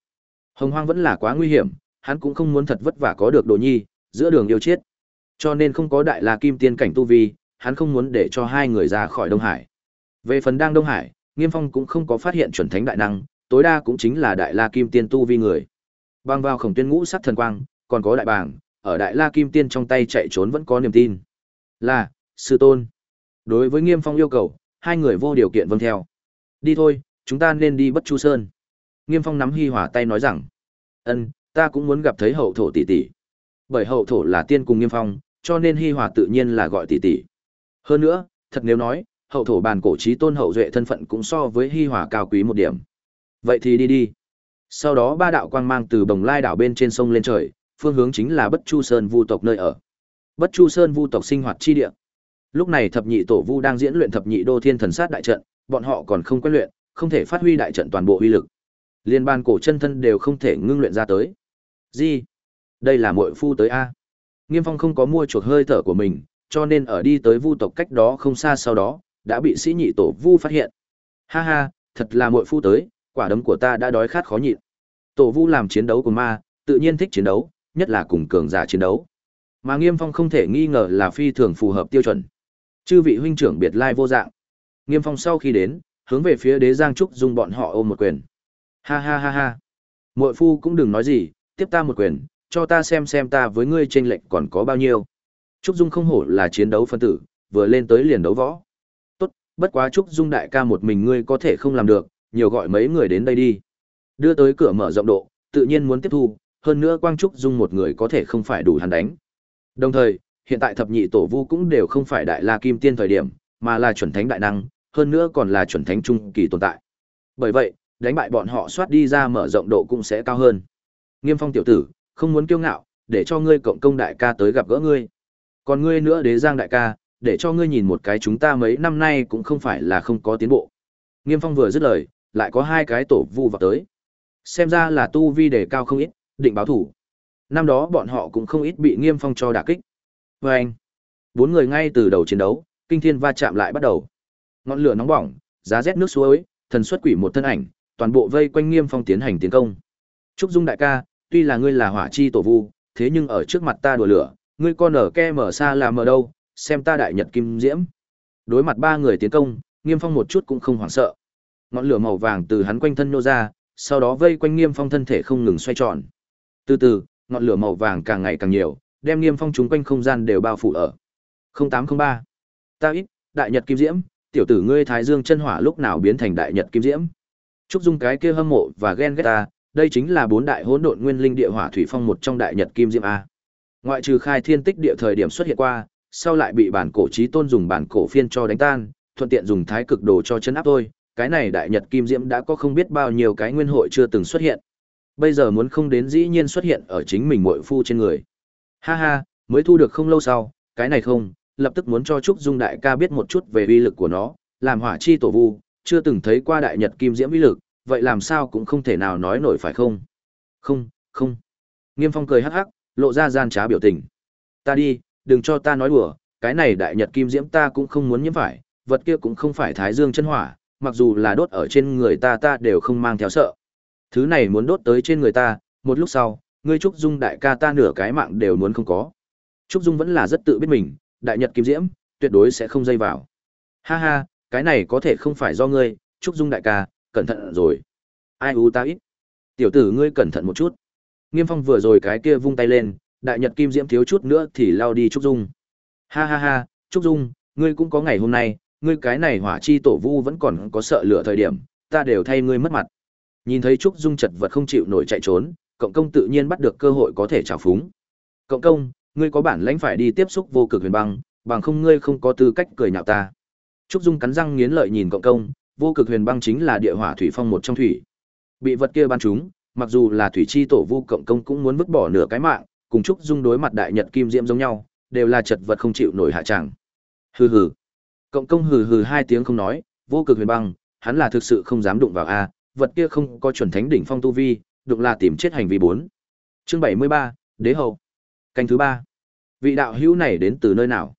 Hồng Hoang vẫn là quá nguy hiểm, hắn cũng không muốn thật vất vả có được đồ nhi, giữa đường yêu chết. Cho nên không có Đại La Kim tiên cảnh tu vi, hắn không muốn để cho hai người ra khỏi Đông Hải. Về phần đang Đông Hải, Nghiêm Phong cũng không có phát hiện chuẩn thánh đại năng, tối đa cũng chính là Đại La Kim tiên tu vi người. Bằng vào Khổng tiên ngũ sắc thần quang, còn có đại bàng, ở Đại La Kim tiên trong tay chạy trốn vẫn có niềm tin. Là, sư tôn. Đối với Nghiêm Phong yêu cầu, hai người vô điều kiện vâng theo. Đi thôi, chúng ta nên đi Bất Chu Sơn. Nghiêm Phong nắm Hi Hỏa tay nói rằng, ân, ta cũng muốn gặp thấy hậu thổ tỷ tỷ. Bởi hậu thổ là tiên cùng Nghiêm Phong, cho nên Hi Hỏa tự nhiên là gọi tỷ tỷ. Hơn nữa, thật nếu nói, hậu thổ bàn cổ trí tôn hậu duệ thân phận cũng so với Hi Hỏa cao quý một điểm. Vậy thì đi đi. Sau đó ba đạo quang mang từ Bồng Lai đảo bên trên sông lên trời, phương hướng chính là Bất Chu Sơn Vu tộc nơi ở. Bất Chu Sơn Vu tộc sinh hoạt chi địa. Lúc này thập nhị tổ vu đang diễn luyện thập nhị đô thiên thần sát đại trận, bọn họ còn không quen luyện, không thể phát huy đại trận toàn bộ uy lực. Liên ban cổ chân thân đều không thể ngưng luyện ra tới. Gì? Đây là muội phu tới a? Nghiêm Phong không có mua chuộc hơi thở của mình, cho nên ở đi tới vu tộc cách đó không xa sau đó, đã bị sĩ nhị tổ vu phát hiện. Ha ha, thật là muội phu tới, quả đấm của ta đã đói khát khó nhịn. Tổ vu làm chiến đấu của ma, tự nhiên thích chiến đấu, nhất là cùng cường giả chiến đấu. Mà Nghiêm Phong không thể nghi ngờ là phi thường phù hợp tiêu chuẩn. Chư vị huynh trưởng biệt lai vô dạng. Nghiêm Phong sau khi đến, hướng về phía Đế Giang Trúc dùng bọn họ ôm một quyền. Ha ha ha ha. Muội phu cũng đừng nói gì, tiếp ta một quyền, cho ta xem xem ta với ngươi tranh lệch còn có bao nhiêu. Trúc Dung không hổ là chiến đấu phân tử, vừa lên tới liền đấu võ. Bất quá chúc Dung đại ca một mình ngươi có thể không làm được, nhiều gọi mấy người đến đây đi. Đưa tới cửa mở rộng độ, tự nhiên muốn tiếp thu, hơn nữa Quang Trúc Dung một người có thể không phải đủ hắn đánh. Đồng thời, hiện tại thập nhị tổ vu cũng đều không phải đại la kim tiên thời điểm, mà là chuẩn thánh đại năng, hơn nữa còn là chuẩn thánh trung kỳ tồn tại. Bởi vậy, đánh bại bọn họ soát đi ra mở rộng độ cũng sẽ cao hơn. Nghiêm Phong tiểu tử, không muốn kiêu ngạo, để cho ngươi cộng công đại ca tới gặp gỡ ngươi. Còn ngươi nữa đế giang đại ca, để cho ngươi nhìn một cái chúng ta mấy năm nay cũng không phải là không có tiến bộ. Nghiêm Phong vừa dứt lời, lại có hai cái tổ vu vào tới. Xem ra là tu vi đề cao không ít, định báo thủ. Năm đó bọn họ cũng không ít bị Nghiêm Phong cho đả kích. Và anh, bốn người ngay từ đầu chiến đấu, kinh thiên va chạm lại bắt đầu. Ngọn lửa nóng bỏng, giá rét nước suối, thần xuất quỷ một thân ảnh, toàn bộ vây quanh Nghiêm Phong tiến hành tiến công. Trúc Dung đại ca, tuy là ngươi là hỏa chi tổ vu, thế nhưng ở trước mặt ta đùa lửa, ngươi con ở ke mở xa là mở đâu, xem ta đại nhật kim diễm. Đối mặt ba người tiến công, Nghiêm Phong một chút cũng không hoảng sợ. Ngọn lửa màu vàng từ hắn quanh thân nô ra, sau đó vây quanh Nghiêm Phong thân thể không ngừng xoay tròn. Từ từ, ngọn lửa màu vàng càng ngày càng nhiều, đem Nghiêm Phong chúng quanh không gian đều bao phủ ở. 0803. Ta ít, đại nhật kim diễm, tiểu tử ngươi Thái Dương chân hỏa lúc nào biến thành đại nhật kim diễm? Trúc Dung cái kia hâm mộ và ghen ghét ta, đây chính là bốn đại hỗn độn nguyên linh địa hỏa thủy phong một trong đại nhật kim diễm a. Ngoại trừ khai thiên tích địa thời điểm xuất hiện qua, sau lại bị bản cổ chí tôn dùng bản cổ phiên cho đánh tan, thuận tiện dùng thái cực đồ cho chấn áp thôi, cái này đại nhật kim diễm đã có không biết bao nhiêu cái nguyên hội chưa từng xuất hiện. Bây giờ muốn không đến dĩ nhiên xuất hiện ở chính mình muội phu trên người. Ha ha, mới thu được không lâu sau, cái này không, lập tức muốn cho Trúc Dung đại ca biết một chút về uy lực của nó, làm hỏa chi tổ vu, chưa từng thấy qua đại nhật kim diễm uy lực, vậy làm sao cũng không thể nào nói nổi phải không? Không, không. Nghiêm Phong cười hắc hắc, lộ ra gian trá biểu tình. Ta đi, đừng cho ta nói đùa, cái này đại nhật kim diễm ta cũng không muốn nhiễm phải, vật kia cũng không phải thái dương chân hỏa, mặc dù là đốt ở trên người ta ta đều không mang theo sợ. Thứ này muốn đốt tới trên người ta, một lúc sau, ngươi Trúc Dung đại ca ta nửa cái mạng đều muốn không có. Trúc Dung vẫn là rất tự biết mình, đại nhật kim diễm, tuyệt đối sẽ không dây vào. Ha ha, cái này có thể không phải do ngươi, Trúc Dung đại ca, cẩn thận rồi. Ai u ta ít. Tiểu tử ngươi cẩn thận một chút. Nghiêm Phong vừa rồi cái kia vung tay lên, đại nhật kim diễm thiếu chút nữa thì lao đi Trúc Dung. Ha ha ha, Trúc Dung, ngươi cũng có ngày hôm nay, ngươi cái này hỏa chi tổ vu vẫn còn có sợ lửa thời điểm, ta đều thay ngươi mất mặt. Nhìn thấy Trúc Dung chật vật không chịu nổi chạy trốn, cộng công tự nhiên bắt được cơ hội có thể trào phúng. Cộng công, ngươi có bản lãnh phải đi tiếp xúc vô cực huyền băng, bằng không ngươi không có tư cách cười nhạo ta. Trúc Dung cắn răng nghiến lợi nhìn cộng công, vô cực huyền băng chính là địa hỏa thủy phong một trong thủy. Bị vật kia ban chúng, mặc dù là thủy chi tổ vu cộng công cũng muốn vứt bỏ nửa cái mạng, cùng Trúc Dung đối mặt đại nhật kim diễm giống nhau, đều là chật vật không chịu nổi hạ tràng. Hừ hừ. Cộng công hừ hừ hai tiếng không nói, vô cực huyền băng, hắn là thực sự không dám đụng vào a, vật kia không có chuẩn thánh đỉnh phong tu vi, đụng là tìm chết hành vi bốn. Chương bảy mươi ba, Đế hậu. Canh thứ ba. Vị đạo hữu này đến từ nơi nào?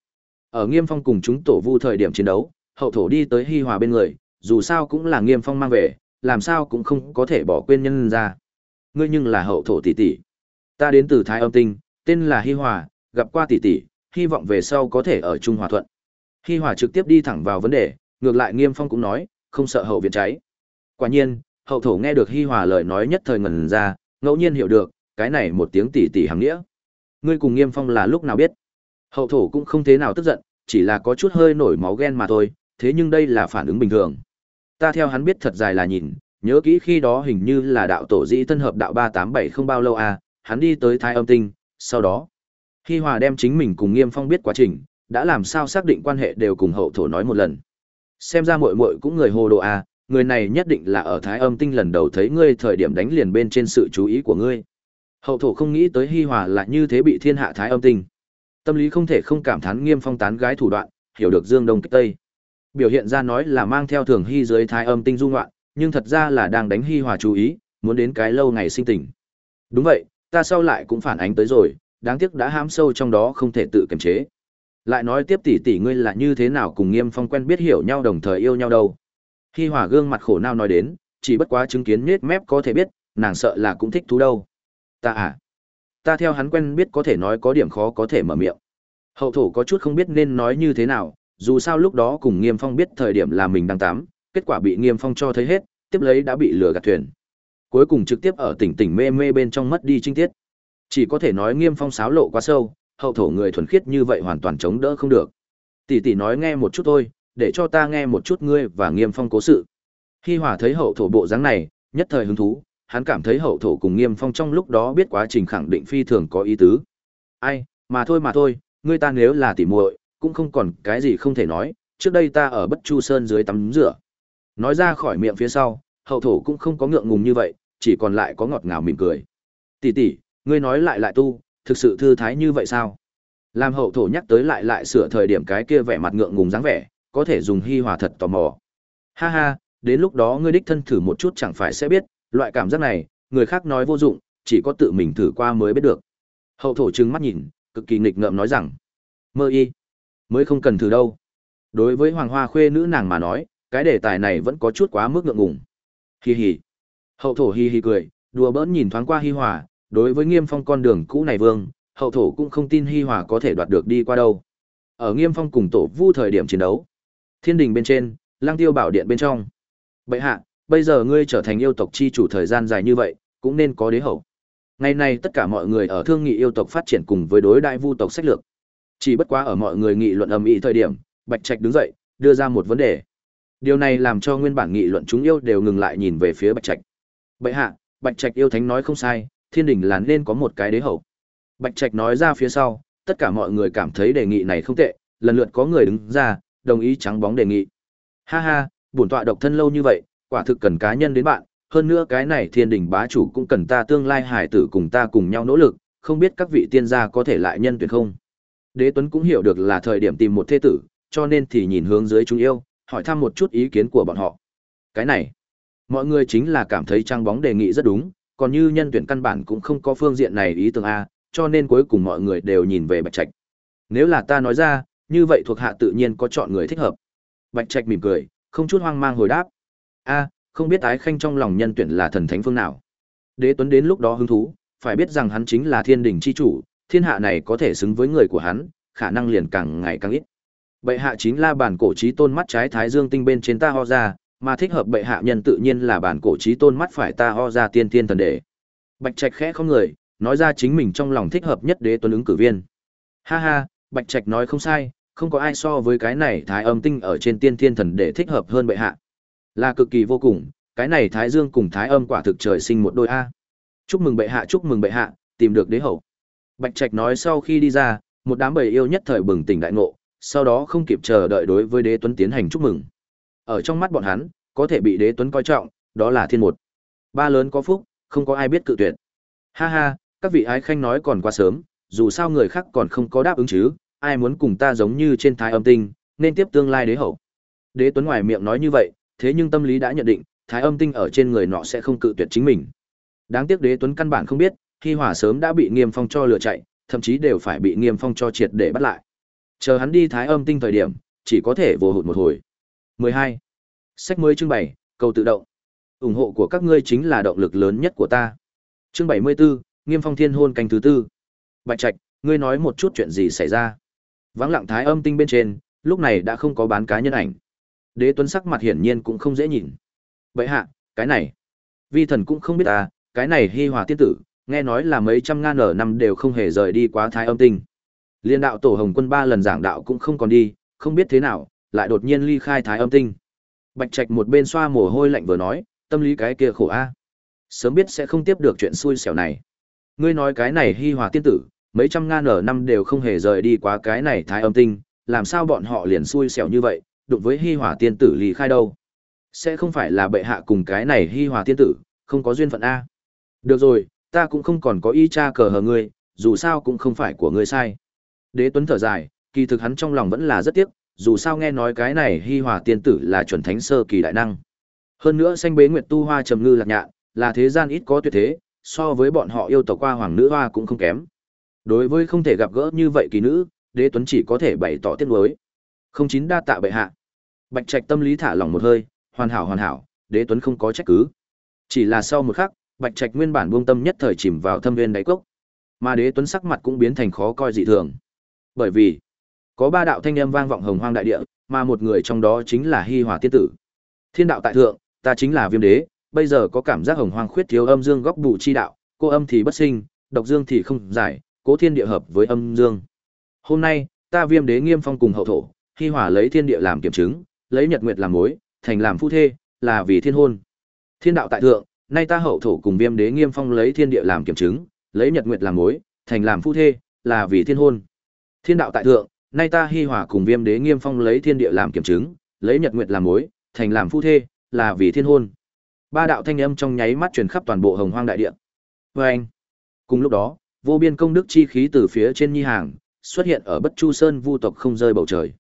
Ở Nghiêm Phong cùng chúng tổ vu thời điểm chiến đấu, hậu thổ đi tới Hi Hòa bên người, dù sao cũng là Nghiêm Phong mang về, làm sao cũng không có thể bỏ quên nhân ra. Ngươi nhưng là hậu thổ tỷ tỷ. Ta đến từ Thái Âm Tinh, tên là Hi Hòa, gặp qua tỷ tỷ, hy vọng về sau có thể ở chung hòa thuận. Hi Hòa trực tiếp đi thẳng vào vấn đề, ngược lại Nghiêm Phong cũng nói, không sợ hậu viện cháy. Quả nhiên, hậu thổ nghe được Hi Hòa lời nói nhất thời ngẩn ra, ngẫu nhiên hiểu được, cái này một tiếng tỷ tỷ hàng nghĩa. Ngươi cùng Nghiêm Phong là lúc nào biết? Hậu thổ cũng không thế nào tức giận, chỉ là có chút hơi nổi máu ghen mà thôi, thế nhưng đây là phản ứng bình thường. Ta theo hắn biết thật dài là nhìn, nhớ kỹ khi đó hình như là đạo tổ dĩ thân hợp đạo 387 không bao lâu à, hắn đi tới Thái Âm Tinh, sau đó, Hi Hòa đem chính mình cùng Nghiêm Phong biết quá trình, đã làm sao xác định quan hệ đều cùng hậu thổ nói một lần. Xem ra muội muội cũng người hồ đồ à, người này nhất định là ở Thái Âm Tinh lần đầu thấy ngươi thời điểm đánh liền bên trên sự chú ý của ngươi. Hậu thổ không nghĩ tới Hi Hòa là như thế bị thiên hạ Thái Âm Tinh. Tâm lý không thể không cảm thán Nghiêm Phong tán gái thủ đoạn, hiểu được Dương Đông kích Tây. Biểu hiện ra nói là mang theo thường hy dưới Thái Âm Tinh du ngoạn, nhưng thật ra là đang đánh Hi Hòa chú ý, muốn đến cái lâu ngày sinh tình. Đúng vậy, ta sau lại cũng phản ánh tới rồi, đáng tiếc đã ham sâu trong đó không thể tự kiềm chế. Lại nói tiếp tỷ tỷ ngươi là như thế nào cùng Nghiêm Phong quen biết hiểu nhau đồng thời yêu nhau đâu. Hi hỏa gương mặt khổ não nói đến, chỉ bất quá chứng kiến nết mép có thể biết, nàng sợ là cũng thích thú đâu. Ta à? Ta theo hắn quen biết có thể nói có điểm khó có thể mở miệng. Hậu thổ có chút không biết nên nói như thế nào, dù sao lúc đó cùng Nghiêm Phong biết thời điểm là mình đang tắm, kết quả bị Nghiêm Phong cho thấy hết, tiếp lấy đã bị lừa gạt thuyền. Cuối cùng trực tiếp ở tỉnh tỉnh mê mê bên trong mất đi trinh tiết. Chỉ có thể nói Nghiêm Phong sáo lộ quá sâu, hậu thổ người thuần khiết như vậy hoàn toàn chống đỡ không được. Tỷ tỷ nói nghe một chút thôi, để cho ta nghe một chút ngươi và Nghiêm Phong cố sự. Hi Hòa thấy hậu thổ bộ dáng này, nhất thời hứng thú, hắn cảm thấy hậu thổ cùng Nghiêm Phong trong lúc đó biết quá trình khẳng định phi thường có ý tứ. Ai, mà thôi mà thôi, ngươi ta nếu là tỷ muội, cũng không còn cái gì không thể nói, trước đây ta ở Bất Chu Sơn dưới tắm rửa. Nói ra khỏi miệng phía sau, hậu thổ cũng không có ngượng ngùng như vậy, chỉ còn lại có ngọt ngào mỉm cười. Tỷ tỷ, ngươi nói lại lại tu, thực sự thư thái như vậy sao? Làm hậu thổ nhắc tới lại lại sửa thời điểm cái kia vẻ mặt ngượng ngùng dáng vẻ, có thể dùng hi hòa thật tò mò. Ha ha, đến lúc đó ngươi đích thân thử một chút chẳng phải sẽ biết, loại cảm giác này, người khác nói vô dụng, chỉ có tự mình thử qua mới biết được. Hậu thổ trừng mắt nhìn, cực kỳ nghịch ngợm nói rằng, mơ y, mới không cần thử đâu. Đối với hoàng hoa khuê nữ nàng mà nói, cái đề tài này vẫn có chút quá mức ngượng ngùng. Hi hi. Hậu thổ hi hi cười, đùa bỡn nhìn thoáng qua hi hòa, đối với nghiêm phong con đường cũ này vương, hậu thổ cũng không tin hi hòa có thể đoạt được đi qua đâu. Ở nghiêm phong cùng tổ vu thời điểm chiến đấu, thiên đình bên trên, lang tiêu bảo điện bên trong. Bệ hạ, bây giờ ngươi trở thành yêu tộc chi chủ thời gian dài như vậy, cũng nên có đế hậu. Ngày nay tất cả mọi người ở thương nghị yêu tộc phát triển cùng với đối đại vu tộc sách lược. Chỉ bất quá ở mọi người nghị luận ầm ĩ thời điểm, Bạch Trạch đứng dậy, đưa ra một vấn đề. Điều này làm cho nguyên bản nghị luận chúng yêu đều ngừng lại nhìn về phía Bạch Trạch. Bệ hạ, Bạch Trạch yêu thánh nói không sai, thiên đình là nên có một cái đế hậu. Bạch Trạch nói ra phía sau, tất cả mọi người cảm thấy đề nghị này không tệ, lần lượt có người đứng ra, đồng ý trắng bóng đề nghị. Ha ha, bổn tọa độc thân lâu như vậy, quả thực cần cá nhân đến bạn, hơn nữa cái này thiên đình bá chủ cũng cần ta tương lai hải tử cùng ta cùng nhau nỗ lực, không biết các vị tiên gia có thể lại nhân tuyển không. Đế Tuấn cũng hiểu được là thời điểm tìm một thế tử, cho nên thì nhìn hướng dưới chúng yêu, hỏi thăm một chút ý kiến của bọn họ. Cái này, mọi người chính là cảm thấy trang bóng đề nghị rất đúng, còn như nhân tuyển căn bản cũng không có phương diện này ý tưởng A, cho nên cuối cùng mọi người đều nhìn về Bạch Trạch. Nếu là ta nói ra, như vậy thuộc hạ tự nhiên có chọn người thích hợp. Bạch Trạch mỉm cười, không chút hoang mang hồi đáp. A, không biết ái khanh trong lòng nhân tuyển là thần thánh phương nào. Đế Tuấn đến lúc đó hứng thú, phải biết rằng hắn chính là thiên đình chi chủ, thiên hạ này có thể xứng với người của hắn, khả năng liền càng ngày càng ít. Bệ hạ chính là bản cổ trí tôn mắt trái thái dương tinh bên trên ta ho ra, mà thích hợp bệ hạ nhân tự nhiên là bản cổ trí tôn mắt phải ta ho ra tiên tiên thần đệ. Bạch Trạch khẽ không người, nói ra chính mình trong lòng thích hợp nhất đế tuấn ứng cử viên. Ha ha, Bạch Trạch nói không sai, không có ai so với cái này thái âm tinh ở trên tiên thiên thần để thích hợp hơn bệ hạ. Là cực kỳ vô cùng, cái này thái dương cùng thái âm quả thực trời sinh một đôi a. Chúc mừng bệ hạ, chúc mừng bệ hạ, tìm được đế hậu. Bạch Trạch nói sau khi đi ra, một đám bầy yêu nhất thời bừng tỉnh đại ngộ, sau đó không kịp chờ đợi đối với đế tuấn tiến hành chúc mừng. Ở trong mắt bọn hắn, có thể bị đế tuấn coi trọng, đó là thiên một. Ba lớn có phúc, không có ai biết cự tuyệt. Ha ha, các vị ái khanh nói còn quá sớm, dù sao người khác còn không có đáp ứng chứ, ai muốn cùng ta giống như trên thái âm tinh, nên tiếp tương lai đế hậu. Đế Tuấn ngoài miệng nói như vậy, thế nhưng tâm lý đã nhận định, thái âm tinh ở trên người nọ sẽ không cự tuyệt chính mình. Đáng tiếc Đế Tuấn căn bản không biết, khi hỏa sớm đã bị Nghiêm Phong cho lừa chạy, thậm chí đều phải bị Nghiêm Phong cho triệt để bắt lại. Chờ hắn đi thái âm tinh thời điểm, chỉ có thể vô hụt một hồi. 12. Sách mới chương 7, cầu tự động. ủng hộ của các ngươi chính là động lực lớn nhất của ta. Chương 74, Nghiêm Phong Thiên hôn canh thứ tư. Bạch Trạch, ngươi nói một chút chuyện gì xảy ra? Vắng lặng thái âm tinh bên trên, lúc này đã không có bán cá nhân ảnh. Đế Tuấn sắc mặt hiển nhiên cũng không dễ nhìn. Bệ hạ, cái này, vi thần cũng không biết à, cái này hi hòa tiên tử, nghe nói là mấy trăm ngàn ở năm đều không hề rời đi quá thái âm tinh. Liên đạo tổ hồng quân ba lần giảng đạo cũng không còn đi, không biết thế nào, lại đột nhiên ly khai thái âm tinh. Bạch Trạch một bên xoa mồ hôi lạnh vừa nói, tâm lý cái kia khổ a. Sớm biết sẽ không tiếp được chuyện xui xẻo này. Ngươi nói cái này hi hòa tiên tử, mấy trăm ngàn ở năm đều không hề rời đi quá cái này thái âm tinh, làm sao bọn họ liền xui xẻo như vậy, đụng với hi hòa tiên tử ly khai đâu. Sẽ không phải là bệ hạ cùng cái này hi hòa tiên tử, không có duyên phận A. Được rồi, ta cũng không còn có ý cha cờ hờ ngươi, dù sao cũng không phải của ngươi sai. Đế Tuấn thở dài, kỳ thực hắn trong lòng vẫn là rất tiếc, dù sao nghe nói cái này hi hòa tiên tử là chuẩn thánh sơ kỳ đại năng. Hơn nữa xanh bế nguyệt tu hoa trầm ngư lạc nhạn, là thế gian ít có tuyệt thế, so với bọn họ yêu tộc qua hoàng nữ hoa cũng không kém. Đối với không thể gặp gỡ như vậy kỳ nữ, Đế Tuấn chỉ có thể bày tỏ tiết lối Không chín đa tạ bệ hạ. Bạch Trạch tâm lý thả lỏng một hơi, hoàn hảo hoàn hảo, Đế Tuấn không có trách cứ. Chỉ là sau một khắc, Bạch Trạch nguyên bản buông tâm nhất thời chìm vào thâm viên đáy cốc. Mà Đế Tuấn sắc mặt cũng biến thành khó coi dị thường. Bởi vì, có ba đạo thanh âm vang vọng hồng hoang đại địa, mà một người trong đó chính là Hi Hòa tiên tử. Thiên đạo tại thượng, ta chính là Viêm Đế, bây giờ có cảm giác hồng hoang khuyết thiếu âm dương góc bù chi đạo, cô âm thì bất sinh, độc dương thì không giải, cố thiên địa hợp với âm dương. Hôm nay, ta viêm đế nghiêm phong cùng hậu thổ, hi hỏa lấy thiên địa làm kiểm chứng, lấy nhật nguyệt làm mối, thành làm phu thê, là vì thiên hôn. Thiên đạo tại thượng, nay ta hậu thổ cùng viêm đế nghiêm phong lấy thiên địa làm kiểm chứng, lấy nhật nguyệt làm mối, thành làm phu thê, là vì thiên hôn. Thiên đạo tại thượng, nay ta hi hòa cùng viêm đế nghiêm phong lấy thiên địa làm kiểm chứng, lấy nhật nguyệt làm mối, thành làm phu thê, là vì thiên hôn. Ba đạo thanh âm trong nháy mắt truyền khắp toàn bộ hồng hoang đại địa. vê anh. Cùng lúc đó, vô biên công đức chi khí từ phía trên nhi hàng, xuất hiện ở bất chu sơn vu tộc không rơi bầu trời.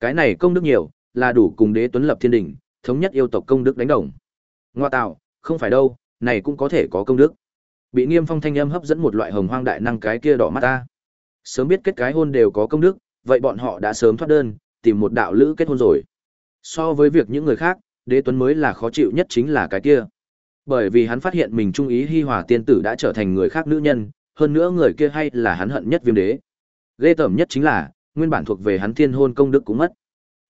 Cái này công đức nhiều, là đủ cùng đế tuấn lập thiên đỉnh, thống nhất yêu tộc công đức đánh đồng. Ngoa tạo, không phải đâu, này cũng có thể có công đức. Bị Nghiêm Phong thanh âm hấp dẫn một loại hồng hoang đại năng cái kia đỏ mắt ta. Sớm biết kết cái hôn đều có công đức, vậy bọn họ đã sớm thoát đơn, tìm một đạo lữ kết hôn rồi. So với việc những người khác, đế tuấn mới là khó chịu nhất chính là cái kia. Bởi vì hắn phát hiện mình trung ý hi hòa tiên tử đã trở thành người khác nữ nhân, hơn nữa người kia hay là hắn hận nhất viêm đế. Ghê tởm nhất chính là, nguyên bản thuộc về hắn thiên hôn công đức cũng mất.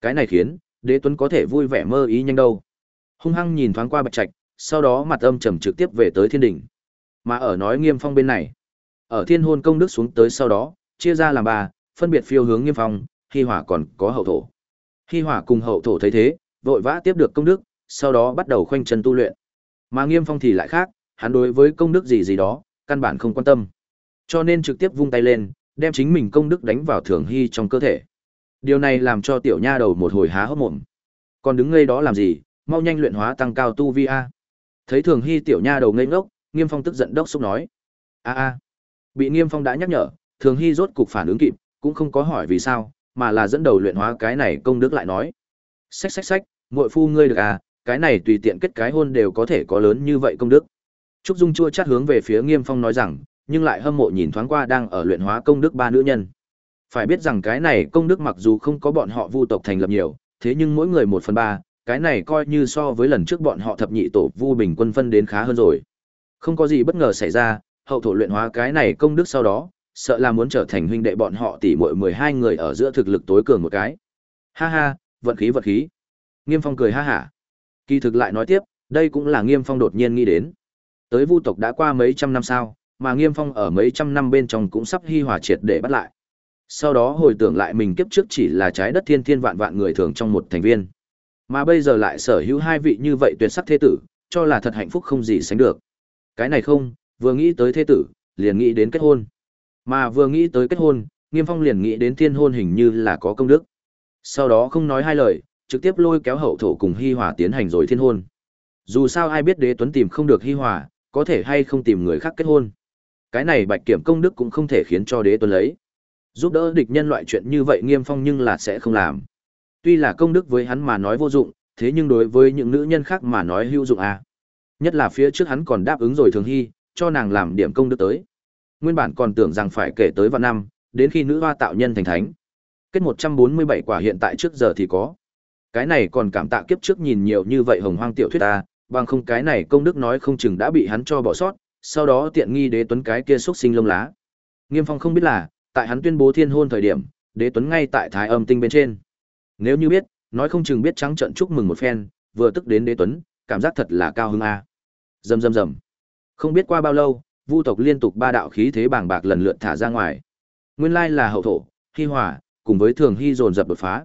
Cái này khiến, đế tuấn có thể vui vẻ mơ ý nhanh đâu. Hung hăng nhìn thoáng qua bạch trạch, sau đó mặt âm trầm trực tiếp về tới thiên đỉnh. Mà ở nói nghiêm phong bên này, ở thiên hôn công đức xuống tới sau đó, chia ra làm ba, phân biệt phiêu hướng nghiêm phong, hi hỏa còn có hậu thổ. Hi hỏa cùng hậu thổ thấy thế, vội vã tiếp được công đức, sau đó bắt đầu khoanh chân tu luyện. Mà nghiêm phong thì lại khác, hắn đối với công đức gì gì đó, căn bản không quan tâm. Cho nên trực tiếp vung tay lên, đem chính mình công đức đánh vào thường hy trong cơ thể. Điều này làm cho tiểu nha đầu một hồi há hốc mồm. Còn đứng ngây đó làm gì, mau nhanh luyện hóa tăng cao tu vi a. Thấy thường hy tiểu nha đầu ngây ngốc, Nghiêm Phong tức giận đốc xúc nói: "A a." Bị Nghiêm Phong đã nhắc nhở, Thường Hy rốt cục phản ứng kịp, cũng không có hỏi vì sao, mà là dẫn đầu luyện hóa cái này công đức lại nói: "Xách xách xách, muội phu ngươi được à, cái này tùy tiện kết cái hôn đều có thể có lớn như vậy công đức." Trúc Dung chua chát hướng về phía Nghiêm Phong nói rằng, nhưng lại hâm mộ nhìn thoáng qua đang ở luyện hóa công đức ba nữ nhân. Phải biết rằng cái này công đức mặc dù không có bọn họ vu tộc thành lập nhiều, thế nhưng mỗi người một phần ba, cái này coi như so với lần trước bọn họ thập nhị tổ vu bình quân phân đến khá hơn rồi. Không có gì bất ngờ xảy ra, hậu thổ luyện hóa cái này công đức sau đó, sợ là muốn trở thành huynh đệ bọn họ tỷ muội 12 người ở giữa thực lực tối cường một cái. Ha ha, vận khí vận khí. Nghiêm Phong cười ha hả. Kỳ thực lại nói tiếp, đây cũng là Nghiêm Phong đột nhiên nghĩ đến. Tới Vu tộc đã qua mấy trăm năm sao, mà Nghiêm Phong ở mấy trăm năm bên trong cũng sắp hy hòa triệt để bắt lại. Sau đó hồi tưởng lại mình kiếp trước chỉ là trái đất thiên thiên vạn vạn người thường trong một thành viên. Mà bây giờ lại sở hữu hai vị như vậy tuyệt sắc thế tử, cho là thật hạnh phúc không gì sánh được. Cái này không, vừa nghĩ tới thế tử, liền nghĩ đến kết hôn. Mà vừa nghĩ tới kết hôn, Nghiêm Phong liền nghĩ đến thiên hôn hình như là có công đức. Sau đó không nói hai lời, trực tiếp lôi kéo hậu thổ cùng Hi Hòa tiến hành rồi thiên hôn. Dù sao ai biết Đế Tuấn tìm không được Hi Hòa, có thể hay không tìm người khác kết hôn. Cái này Bạch Kiểm công đức cũng không thể khiến cho Đế Tuấn lấy. Giúp đỡ địch nhân loại chuyện như vậy Nghiêm Phong nhưng là sẽ không làm. Tuy là công đức với hắn mà nói vô dụng, thế nhưng đối với những nữ nhân khác mà nói hữu dụng à. Nhất là phía trước hắn còn đáp ứng rồi Thường Hy, cho nàng làm điểm công đức tới. Nguyên bản còn tưởng rằng phải kể tới vào năm, đến khi nữ hoa tạo nhân thành thánh. Kết 147 quả hiện tại trước giờ thì có. Cái này còn cảm tạ kiếp trước nhìn nhiều như vậy hồng hoang tiểu thuyết ta, bằng không cái này công đức nói không chừng đã bị hắn cho bỏ sót, sau đó tiện nghi đế tuấn cái kia xuất sinh lông lá. Nghiêm Phong không biết là, tại hắn tuyên bố thiên hôn thời điểm, đế tuấn ngay tại thái âm tinh bên trên. Nếu như biết, nói không chừng biết trắng trận chúc mừng một phen, vừa tức đến đế tuấn, cảm giác thật là cao hứng a. Rầm rầm rầm. Không biết qua bao lâu, vu tộc liên tục ba đạo khí thế bàng bạc lần lượt thả ra ngoài. Nguyên lai là hậu thổ, hy hỏa, cùng với thường hy dồn dập đột phá.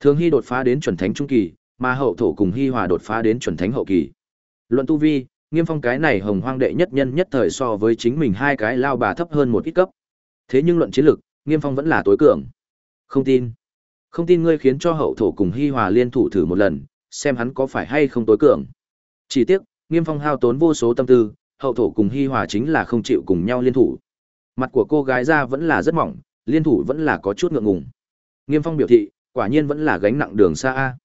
Thường hy đột phá đến chuẩn thánh trung kỳ, mà hậu thổ cùng hy hòa đột phá đến chuẩn thánh hậu kỳ. Luận tu vi, Nghiêm Phong cái này hồng hoang đệ nhất nhân nhất thời so với chính mình hai cái lao bà thấp hơn một ít cấp. Thế nhưng luận chiến lực, Nghiêm Phong vẫn là tối cường. Không tin. Không tin ngươi khiến cho hậu thổ cùng Hi Hòa liên thủ thử một lần, xem hắn có phải hay không tối cường. Chỉ tiếc, Nghiêm Phong hao tốn vô số tâm tư, hậu thổ cùng Hi Hòa chính là không chịu cùng nhau liên thủ. Mặt của cô gái ra vẫn là rất mỏng, liên thủ vẫn là có chút ngượng ngùng. Nghiêm Phong biểu thị, quả nhiên vẫn là gánh nặng đường xa a.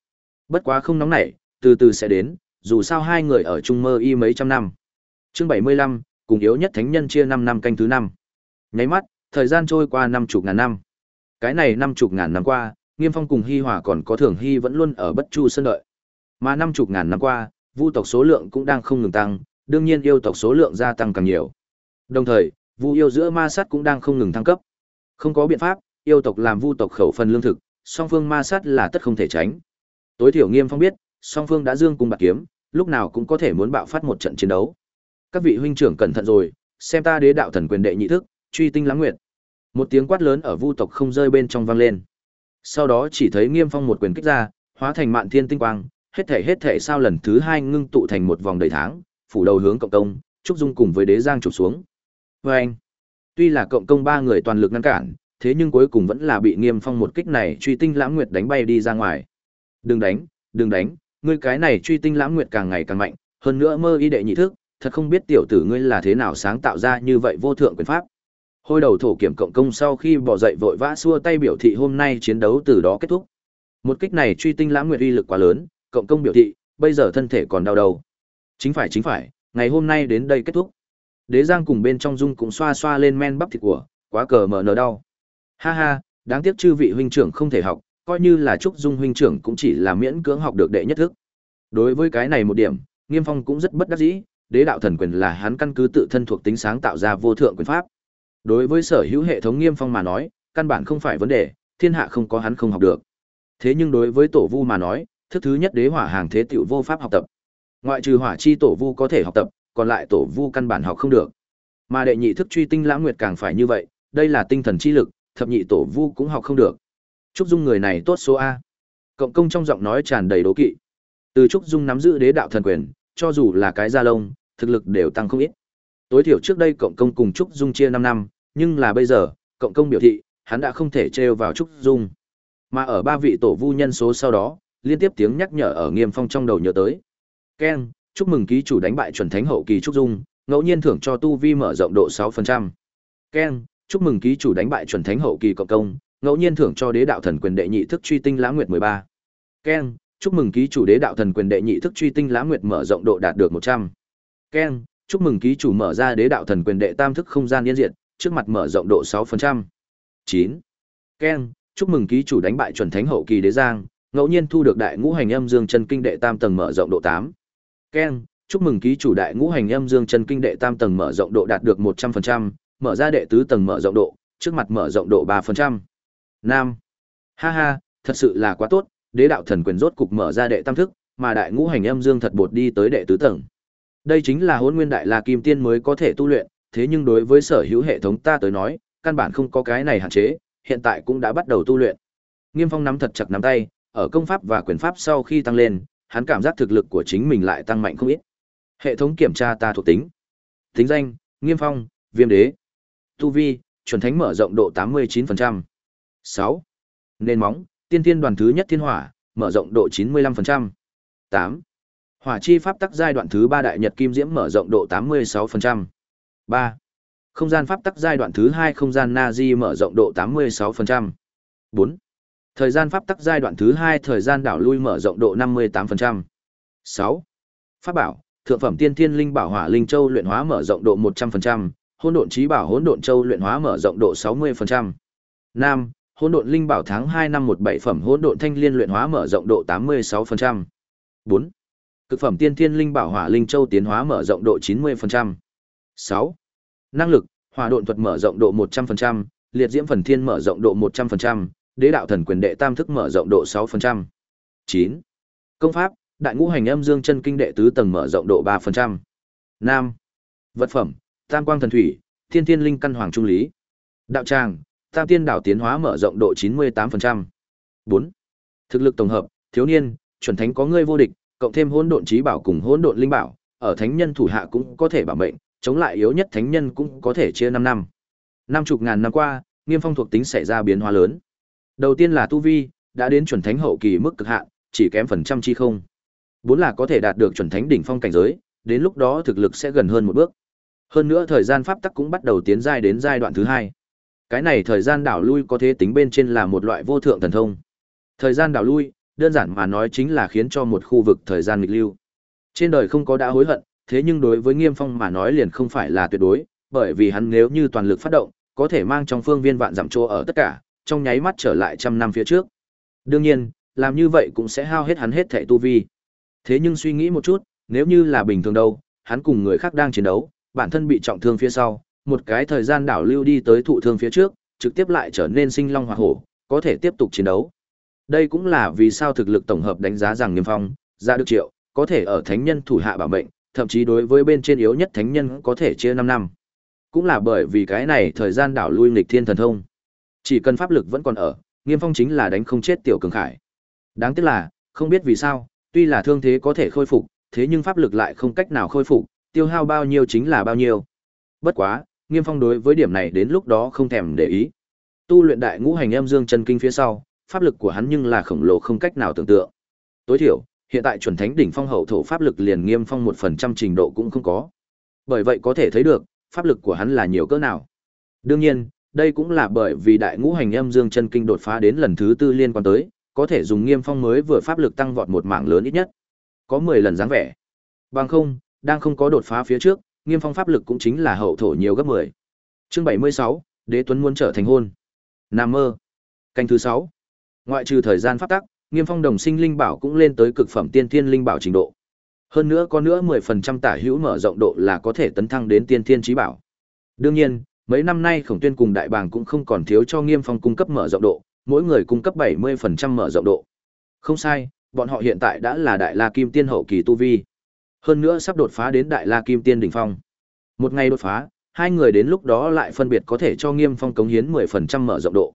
Bất quá không nóng nảy, từ từ sẽ đến, dù sao hai người ở chung mơ y mấy trăm năm. Chương 75, cùng yếu nhất thánh nhân chia năm năm canh thứ năm. Nháy mắt, thời gian trôi qua năm chục ngàn năm. Cái này năm chục ngàn năm qua, Nghiêm Phong cùng Hi Hòa còn có Thường Hy vẫn luôn ở Bất Chu sân đợi. Mà năm chục ngàn năm qua, vu tộc số lượng cũng đang không ngừng tăng, đương nhiên yêu tộc số lượng gia tăng càng nhiều. Đồng thời, vu yêu giữa ma sát cũng đang không ngừng thăng cấp. Không có biện pháp, yêu tộc làm vu tộc khẩu phần lương thực, song phương ma sát là tất không thể tránh. Tối thiểu Nghiêm Phong biết, song phương đã dương cùng bạc kiếm, lúc nào cũng có thể muốn bạo phát một trận chiến đấu. Các vị huynh trưởng cẩn thận rồi, xem ta đế đạo thần quyền đệ nhị thức, truy tinh lãng nguyệt. Một tiếng quát lớn ở vu tộc không rơi bên trong vang lên. Sau đó chỉ thấy Nghiêm Phong một quyền kích ra, hóa thành mạn thiên tinh quang, hết thể hết thể sao lần thứ hai ngưng tụ thành một vòng đầy tháng, phủ đầu hướng cộng công, trúc dung cùng với đế giang chụp xuống. Và anh, tuy là cộng công ba người toàn lực ngăn cản, thế nhưng cuối cùng vẫn là bị Nghiêm Phong một kích này truy tinh lãng nguyệt đánh bay đi ra ngoài. Đừng đánh, đừng đánh, ngươi cái này truy tinh lãng nguyệt càng ngày càng mạnh, hơn nữa mơ y đệ nhị thức, thật không biết tiểu tử ngươi là thế nào sáng tạo ra như vậy vô thượng quyền pháp. Hôi đầu thổ kiểm cộng công sau khi bỏ dậy vội vã xua tay biểu thị hôm nay chiến đấu từ đó kết thúc. Một kích này truy tinh lãng nguyệt uy lực quá lớn, cộng công biểu thị, bây giờ thân thể còn đau đầu. Chính phải chính phải, ngày hôm nay đến đây kết thúc. Đế Giang cùng bên trong dung cũng xoa xoa lên men bắp thịt của, quá cờ mở nở đau. Ha ha, đáng tiếc chư vị huynh trưởng không thể học, coi như là trúc dung huynh trưởng cũng chỉ là miễn cưỡng học được đệ nhất thức. Đối với cái này một điểm, Nghiêm Phong cũng rất bất đắc dĩ, đế đạo thần quyền là hắn căn cứ tự thân thuộc tính sáng tạo ra vô thượng quyền pháp. Đối với sở hữu hệ thống Nghiêm Phong mà nói, căn bản không phải vấn đề, thiên hạ không có hắn không học được. Thế nhưng đối với tổ vu mà nói, thức thứ nhất đế hỏa hàng thế tiểu vô pháp học tập. Ngoại trừ hỏa chi tổ vu có thể học tập, còn lại tổ vu căn bản học không được. Mà đệ nhị thức truy tinh lãng nguyệt càng phải như vậy, đây là tinh thần chi lực, thập nhị tổ vu cũng học không được. Trúc Dung người này tốt số a. Cộng công trong giọng nói tràn đầy đố kỵ. Từ Trúc Dung nắm giữ đế đạo thần quyền, cho dù là cái da lông, thực lực đều tăng không ít. Tối thiểu trước đây cộng công cùng Trúc Dung chia năm năm, nhưng là bây giờ, cộng công biểu thị, hắn đã không thể trêu vào Trúc Dung. Mà ở ba vị tổ vu nhân số sau đó, liên tiếp tiếng nhắc nhở ở Nghiêm Phong trong đầu nhớ tới. Ken, chúc mừng ký chủ đánh bại chuẩn thánh hậu kỳ Trúc Dung, ngẫu nhiên thưởng cho tu vi mở rộng độ 6%. Ken, chúc mừng ký chủ đánh bại chuẩn thánh hậu kỳ cộng công, ngẫu nhiên thưởng cho đế đạo thần quyền đệ nhị thức truy tinh lãng nguyệt 13. Ken, chúc mừng ký chủ đế đạo thần quyền đệ nhị thức truy tinh lãng nguyệt mở rộng độ đạt được 100. Ken, chúc mừng ký chủ mở ra đế đạo thần quyền đệ tam thức không gian yên diện, trước mặt mở rộng độ 6%. 9. Ken, chúc mừng ký chủ đánh bại chuẩn thánh hậu kỳ đế giang, ngẫu nhiên thu được đại ngũ hành âm dương chân kinh đệ tam tầng mở rộng độ 8. Keng, chúc mừng ký chủ đại ngũ hành âm dương chân kinh đệ tam tầng mở rộng độ đạt được 100%, mở ra đệ tứ tầng mở rộng độ, trước mặt mở rộng độ 3%. Nam. Ha ha, thật sự là quá tốt, đế đạo thần quyền rốt cục mở ra đệ tam thức, mà đại ngũ hành âm dương thật bột đi tới đệ tứ tầng. Đây chính là Hỗn Nguyên Đại La Kim Tiên mới có thể tu luyện, thế nhưng đối với sở hữu hệ thống ta tới nói, căn bản không có cái này hạn chế, hiện tại cũng đã bắt đầu tu luyện. Nghiêm Phong nắm thật chặt nắm tay, ở công pháp và quyền pháp sau khi tăng lên, hắn cảm giác thực lực của chính mình lại tăng mạnh không ít. Hệ thống kiểm tra ta thuộc tính. Tính danh: Nghiêm Phong, Viêm Đế. Tu vi: Chuẩn Thánh mở rộng độ 89%. 6. Nền móng: Tiên Tiên đoàn thứ nhất thiên hỏa, mở rộng độ 95%. 8. Hỏa chi pháp tắc giai đoạn thứ 3 đại nhật kim diễm mở rộng độ 86%. 3. Không gian pháp tắc giai đoạn thứ 2 không gian Nazi mở rộng độ 86%. 4. Thời gian pháp tắc giai đoạn thứ 2 thời gian đảo lui mở rộng độ 58%. 6. Pháp bảo, thượng phẩm tiên thiên linh bảo hỏa linh châu luyện hóa mở rộng độ 100%, hỗn độn trí bảo hỗn độn châu luyện hóa mở rộng độ 60%. 5. Hỗn độn linh bảo tháng 2 năm 17 phẩm hỗn độn thanh liên luyện hóa mở rộng độ 86%. 4. Cực phẩm tiên thiên linh bảo hỏa linh châu tiến hóa mở rộng độ 90%. 6. Năng lực, hỏa độn thuật mở rộng độ 100%, liệt diễm phần thiên mở rộng độ 100%, đế đạo thần quyền đệ tam thức mở rộng độ 6%. 9. Công pháp, đại ngũ hành âm dương chân kinh đệ tứ tầng mở rộng độ 3%. Nam. Vật phẩm, tam quang thần thủy, thiên thiên linh căn hoàng trung lý. Đạo tràng, tam tiên đảo tiến hóa mở rộng độ 98%. 4. Thực lực tổng hợp, thiếu niên, chuẩn thánh có ngươi vô địch, cộng thêm hỗn độn trí bảo cùng hỗn độn linh bảo, ở thánh nhân thủ hạ cũng có thể bảo mệnh, chống lại yếu nhất thánh nhân cũng có thể chia 5 năm. Năm chục ngàn năm qua, Nghiêm Phong thuộc tính xảy ra biến hóa lớn. Đầu tiên là tu vi, đã đến chuẩn thánh hậu kỳ mức cực hạn, chỉ kém phần trăm chi không. Bốn là có thể đạt được chuẩn thánh đỉnh phong cảnh giới, đến lúc đó thực lực sẽ gần hơn một bước. Hơn nữa thời gian pháp tắc cũng bắt đầu tiến giai đến giai đoạn thứ hai. Cái này thời gian đảo lui có thể tính bên trên là một loại vô thượng thần thông. Thời gian đảo lui, đơn giản mà nói chính là khiến cho một khu vực thời gian nghịch lưu. Trên đời không có đã hối hận, thế nhưng đối với Nghiêm Phong mà nói liền không phải là tuyệt đối, bởi vì hắn nếu như toàn lực phát động, có thể mang trong phương viên vạn giảm chỗ ở tất cả, trong nháy mắt trở lại trăm năm phía trước. Đương nhiên, làm như vậy cũng sẽ hao hết hắn hết thảy tu vi. Thế nhưng suy nghĩ một chút, nếu như là bình thường đâu, hắn cùng người khác đang chiến đấu, bản thân bị trọng thương phía sau, một cái thời gian đảo lưu đi tới thụ thương phía trước, trực tiếp lại trở nên sinh long hỏa hổ, có thể tiếp tục chiến đấu. Đây cũng là vì sao thực lực tổng hợp đánh giá rằng Niêm Phong, ra được triệu, có thể ở thánh nhân thủ hạ bảo mệnh, thậm chí đối với bên trên yếu nhất thánh nhân có thể chia 5 năm. Cũng là bởi vì cái này thời gian đảo lui nghịch thiên thần thông. Chỉ cần pháp lực vẫn còn ở, Nghiêm Phong chính là đánh không chết tiểu cường khải. Đáng tiếc là, không biết vì sao, tuy là thương thế có thể khôi phục, thế nhưng pháp lực lại không cách nào khôi phục, tiêu hao bao nhiêu chính là bao nhiêu. Bất quá, Nghiêm Phong đối với điểm này đến lúc đó không thèm để ý. Tu luyện đại ngũ hành âm dương chân kinh phía sau, pháp lực của hắn nhưng là khổng lồ không cách nào tưởng tượng. Tối thiểu, hiện tại chuẩn thánh đỉnh phong hậu thổ pháp lực liền Nghiêm Phong một phần trăm trình độ cũng không có. Bởi vậy có thể thấy được, pháp lực của hắn là nhiều cỡ nào. Đương nhiên, đây cũng là bởi vì đại ngũ hành âm dương chân kinh đột phá đến lần thứ tư liên quan tới, có thể dùng Nghiêm Phong mới vừa pháp lực tăng vọt một mảng lớn ít nhất. Có 10 lần dáng vẻ. Bằng không, đang không có đột phá phía trước, Nghiêm Phong pháp lực cũng chính là hậu thổ nhiều gấp 10. Chương 76, Đế Tuấn muốn trở thành hôn. Nam mơ. Canh thứ sáu, Ngoại trừ thời gian pháp tắc, Nghiêm Phong đồng sinh linh bảo cũng lên tới cực phẩm tiên thiên linh bảo trình độ. Hơn nữa có nữa 10% tả hữu mở rộng độ là có thể tấn thăng đến tiên thiên chí bảo. Đương nhiên, mấy năm nay Khổng Tuyên cùng Đại Bàng cũng không còn thiếu cho Nghiêm Phong cung cấp mở rộng độ, mỗi người cung cấp 70% mở rộng độ. Không sai, bọn họ hiện tại đã là Đại La Kim Tiên hậu kỳ tu vi. Hơn nữa sắp đột phá đến Đại La Kim Tiên đỉnh phong. Một ngày đột phá, hai người đến lúc đó lại phân biệt có thể cho Nghiêm Phong cống hiến 10% mở rộng độ.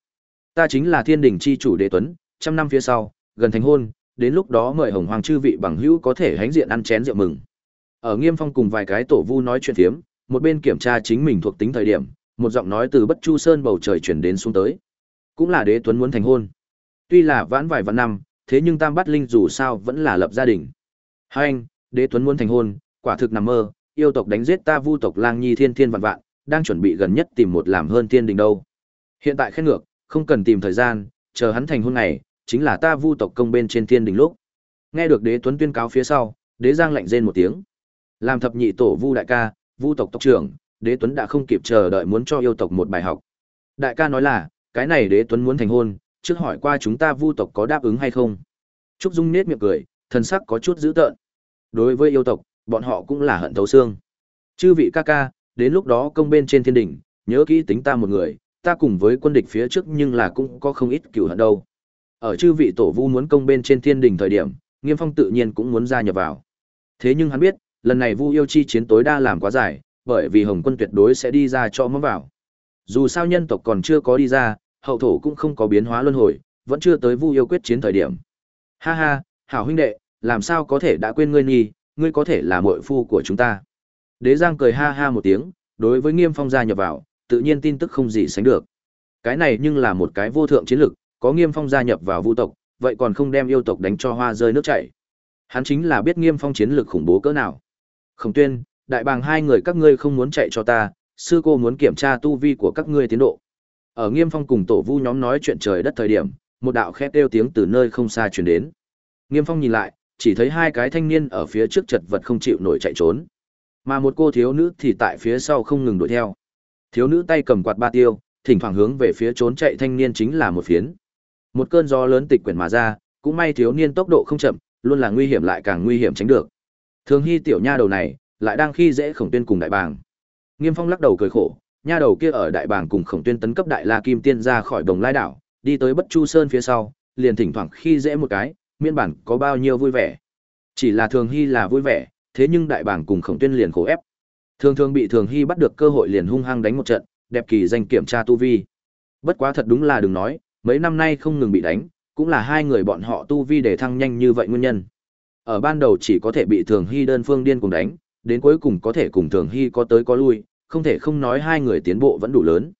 Ta chính là Thiên đỉnh chi chủ Đế Tuấn, trăm năm phía sau, gần thành hôn, đến lúc đó mời Hồng Hoàng chư vị bằng hữu có thể hánh diện ăn chén rượu mừng. Ở Nghiêm Phong cùng vài cái tổ vu nói chuyện thiếm, một bên kiểm tra chính mình thuộc tính thời điểm, một giọng nói từ Bất Chu Sơn bầu trời chuyển đến xuống tới. Cũng là Đế Tuấn muốn thành hôn. Tuy là vãn vài vạn năm, thế nhưng Tam Bát Linh dù sao vẫn là lập gia đình. Hai anh, Đế Tuấn muốn thành hôn, quả thực nằm mơ, yêu tộc đánh giết ta Vu tộc Lang Nhi Thiên Thiên vạn vạn, đang chuẩn bị gần nhất tìm một làm hơn thiên đình đâu. Hiện tại khen ngược, không cần tìm thời gian, chờ hắn thành hôn này, chính là ta vu tộc công bên trên thiên đình lúc. Nghe được đế tuấn tuyên cáo phía sau, đế giang lạnh rên một tiếng. Làm thập nhị tổ vu đại ca, vu tộc tộc trưởng, đế tuấn đã không kịp chờ đợi muốn cho yêu tộc một bài học. Đại ca nói là, cái này đế tuấn muốn thành hôn, trước hỏi qua chúng ta vu tộc có đáp ứng hay không. Trúc Dung nết miệng cười, thần sắc có chút dữ tợn. Đối với yêu tộc, bọn họ cũng là hận thấu xương. Chư vị ca ca, đến lúc đó công bên trên thiên đình, nhớ kỹ tính ta một người, ta cùng với quân địch phía trước nhưng là cũng có không ít cựu hận đâu. Ở chư vị tổ vu muốn công bên trên thiên đình thời điểm, Nghiêm Phong tự nhiên cũng muốn gia nhập vào. Thế nhưng hắn biết, lần này Vu Yêu chi chiến tối đa làm quá dài, bởi vì Hồng Quân tuyệt đối sẽ đi ra cho mắm vào. Dù sao nhân tộc còn chưa có đi ra, hậu thổ cũng không có biến hóa luân hồi, vẫn chưa tới Vu Yêu quyết chiến thời điểm. Ha ha, hảo huynh đệ, làm sao có thể đã quên ngươi nhỉ ngươi có thể là muội phu của chúng ta. Đế Giang cười ha ha một tiếng, đối với Nghiêm Phong gia nhập vào, tự nhiên tin tức không gì sánh được. Cái này nhưng là một cái vô thượng chiến lực, có Nghiêm Phong gia nhập vào Vu tộc, vậy còn không đem yêu tộc đánh cho hoa rơi nước chảy. Hắn chính là biết Nghiêm Phong chiến lực khủng bố cỡ nào. Khổng Tuyên, đại bàng hai người các ngươi không muốn chạy cho ta, sư cô muốn kiểm tra tu vi của các ngươi tiến độ. Ở Nghiêm Phong cùng tổ Vu nhóm nói chuyện trời đất thời điểm, một đạo khét kêu tiếng từ nơi không xa truyền đến. Nghiêm Phong nhìn lại, chỉ thấy hai cái thanh niên ở phía trước chật vật không chịu nổi chạy trốn. Mà một cô thiếu nữ thì tại phía sau không ngừng đuổi theo. Thiếu nữ tay cầm quạt ba tiêu, thỉnh thoảng hướng về phía trốn chạy thanh niên chính là một phiến. Một cơn gió lớn tịch quyển mà ra, cũng may thiếu niên tốc độ không chậm, luôn là nguy hiểm lại càng nguy hiểm tránh được. Thường Hy tiểu nha đầu này, lại đang khi dễ Khổng Tuyên cùng đại bàng. Nghiêm Phong lắc đầu cười khổ, nha đầu kia ở đại bàng cùng Khổng Tuyên tấn cấp đại La Kim Tiên ra khỏi Đồng Lai đảo, đi tới Bất Chu Sơn phía sau, liền thỉnh thoảng khi dễ một cái, miên bản có bao nhiêu vui vẻ. Chỉ là Thường Hy là vui vẻ, thế nhưng đại bàng cùng Khổng Tuyên liền khổ ép. Thường thường bị Thường Hy bắt được cơ hội liền hung hăng đánh một trận, đẹp kỳ danh kiểm tra tu vi. Bất quá thật đúng là đừng nói, mấy năm nay không ngừng bị đánh, cũng là hai người bọn họ tu vi để thăng nhanh như vậy nguyên nhân. Ở ban đầu chỉ có thể bị Thường Hy đơn phương điên cùng đánh, đến cuối cùng có thể cùng Thường Hy có tới có lui, không thể không nói hai người tiến bộ vẫn đủ lớn.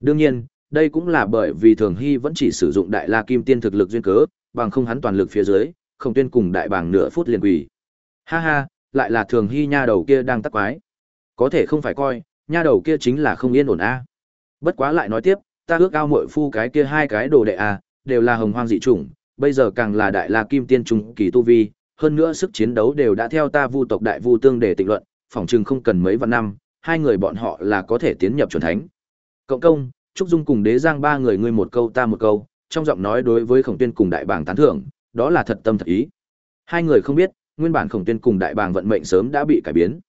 Đương nhiên, đây cũng là bởi vì Thường Hy vẫn chỉ sử dụng Đại La Kim Tiên thực lực duyên cớ, bằng không hắn toàn lực phía dưới, không tuyên cùng đại bàng nửa phút liền quỳ. Ha ha, lại là Thường Hy nha đầu kia đang tắc quái. Có thể không phải coi, nha đầu kia chính là không yên ổn a. Bất quá lại nói tiếp, ta ước ao muội phu cái kia hai cái đồ đệ a, đều là hồng hoang dị chủng, bây giờ càng là đại la kim tiên trung kỳ tu vi, hơn nữa sức chiến đấu đều đã theo ta vu tộc đại vu tương để tịnh luận, phỏng chừng không cần mấy vạn năm, hai người bọn họ là có thể tiến nhập chuẩn thánh. Cộng công, Trúc Dung cùng Đế Giang ba người ngươi một câu ta một câu, trong giọng nói đối với Khổng Tuyên cùng Đại Bàng tán thưởng, đó là thật tâm thật ý. Hai người không biết, nguyên bản Khổng Tuyên cùng Đại Bàng vận mệnh sớm đã bị cải biến.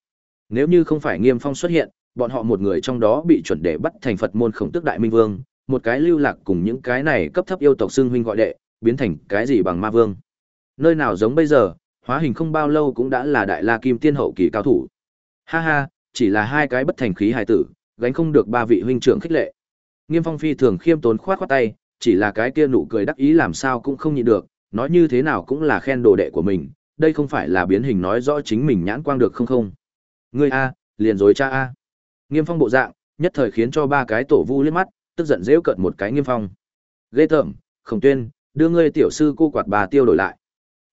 Nếu như không phải Nghiêm Phong xuất hiện, bọn họ một người trong đó bị chuẩn để bắt thành Phật môn Khổng Tước Đại Minh Vương, một cái lưu lạc cùng những cái này cấp thấp yêu tộc xưng huynh gọi đệ, biến thành cái gì bằng ma vương. Nơi nào giống bây giờ, hóa hình không bao lâu cũng đã là đại la kim tiên hậu kỳ cao thủ. Ha ha, chỉ là hai cái bất thành khí hài tử, gánh không được ba vị huynh trưởng khích lệ. Nghiêm Phong phi thường khiêm tốn khoát khoát tay, chỉ là cái kia nụ cười đắc ý làm sao cũng không nhịn được, nói như thế nào cũng là khen đồ đệ của mình, đây không phải là biến hình nói rõ chính mình nhãn quang được không không. Ngươi a, liền dối cha a. Nghiêm Phong bộ dạng, nhất thời khiến cho ba cái tổ vu liếc mắt, tức giận dễu cợt một cái Nghiêm Phong. Ghê tởm, Khổng Tuyên, đưa ngươi tiểu sư cô quạt bà tiêu đổi lại.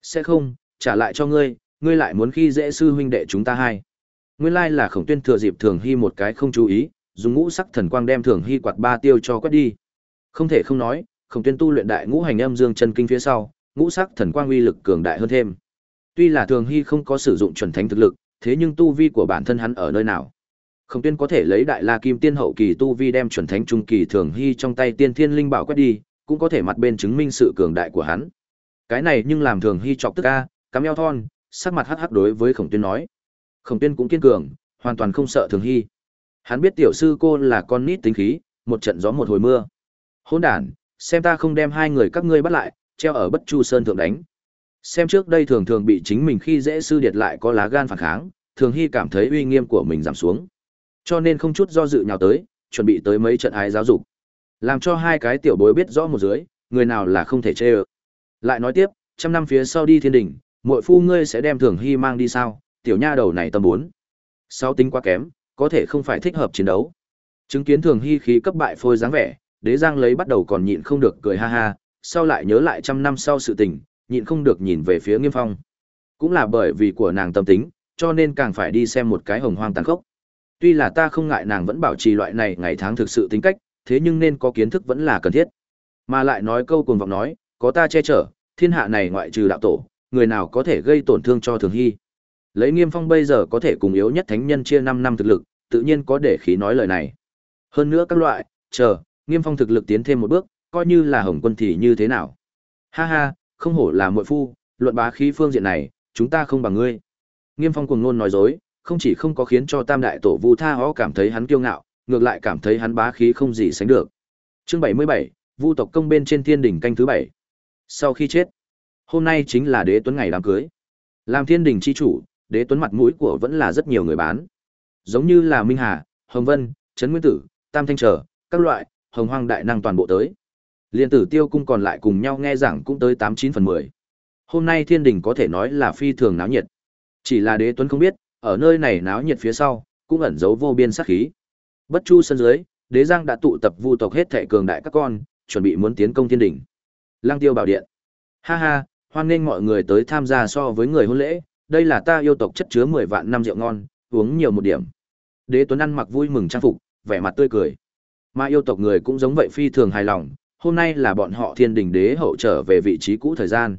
Sẽ không, trả lại cho ngươi, ngươi lại muốn khi dễ sư huynh đệ chúng ta hai. Nguyên lai là Khổng Tuyên thừa dịp Thường Hy một cái không chú ý, dùng ngũ sắc thần quang đem Thường Hy quạt ba tiêu cho quét đi. Không thể không nói, Khổng Tuyên tu luyện đại ngũ hành âm dương chân kinh phía sau, ngũ sắc thần quang uy lực cường đại hơn thêm. Tuy là Thường Hy không có sử dụng chuẩn thánh thực lực, thế nhưng tu vi của bản thân hắn ở nơi nào? Khổng Tuyên có thể lấy đại La Kim Tiên hậu kỳ tu vi đem chuẩn thánh trung kỳ Thường Hy trong tay Tiên Thiên Linh Bảo quét đi, cũng có thể mặt bên chứng minh sự cường đại của hắn. Cái này nhưng làm Thường Hy chọc tức a, cắm eo thon, sắc mặt hắc hắc đối với Khổng Tuyên nói. Khổng Tuyên cũng kiên cường, hoàn toàn không sợ Thường Hy. Hắn biết tiểu sư cô là con nít tính khí, một trận gió một hồi mưa. Hỗn đản, xem ta không đem hai người các ngươi bắt lại, treo ở Bất Chu Sơn thượng đánh. Xem trước đây thường thường bị chính mình khi dễ sư điệt lại có lá gan phản kháng, Thường Hy cảm thấy uy nghiêm của mình giảm xuống. Cho nên không chút do dự nhào tới, chuẩn bị tới mấy trận ái giáo dục. Làm cho hai cái tiểu bối biết rõ một dưới, người nào là không thể chê ơ. Lại nói tiếp, trăm năm phía sau đi thiên đỉnh, muội phu ngươi sẽ đem Thường Hy mang đi sao? Tiểu nha đầu này tâm bốn. Sáu tính quá kém, có thể không phải thích hợp chiến đấu. Chứng kiến Thường Hy khí cấp bại phôi dáng vẻ, Đế Giang lấy bắt đầu còn nhịn không được cười ha ha, sau lại nhớ lại trăm năm sau sự tình, nhịn không được nhìn về phía Nghiêm Phong. Cũng là bởi vì của nàng tâm tính, cho nên càng phải đi xem một cái hồng hoang tàn khốc. Tuy là ta không ngại nàng vẫn bảo trì loại này ngày tháng thực sự tính cách, thế nhưng nên có kiến thức vẫn là cần thiết. Mà lại nói câu cuồng vọng nói, có ta che chở, thiên hạ này ngoại trừ đạo tổ, người nào có thể gây tổn thương cho Thường Hy. Lấy Nghiêm Phong bây giờ có thể cùng yếu nhất thánh nhân chia 5 năm thực lực, tự nhiên có để khí nói lời này. Hơn nữa các loại, chờ, Nghiêm Phong thực lực tiến thêm một bước, coi như là Hồng Quân thì như thế nào. Ha ha, không hổ là muội phu, luận bá khí phương diện này, chúng ta không bằng ngươi. Nghiêm Phong cuồng ngôn nói dối, không chỉ không có khiến cho Tam đại tổ Vu Tha Ho cảm thấy hắn kiêu ngạo, ngược lại cảm thấy hắn bá khí không gì sánh được. Chương 77, Vu tộc công bên trên thiên đỉnh canh thứ 7. Sau khi chết, hôm nay chính là đế tuấn ngày đám cưới. Làm thiên đình chi chủ, đế tuấn mặt mũi của vẫn là rất nhiều người bán. Giống như là Minh Hà, Hồng Vân, Trấn Nguyên Tử, Tam Thanh Trở, các loại, hồng hoang đại năng toàn bộ tới. Liên tử tiêu cung còn lại cùng nhau nghe giảng cũng tới tám chín phần mười. Hôm nay thiên đình có thể nói là phi thường náo nhiệt. Chỉ là đế tuấn không biết, ở nơi này náo nhiệt phía sau, cũng ẩn giấu vô biên sát khí. Bất chu sân dưới, đế giang đã tụ tập vu tộc hết thệ cường đại các con, chuẩn bị muốn tiến công thiên đình. Lang tiêu bảo điện. Ha ha, hoan nghênh mọi người tới tham gia so với người hôn lễ, đây là ta yêu tộc chất chứa mười vạn năm rượu ngon, uống nhiều một điểm. Đế Tuấn ăn mặc vui mừng trang phục, vẻ mặt tươi cười. Mà yêu tộc người cũng giống vậy phi thường hài lòng, hôm nay là bọn họ thiên đình đế hậu trở về vị trí cũ thời gian.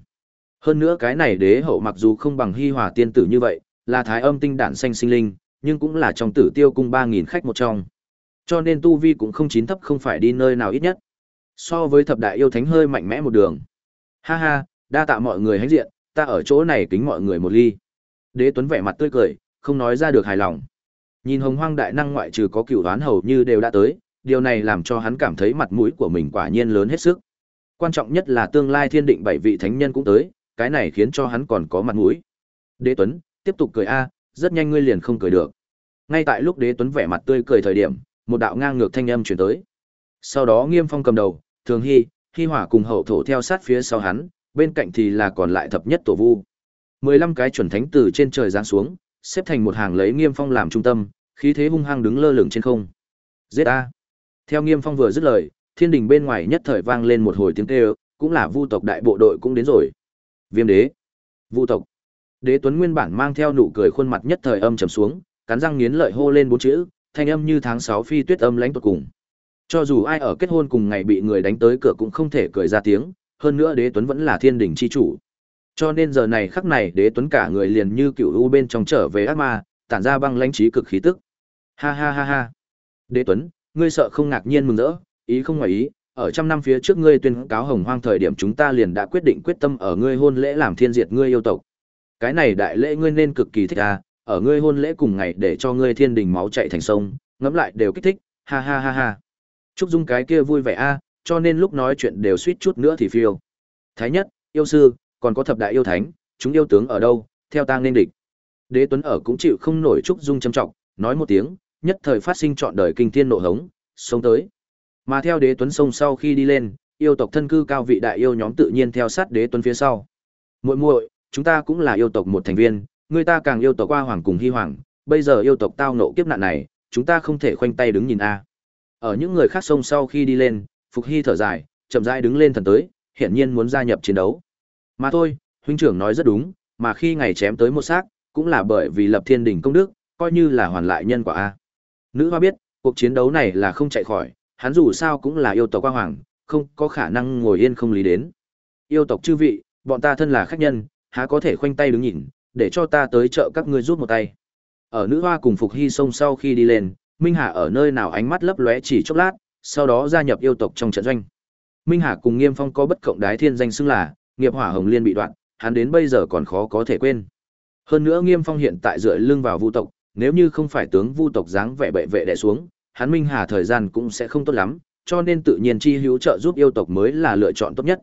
Hơn nữa cái này đế hậu mặc dù không bằng hy hòa tiên tử như vậy, là thái âm tinh đản xanh sinh linh, nhưng cũng là trong tử tiêu cung ba nghìn khách một trong. Cho nên tu vi cũng không chín thấp không phải đi nơi nào ít nhất. So với thập đại yêu thánh hơi mạnh mẽ một đường. Ha ha, đa tạ mọi người hãnh diện, ta ở chỗ này kính mọi người một ly. Đế Tuấn vẻ mặt tươi cười, không nói ra được hài lòng. Nhìn hồng hoang đại năng ngoại trừ có cựu đoán hầu như đều đã tới, điều này làm cho hắn cảm thấy mặt mũi của mình quả nhiên lớn hết sức. Quan trọng nhất là tương lai thiên định bảy vị thánh nhân cũng tới, cái này khiến cho hắn còn có mặt mũi. Đế Tuấn, tiếp tục cười a, rất nhanh ngươi liền không cười được. Ngay tại lúc Đế Tuấn vẻ mặt tươi cười thời điểm, một đạo ngang ngược thanh âm truyền tới. Sau đó Nghiêm Phong cầm đầu, Thường Hy, Hy Hỏa cùng hậu thổ theo sát phía sau hắn, bên cạnh thì là còn lại thập nhất tổ vu. mười lăm cái chuẩn thánh từ trên trời giáng xuống, xếp thành một hàng lấy Nghiêm Phong làm trung tâm, khí thế hung hăng đứng lơ lửng trên không. Giết a! Theo Nghiêm Phong vừa dứt lời, thiên đình bên ngoài nhất thời vang lên một hồi tiếng kêu, cũng là Vu tộc đại bộ đội cũng đến rồi. Viêm đế, Vu tộc. Đế Tuấn nguyên bản mang theo nụ cười khuôn mặt nhất thời âm trầm xuống, cắn răng nghiến lợi hô lên bốn chữ, thanh âm như tháng sáu phi tuyết âm lãnh tột cùng. Cho dù ai ở kết hôn cùng ngày bị người đánh tới cửa cũng không thể cười ra tiếng, hơn nữa Đế Tuấn vẫn là thiên đình chi chủ. Cho nên giờ này khắc này Đế Tuấn cả người liền như cựu u bên trong trở về ác ma, tản ra băng lãnh trí cực khí tức. Ha ha ha ha. Đế Tuấn, ngươi sợ không ngạc nhiên mừng rỡ, ý không ngoài ý, ở trăm năm phía trước ngươi tuyên cáo hồng hoang thời điểm chúng ta liền đã quyết định quyết tâm ở ngươi hôn lễ làm thiên diệt ngươi yêu tộc. Cái này đại lễ ngươi nên cực kỳ thích à, ở ngươi hôn lễ cùng ngày để cho ngươi thiên đình máu chạy thành sông, ngẫm lại đều kích thích, ha ha ha ha. Trúc Dung cái kia vui vẻ a, cho nên lúc nói chuyện đều suýt chút nữa thì phiêu. Thái nhất, yêu sư, còn có thập đại yêu thánh, chúng yêu tướng ở đâu, theo tang nên địch. Đế Tuấn ở cũng chịu không nổi Trúc Dung trầm trọng, nói một tiếng, nhất thời phát sinh trọn đời kinh thiên nộ hống, sống tới. Mà theo Đế Tuấn sông sau khi đi lên, yêu tộc thân cư cao vị đại yêu nhóm tự nhiên theo sát Đế Tuấn phía sau. Muội muội, chúng ta cũng là yêu tộc một thành viên, người ta càng yêu tộc qua hoàng cùng hy hoàng, bây giờ yêu tộc tao nộ kiếp nạn này, chúng ta không thể khoanh tay đứng nhìn a. Ở những người khác sông sau khi đi lên, Phục Hy thở dài, chậm rãi đứng lên thần tới, hiển nhiên muốn gia nhập chiến đấu. Mà thôi, huynh trưởng nói rất đúng, mà khi ngày chém tới một xác, cũng là bởi vì lập thiên đỉnh công đức, coi như là hoàn lại nhân quả a. Nữ hoa biết, cuộc chiến đấu này là không chạy khỏi, hắn dù sao cũng là yêu tộc qua hoàng, không có khả năng ngồi yên không lý đến. Yêu tộc chư vị, bọn ta thân là khách nhân, há có thể khoanh tay đứng nhìn, để cho ta tới chợ các ngươi rút một tay. Ở nữ hoa cùng Phục Hy sông sau khi đi lên, Minh Hà ở nơi nào ánh mắt lấp lóe chỉ chốc lát, sau đó gia nhập yêu tộc trong trận doanh. Minh Hà cùng Nghiêm Phong có bất cộng đái thiên danh xưng là, nghiệp hỏa hồng liên bị đoạn, hắn đến bây giờ còn khó có thể quên. Hơn nữa Nghiêm Phong hiện tại dựa lưng vào Vu tộc, nếu như không phải tướng Vu tộc dáng vẻ bệ vệ đè xuống, hắn Minh Hà thời gian cũng sẽ không tốt lắm, cho nên tự nhiên chi hữu trợ giúp yêu tộc mới là lựa chọn tốt nhất.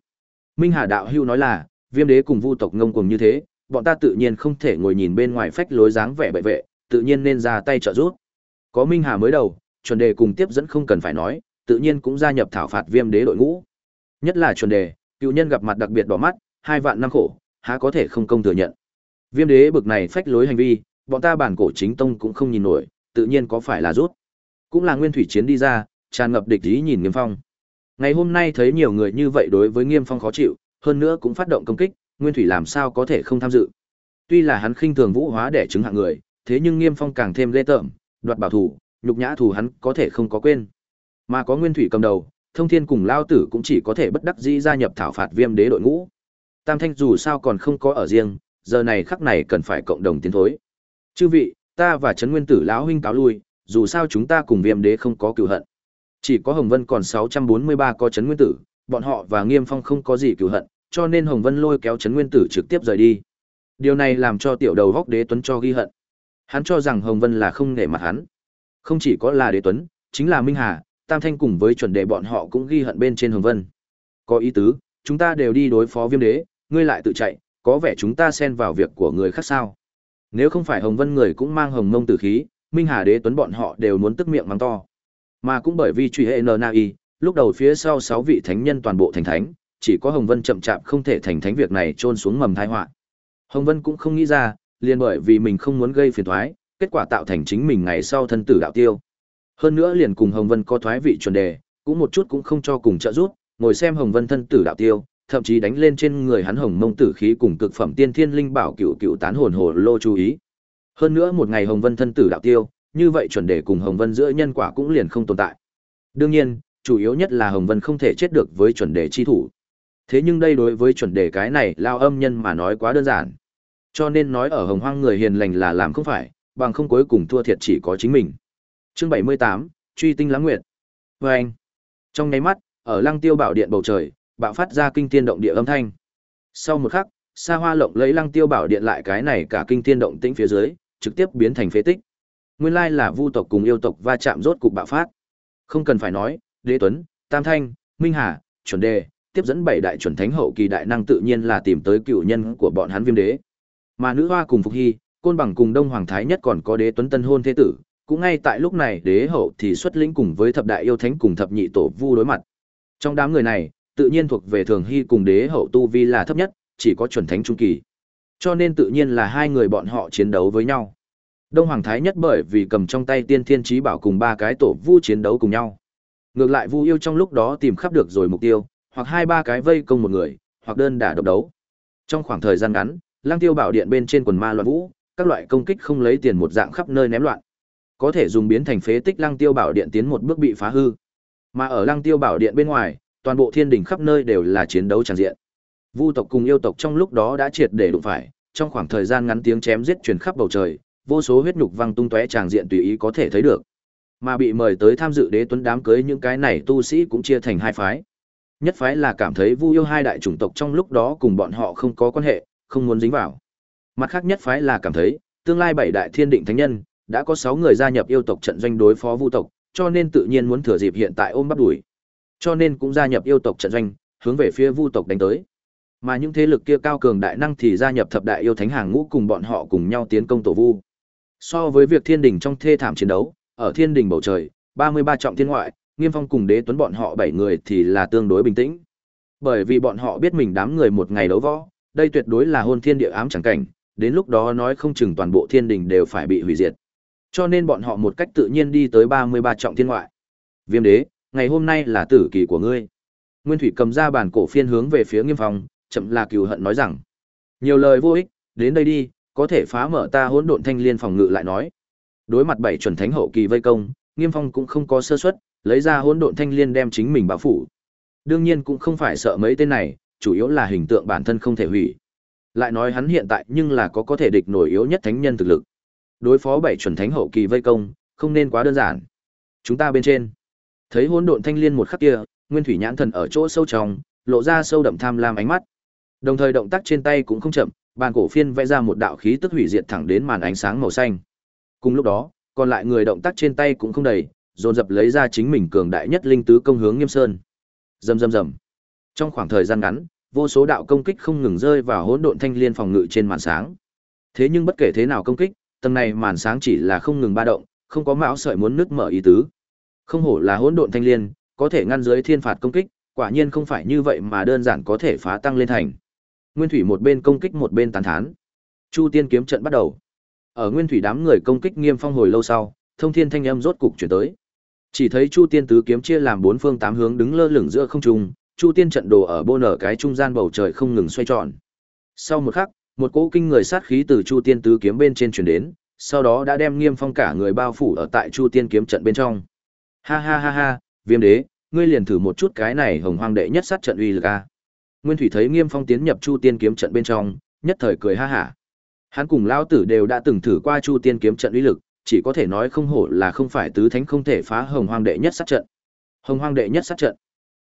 Minh Hà đạo hữu nói là, Viêm đế cùng Vu tộc ngông cuồng như thế, bọn ta tự nhiên không thể ngồi nhìn bên ngoài phách lối dáng vẻ bệ vệ, tự nhiên nên ra tay trợ giúp. Có Minh Hà mới đầu, chuẩn đề cùng tiếp dẫn không cần phải nói, tự nhiên cũng gia nhập thảo phạt Viêm đế đội ngũ. Nhất là chuẩn đề, cựu nhân gặp mặt đặc biệt đỏ mắt, hai vạn năm khổ, há có thể không công thừa nhận. Viêm đế bực này phách lối hành vi, bọn ta bản cổ chính tông cũng không nhìn nổi, tự nhiên có phải là rút. Cũng là nguyên thủy chiến đi ra, tràn ngập địch ý nhìn Nghiêm Phong. Ngày hôm nay thấy nhiều người như vậy đối với Nghiêm Phong khó chịu, hơn nữa cũng phát động công kích, Nguyên Thủy làm sao có thể không tham dự. Tuy là hắn khinh thường vũ hóa để chứng hạng người, thế nhưng Nghiêm Phong càng thêm ghê tởm, đoạt bảo thủ, nhục nhã thủ hắn có thể không có quên. Mà có Nguyên Thủy cầm đầu, Thông Thiên cùng Lao Tử cũng chỉ có thể bất đắc dĩ gia nhập thảo phạt Viêm Đế đội ngũ. Tam Thanh dù sao còn không có ở riêng, giờ này khắc này cần phải cộng đồng tiến thối. Chư vị, ta và Trấn Nguyên Tử lão huynh cáo lui, dù sao chúng ta cùng Viêm Đế không có cừu hận. Chỉ có Hồng Vân còn 643 có Trấn Nguyên Tử, bọn họ và Nghiêm Phong không có gì cừu hận, cho nên Hồng Vân lôi kéo Trấn Nguyên Tử trực tiếp rời đi. Điều này làm cho tiểu đầu góc đế tuấn cho ghi hận. Hắn cho rằng Hồng Vân là không nể mặt hắn. Không chỉ có là đế tuấn, chính là Minh Hà, Tam Thanh cùng với chuẩn đề bọn họ cũng ghi hận bên trên Hồng Vân. Có ý tứ, chúng ta đều đi đối phó viêm đế, ngươi lại tự chạy, có vẻ chúng ta xen vào việc của người khác sao. Nếu không phải Hồng Vân người cũng mang hồng mông tử khí, Minh Hà đế tuấn bọn họ đều muốn tức miệng mắng to. Mà cũng bởi vì truy hệ NNAI, lúc đầu phía sau sáu vị thánh nhân toàn bộ thành thánh, chỉ có Hồng Vân chậm chạp không thể thành thánh việc này trôn xuống mầm tai họa. Hồng Vân cũng không nghĩ ra, liền bởi vì mình không muốn gây phiền thoái, kết quả tạo thành chính mình ngày sau thân tử đạo tiêu. Hơn nữa liền cùng Hồng Vân có thoái vị chuẩn đề, cũng một chút cũng không cho cùng trợ giúp, ngồi xem Hồng Vân thân tử đạo tiêu, thậm chí đánh lên trên người hắn hồng mông tử khí cùng cực phẩm tiên thiên linh bảo cựu cựu tán hồn hồ lô chú ý. Hơn nữa một ngày Hồng Vân thân tử đạo tiêu, như vậy chuẩn đề cùng Hồng Vân giữa nhân quả cũng liền không tồn tại. Đương nhiên, chủ yếu nhất là Hồng Vân không thể chết được với chuẩn đề chi thủ. Thế nhưng đây đối với chuẩn đề cái này lao âm nhân mà nói quá đơn giản. Cho nên nói ở hồng hoang người hiền lành là làm không phải, bằng không cuối cùng thua thiệt chỉ có chính mình. Chương 78, Truy tinh lãng nguyệt. Và anh. Trong nháy mắt, ở Lăng Tiêu Bảo Điện bầu trời, bạo phát ra kinh thiên động địa âm thanh. Sau một khắc, xa hoa lộng lấy Lăng Tiêu Bảo Điện lại cái này cả kinh thiên động tĩnh phía dưới, trực tiếp biến thành phế tích. Nguyên lai là vu tộc cùng yêu tộc va chạm rốt cục bạo phát. Không cần phải nói, Đế Tuấn, Tam Thanh, Minh Hà, chuẩn đề, tiếp dẫn bảy đại chuẩn thánh hậu kỳ đại năng tự nhiên là tìm tới cựu nhân của bọn hắn Viêm Đế. Mà nữ hoa cùng Phục Hy, côn bằng cùng Đông Hoàng Thái nhất còn có Đế Tuấn tân hôn thế tử, cũng ngay tại lúc này Đế hậu thì xuất lĩnh cùng với thập đại yêu thánh cùng thập nhị tổ vu đối mặt. Trong đám người này, tự nhiên thuộc về Thường Hy cùng Đế hậu tu vi là thấp nhất, chỉ có chuẩn thánh trung kỳ. Cho nên tự nhiên là hai người bọn họ chiến đấu với nhau. Đông Hoàng Thái nhất bởi vì cầm trong tay Tiên Thiên Chí Bảo cùng ba cái tổ vu chiến đấu cùng nhau. Ngược lại Vu Yêu trong lúc đó tìm khắp được rồi mục tiêu, hoặc hai ba cái vây công một người, hoặc đơn đả độc đấu. Trong khoảng thời gian ngắn, Lang Tiêu Bảo Điện bên trên quần ma loạn vũ, các loại công kích không lấy tiền một dạng khắp nơi ném loạn. Có thể dùng biến thành phế tích Lang Tiêu Bảo Điện tiến một bước bị phá hư. Mà ở Lang Tiêu Bảo Điện bên ngoài, toàn bộ thiên đình khắp nơi đều là chiến đấu tràn diện. Vu tộc cùng yêu tộc trong lúc đó đã triệt để đụng phải, trong khoảng thời gian ngắn tiếng chém giết truyền khắp bầu trời, vô số huyết nhục văng tung tóe tràn diện tùy ý có thể thấy được. Mà bị mời tới tham dự đế tuấn đám cưới những cái này tu sĩ cũng chia thành hai phái. Nhất phái là cảm thấy Vu yêu hai đại chủng tộc trong lúc đó cùng bọn họ không có quan hệ, không muốn dính vào. Mặt khác nhất phái là cảm thấy, tương lai bảy đại thiên định thánh nhân, đã có sáu người gia nhập yêu tộc trận doanh đối phó Vu tộc, cho nên tự nhiên muốn thừa dịp hiện tại ôm bắt đuổi. Cho nên cũng gia nhập yêu tộc trận doanh, hướng về phía Vu tộc đánh tới. Mà những thế lực kia cao cường đại năng thì gia nhập thập đại yêu thánh hàng ngũ cùng bọn họ cùng nhau tiến công tổ Vu. So với việc thiên đình trong thê thảm chiến đấu, ở thiên đình bầu trời, 33 trọng thiên ngoại, Nghiêm Phong cùng Đế Tuấn bọn họ 7 người thì là tương đối bình tĩnh. Bởi vì bọn họ biết mình đám người một ngày đấu võ, đây tuyệt đối là hôn thiên địa ám chẳng cảnh, đến lúc đó nói không chừng toàn bộ thiên đình đều phải bị hủy diệt. Cho nên bọn họ một cách tự nhiên đi tới 33 trọng thiên ngoại. Viêm đế, ngày hôm nay là tử kỳ của ngươi. Nguyên Thủy cầm ra bản cổ phiên hướng về phía Nghiêm Phong, chậm là cừu hận nói rằng: "Nhiều lời vô ích, đến đây đi, có thể phá mở ta hỗn độn thanh liên phòng ngự lại nói." Đối mặt bảy chuẩn thánh hậu kỳ vây công, Nghiêm Phong cũng không có sơ suất, lấy ra hỗn độn thanh liên đem chính mình bao phủ. Đương nhiên cũng không phải sợ mấy tên này, chủ yếu là hình tượng bản thân không thể hủy. Lại nói hắn hiện tại nhưng là có có thể địch nổi yếu nhất thánh nhân thực lực. Đối phó bảy chuẩn thánh hậu kỳ vây công, không nên quá đơn giản. Chúng ta bên trên, thấy hỗn độn thanh liên một khắc kia, Nguyên Thủy nhãn thần ở chỗ sâu trong, lộ ra sâu đậm tham lam ánh mắt. Đồng thời động tác trên tay cũng không chậm, bàn cổ phiên vẽ ra một đạo khí tức hủy diệt thẳng đến màn ánh sáng màu xanh. Cùng lúc đó, còn lại người động tác trên tay cũng không đầy, dồn dập lấy ra chính mình cường đại nhất linh tứ công hướng Nghiêm Sơn. Rầm rầm rầm. Trong khoảng thời gian ngắn, vô số đạo công kích không ngừng rơi vào hỗn độn thanh liên phòng ngự trên màn sáng. Thế nhưng bất kể thế nào công kích, tầng này màn sáng chỉ là không ngừng ba động, không có mão sợi muốn nứt mở ý tứ. Không hổ là hỗn độn thanh liên, có thể ngăn dưới thiên phạt công kích, quả nhiên không phải như vậy mà đơn giản có thể phá tăng lên thành. Nguyên Thủy một bên công kích một bên tán thán. Chu Tiên kiếm trận bắt đầu. Ở Nguyên Thủy đám người công kích Nghiêm Phong hồi lâu sau, thông thiên thanh âm rốt cục chuyển tới. Chỉ thấy Chu Tiên tứ kiếm chia làm bốn phương tám hướng đứng lơ lửng giữa không trung, Chu Tiên trận đồ ở bô nở cái trung gian bầu trời không ngừng xoay tròn. Sau một khắc, một cỗ kinh người sát khí từ Chu Tiên tứ kiếm bên trên truyền đến, sau đó đã đem Nghiêm Phong cả người bao phủ ở tại Chu Tiên kiếm trận bên trong. Ha ha ha ha, Viêm Đế, ngươi liền thử một chút cái này Hồng Hoang đệ nhất sát trận uy lực a. Nguyên Thủy thấy Nghiêm Phong tiến nhập Chu Tiên kiếm trận bên trong, nhất thời cười ha hả. Hắn cùng lão tử đều đã từng thử qua Chu Tiên kiếm trận uy lực, chỉ có thể nói không hổ là không phải tứ thánh không thể phá Hồng Hoang đệ nhất sát trận. Hồng Hoang đệ nhất sát trận.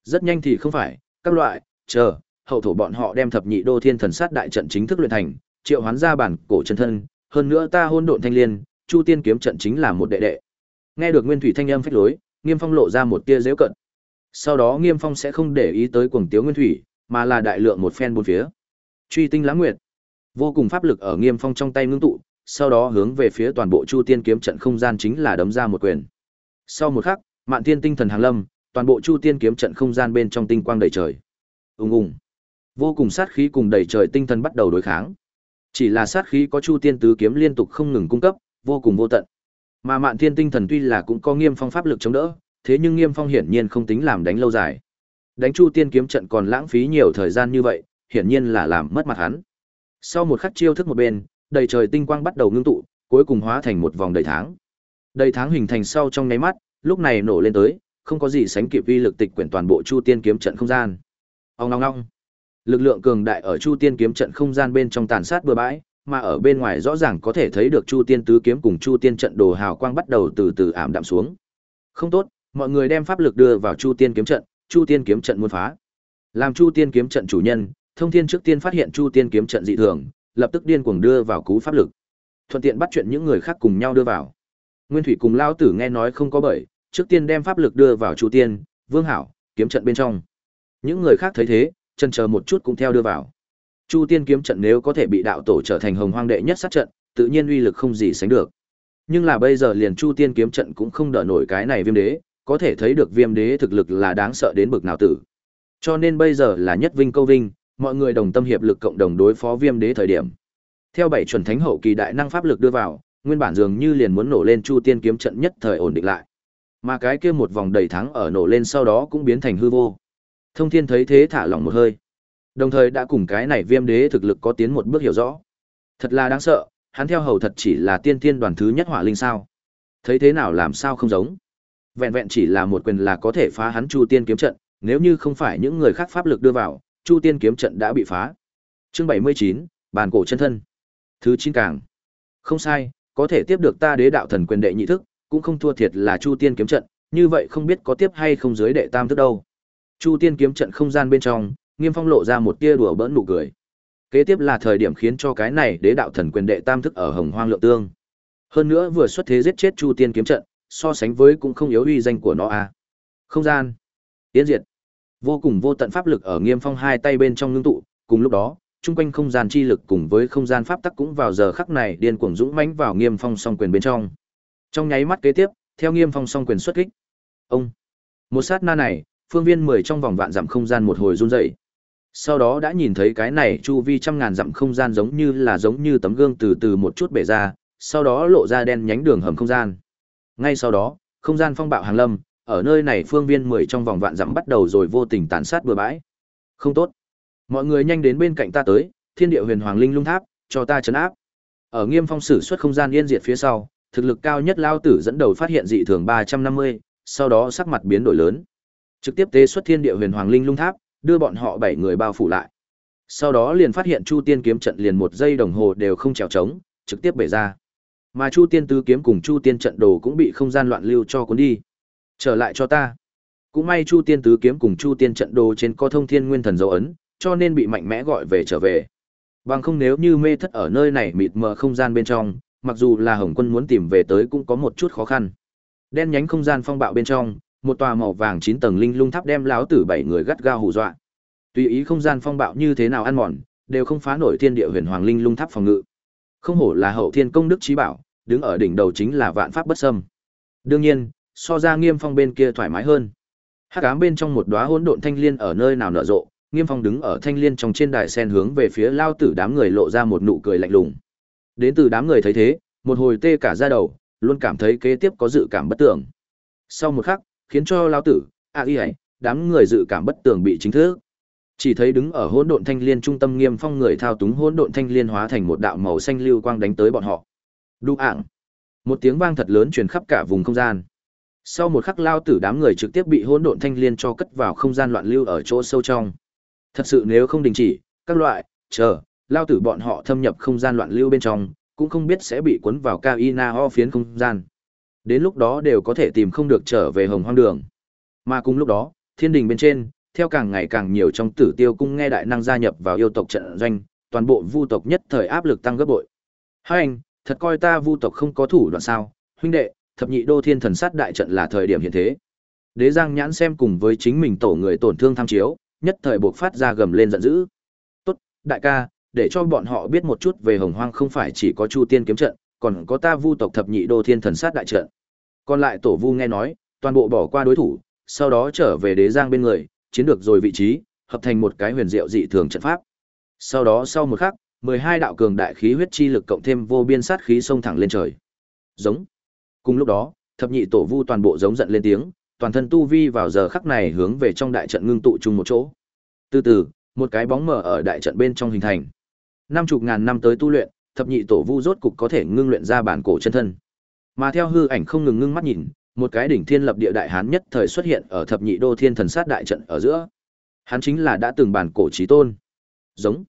Rất nhanh thì không phải, các loại, chờ, hậu thổ bọn họ đem thập nhị đô thiên thần sát đại trận chính thức luyện thành, triệu hoán ra bản cổ chân thân, hơn nữa ta hôn độn thanh liên, Chu Tiên kiếm trận chính là một đệ đệ. Nghe được Nguyên Thủy thanh âm phách lối, Nghiêm Phong lộ ra một tia giễu cận. Sau đó Nghiêm Phong sẽ không để ý tới cuồng tiếu Nguyên Thủy, mà là đại lượng một phen bốn phía. Truy tinh lãng nguyệt, vô cùng pháp lực ở Nghiêm Phong trong tay ngưng tụ, sau đó hướng về phía toàn bộ Chu Tiên kiếm trận không gian chính là đấm ra một quyền. Sau một khắc, Mạn Tiên tinh thần hàng lâm, toàn bộ Chu Tiên kiếm trận không gian bên trong tinh quang đầy trời. Ùng ùng. Vô cùng sát khí cùng đầy trời tinh thần bắt đầu đối kháng. Chỉ là sát khí có Chu Tiên tứ kiếm liên tục không ngừng cung cấp, vô cùng vô tận. Mà Mạn Thiên tinh thần tuy là cũng có Nghiêm Phong pháp lực chống đỡ, thế nhưng Nghiêm Phong hiển nhiên không tính làm đánh lâu dài. Đánh Chu Tiên kiếm trận còn lãng phí nhiều thời gian như vậy, hiển nhiên là làm mất mặt hắn. Sau một khắc chiêu thức một bên, đầy trời tinh quang bắt đầu ngưng tụ, cuối cùng hóa thành một vòng đầy tháng. Đầy tháng hình thành sau trong nháy mắt, lúc này nổ lên tới, không có gì sánh kịp vi lực tịch quyển toàn bộ Chu Tiên kiếm trận không gian. Ong ong ong. Lực lượng cường đại ở Chu Tiên kiếm trận không gian bên trong tàn sát bừa bãi, mà ở bên ngoài rõ ràng có thể thấy được Chu Tiên tứ kiếm cùng Chu Tiên trận đồ hào quang bắt đầu từ từ ảm đạm xuống. Không tốt, mọi người đem pháp lực đưa vào Chu Tiên kiếm trận, Chu Tiên kiếm trận muốn phá. Làm Chu Tiên kiếm trận chủ nhân, Thông Thiên trước tiên phát hiện Chu Tiên kiếm trận dị thường, lập tức điên cuồng đưa vào cú pháp lực. Thuận tiện bắt chuyện những người khác cùng nhau đưa vào. Nguyên Thủy cùng lao tử nghe nói không có bởi, trước tiên đem pháp lực đưa vào Chu Tiên, Vương Hảo, kiếm trận bên trong. Những người khác thấy thế, chân chờ một chút cũng theo đưa vào. Chu Tiên kiếm trận nếu có thể bị đạo tổ trở thành hồng hoang đệ nhất sát trận, tự nhiên uy lực không gì sánh được. Nhưng là bây giờ liền Chu Tiên kiếm trận cũng không đỡ nổi cái này viêm đế, có thể thấy được viêm đế thực lực là đáng sợ đến bực nào tử. Cho nên bây giờ là nhất vinh câu vinh, mọi người đồng tâm hiệp lực cộng đồng đối phó viêm đế thời điểm. Theo bảy chuẩn thánh hậu kỳ đại năng pháp lực đưa vào, nguyên bản dường như liền muốn nổ lên Chu Tiên kiếm trận nhất thời ổn định lại. Mà cái kia một vòng đầy thắng ở nổ lên sau đó cũng biến thành hư vô. Thông Thiên thấy thế thả lỏng một hơi. Đồng thời đã cùng cái này viêm đế thực lực có tiến một bước hiểu rõ. Thật là đáng sợ, hắn theo hầu thật chỉ là tiên thiên đoàn thứ nhất hỏa linh sao. Thấy thế nào làm sao không giống. Vẹn vẹn chỉ là một quyền là có thể phá hắn Chu Tiên kiếm trận, nếu như không phải những người khác pháp lực đưa vào, Chu Tiên kiếm trận đã bị phá. Chương 79, bàn cổ chân thân. Thứ chín càng. Không sai, có thể tiếp được ta đế đạo thần quyền đệ nhị thức, cũng không thua thiệt là Chu Tiên kiếm trận, như vậy không biết có tiếp hay không dưới đệ tam thức đâu. Chu Tiên kiếm trận không gian bên trong, Nghiêm Phong lộ ra một tia đùa bỡn nụ cười. Kế tiếp là thời điểm khiến cho cái này đế đạo thần quyền đệ tam thức ở Hồng Hoang Lượng Tương. Hơn nữa vừa xuất thế giết chết Chu Tiên kiếm trận, so sánh với cũng không yếu uy danh của nó a. Không gian, tiến diệt. Vô cùng vô tận pháp lực ở Nghiêm Phong hai tay bên trong ngưng tụ, cùng lúc đó, trung quanh không gian chi lực cùng với không gian pháp tắc cũng vào giờ khắc này điên cuồng dũng mãnh vào Nghiêm Phong song quyền bên trong. Trong nháy mắt kế tiếp, theo Nghiêm Phong song quyền xuất kích. Ông. Một sát na này, phương viên mười trong vòng vạn dặm không gian một hồi run rẩy. Sau đó đã nhìn thấy cái này chu vi trăm ngàn dặm không gian giống như là giống như tấm gương từ từ một chút bể ra, sau đó lộ ra đen nhánh đường hầm không gian. Ngay sau đó, không gian phong bạo hàng lâm, ở nơi này phương viên mười trong vòng vạn dặm bắt đầu rồi vô tình tàn sát bừa bãi. Không tốt. Mọi người nhanh đến bên cạnh ta tới, Thiên Địa Huyền Hoàng Linh Lung Tháp, cho ta trấn áp. Ở Nghiêm Phong sử xuất không gian yên diệt phía sau, thực lực cao nhất lao tử dẫn đầu phát hiện dị thường ba trăm năm mươi, sau đó sắc mặt biến đổi lớn. Trực tiếp tế xuất Thiên Địa Huyền Hoàng Linh Lung Tháp, đưa bọn họ bảy người bao phủ lại. Sau đó liền phát hiện Chu Tiên kiếm trận liền một giây đồng hồ đều không trèo trống, trực tiếp bể ra. Mà Chu Tiên tứ kiếm cùng Chu Tiên trận đồ cũng bị không gian loạn lưu cho cuốn đi. Trở lại cho ta. Cũng may Chu Tiên tứ kiếm cùng Chu Tiên trận đồ trên có thông thiên nguyên thần dấu ấn, cho nên bị mạnh mẽ gọi về trở về. Bằng không nếu như mê thất ở nơi này mịt mờ không gian bên trong, mặc dù là Hồng Quân muốn tìm về tới cũng có một chút khó khăn. Đen nhánh không gian phong bạo bên trong, một tòa màu vàng chín tầng linh lung tháp đem láo tử bảy người gắt gao hù dọa. Tùy ý không gian phong bạo như thế nào ăn mòn, đều không phá nổi thiên địa huyền hoàng linh lung tháp phòng ngự. Không hổ là hậu thiên công đức trí bảo, đứng ở đỉnh đầu chính là vạn pháp bất xâm. Đương nhiên, so ra Nghiêm Phong bên kia thoải mái hơn. Hắc ám bên trong một đóa hỗn độn thanh liên ở nơi nào nở rộ, Nghiêm Phong đứng ở thanh liên trong trên đài sen hướng về phía lao tử đám người lộ ra một nụ cười lạnh lùng. Đến từ đám người thấy thế, một hồi tê cả da đầu, luôn cảm thấy kế tiếp có dự cảm bất tưởng. Sau một khắc, khiến cho lao tử, à y ấy, đám người dự cảm bất tưởng bị chính thức. Chỉ thấy đứng ở hỗn độn thanh liên trung tâm Nghiêm Phong người thao túng hỗn độn thanh liên hóa thành một đạo màu xanh lưu quang đánh tới bọn họ. Đu ảng. Một tiếng vang thật lớn truyền khắp cả vùng không gian. Sau một khắc lao tử đám người trực tiếp bị hỗn độn thanh liên cho cất vào không gian loạn lưu ở chỗ sâu trong. Thật sự nếu không đình chỉ, các loại, chờ, lao tử bọn họ thâm nhập không gian loạn lưu bên trong, cũng không biết sẽ bị cuốn vào cao ina ho phiến không gian. Đến lúc đó đều có thể tìm không được trở về hồng hoang đường. Mà cùng lúc đó, thiên đình bên trên, theo càng ngày càng nhiều trong tử tiêu cung nghe đại năng gia nhập vào yêu tộc trận doanh, toàn bộ vu tộc nhất thời áp lực tăng gấp bội. Hai anh, thật coi ta vu tộc không có thủ đoạn sao, huynh đệ, thập nhị đô thiên thần sát đại trận là thời điểm hiện thế. Đế Giang nhãn xem cùng với chính mình tổ người tổn thương tham chiếu, nhất thời buộc phát ra gầm lên giận dữ. "Tốt, đại ca, để cho bọn họ biết một chút về Hồng Hoang không phải chỉ có Chu Tiên kiếm trận, còn có ta Vu tộc thập nhị đô thiên thần sát đại trận." Còn lại tổ Vu nghe nói, toàn bộ bỏ qua đối thủ, sau đó trở về đế giang bên người, chiến được rồi vị trí, hợp thành một cái huyền diệu dị thường trận pháp. Sau đó sau một khắc, 12 đạo cường đại khí huyết chi lực cộng thêm vô biên sát khí xông thẳng lên trời. Giống. Cùng lúc đó, thập nhị tổ vu toàn bộ giống giận lên tiếng, toàn thân tu vi vào giờ khắc này hướng về trong đại trận ngưng tụ chung một chỗ. Từ từ, một cái bóng mờ ở đại trận bên trong hình thành. Năm chục ngàn năm tới tu luyện, thập nhị tổ vu rốt cục có thể ngưng luyện ra bản cổ chân thân. Mà theo hư ảnh không ngừng ngưng mắt nhìn, một cái đỉnh thiên lập địa đại hán nhất thời xuất hiện ở thập nhị đô thiên thần sát đại trận ở giữa. Hắn chính là đã từng bản cổ chí tôn. Giống.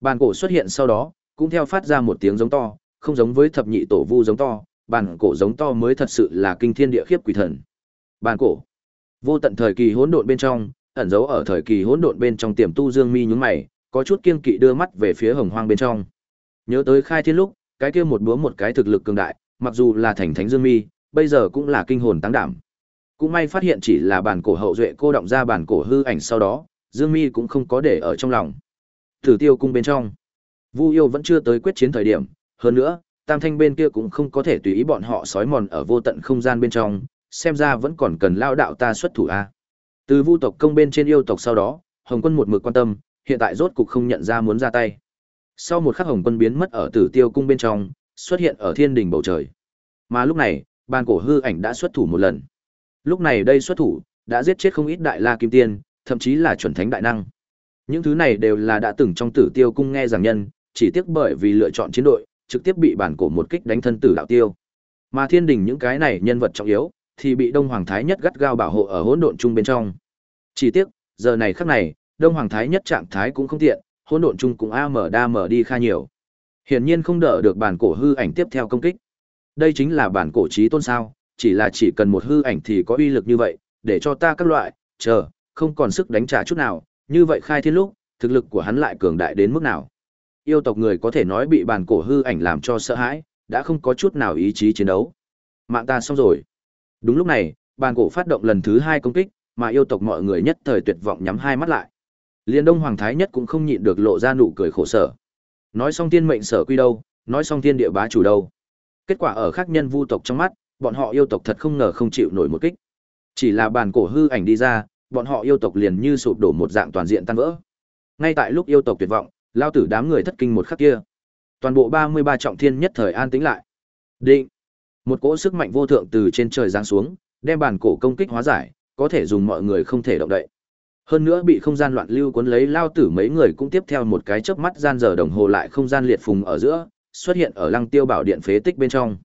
Bản cổ xuất hiện sau đó, cũng theo phát ra một tiếng giống to, không giống với thập nhị tổ vu giống to, bản cổ giống to mới thật sự là kinh thiên địa khiếp quỷ thần. Bản cổ. Vô tận thời kỳ hỗn độn bên trong, ẩn giấu ở thời kỳ hỗn độn bên trong tiềm tu Dương Mi nhướng mày, có chút kiên kỵ đưa mắt về phía Hồng Hoang bên trong. Nhớ tới khai thiên lúc, cái kia một búa một cái thực lực cường đại, mặc dù là thành thánh Dương Mi, bây giờ cũng là kinh hồn tăng đảm. Cũng may phát hiện chỉ là bản cổ hậu duệ cô động ra bản cổ hư ảnh sau đó, Dương Mi cũng không có để ở trong lòng. Thử tiêu cung bên trong, Vu Yêu vẫn chưa tới quyết chiến thời điểm, hơn nữa, Tam Thanh bên kia cũng không có thể tùy ý bọn họ sói mòn ở vô tận không gian bên trong, xem ra vẫn còn cần lao đạo ta xuất thủ a. Từ Vu tộc công bên trên yêu tộc sau đó, Hồng Quân một mực quan tâm, hiện tại rốt cục không nhận ra muốn ra tay. Sau một khắc Hồng Quân biến mất ở Tử Tiêu cung bên trong, xuất hiện ở thiên đình bầu trời. Mà lúc này, bàn cổ hư ảnh đã xuất thủ một lần. Lúc này đây xuất thủ, đã giết chết không ít đại la kim tiên, thậm chí là chuẩn thánh đại năng. Những thứ này đều là đã từng trong Tử Tiêu cung nghe giảng nhân, chỉ tiếc bởi vì lựa chọn chiến đội, trực tiếp bị bản cổ một kích đánh thân tử đạo tiêu. Mà thiên đình những cái này nhân vật trọng yếu, thì bị Đông Hoàng Thái Nhất gắt gao bảo hộ ở hỗn độn chung bên trong. Chỉ tiếc, giờ này khắc này, Đông Hoàng Thái Nhất trạng thái cũng không tiện, hỗn độn chung cũng a mở đa mở đi kha nhiều. Hiển nhiên không đỡ được bản cổ hư ảnh tiếp theo công kích. Đây chính là bản cổ trí tôn sao, chỉ là chỉ cần một hư ảnh thì có uy lực như vậy, để cho ta các loại, chờ, không còn sức đánh trả chút nào, như vậy khai thiên lúc, thực lực của hắn lại cường đại đến mức nào. Yêu tộc người có thể nói bị bản cổ hư ảnh làm cho sợ hãi, đã không có chút nào ý chí chiến đấu. Mạng ta xong rồi. Đúng lúc này, bàn cổ phát động lần thứ hai công kích, mà yêu tộc mọi người nhất thời tuyệt vọng nhắm hai mắt lại. Liên Đông Hoàng Thái nhất cũng không nhịn được lộ ra nụ cười khổ sở. Nói xong tiên mệnh sở quy đâu, nói xong tiên địa bá chủ đâu. Kết quả ở khác nhân vu tộc trong mắt, bọn họ yêu tộc thật không ngờ không chịu nổi một kích. Chỉ là bàn cổ hư ảnh đi ra, bọn họ yêu tộc liền như sụp đổ một dạng toàn diện tan vỡ. Ngay tại lúc yêu tộc tuyệt vọng, lao tử đám người thất kinh một khắc kia. Toàn bộ ba mươi ba trọng thiên nhất thời an tĩnh lại. Định. Một cỗ sức mạnh vô thượng từ trên trời giáng xuống, đem bản cổ công kích hóa giải, có thể dùng mọi người không thể động đậy. Hơn nữa bị không gian loạn lưu cuốn lấy lao tử mấy người cũng tiếp theo một cái chớp mắt gian giờ đồng hồ lại không gian liệt phùng ở giữa, xuất hiện ở Lăng Tiêu Bảo Điện phế tích bên trong.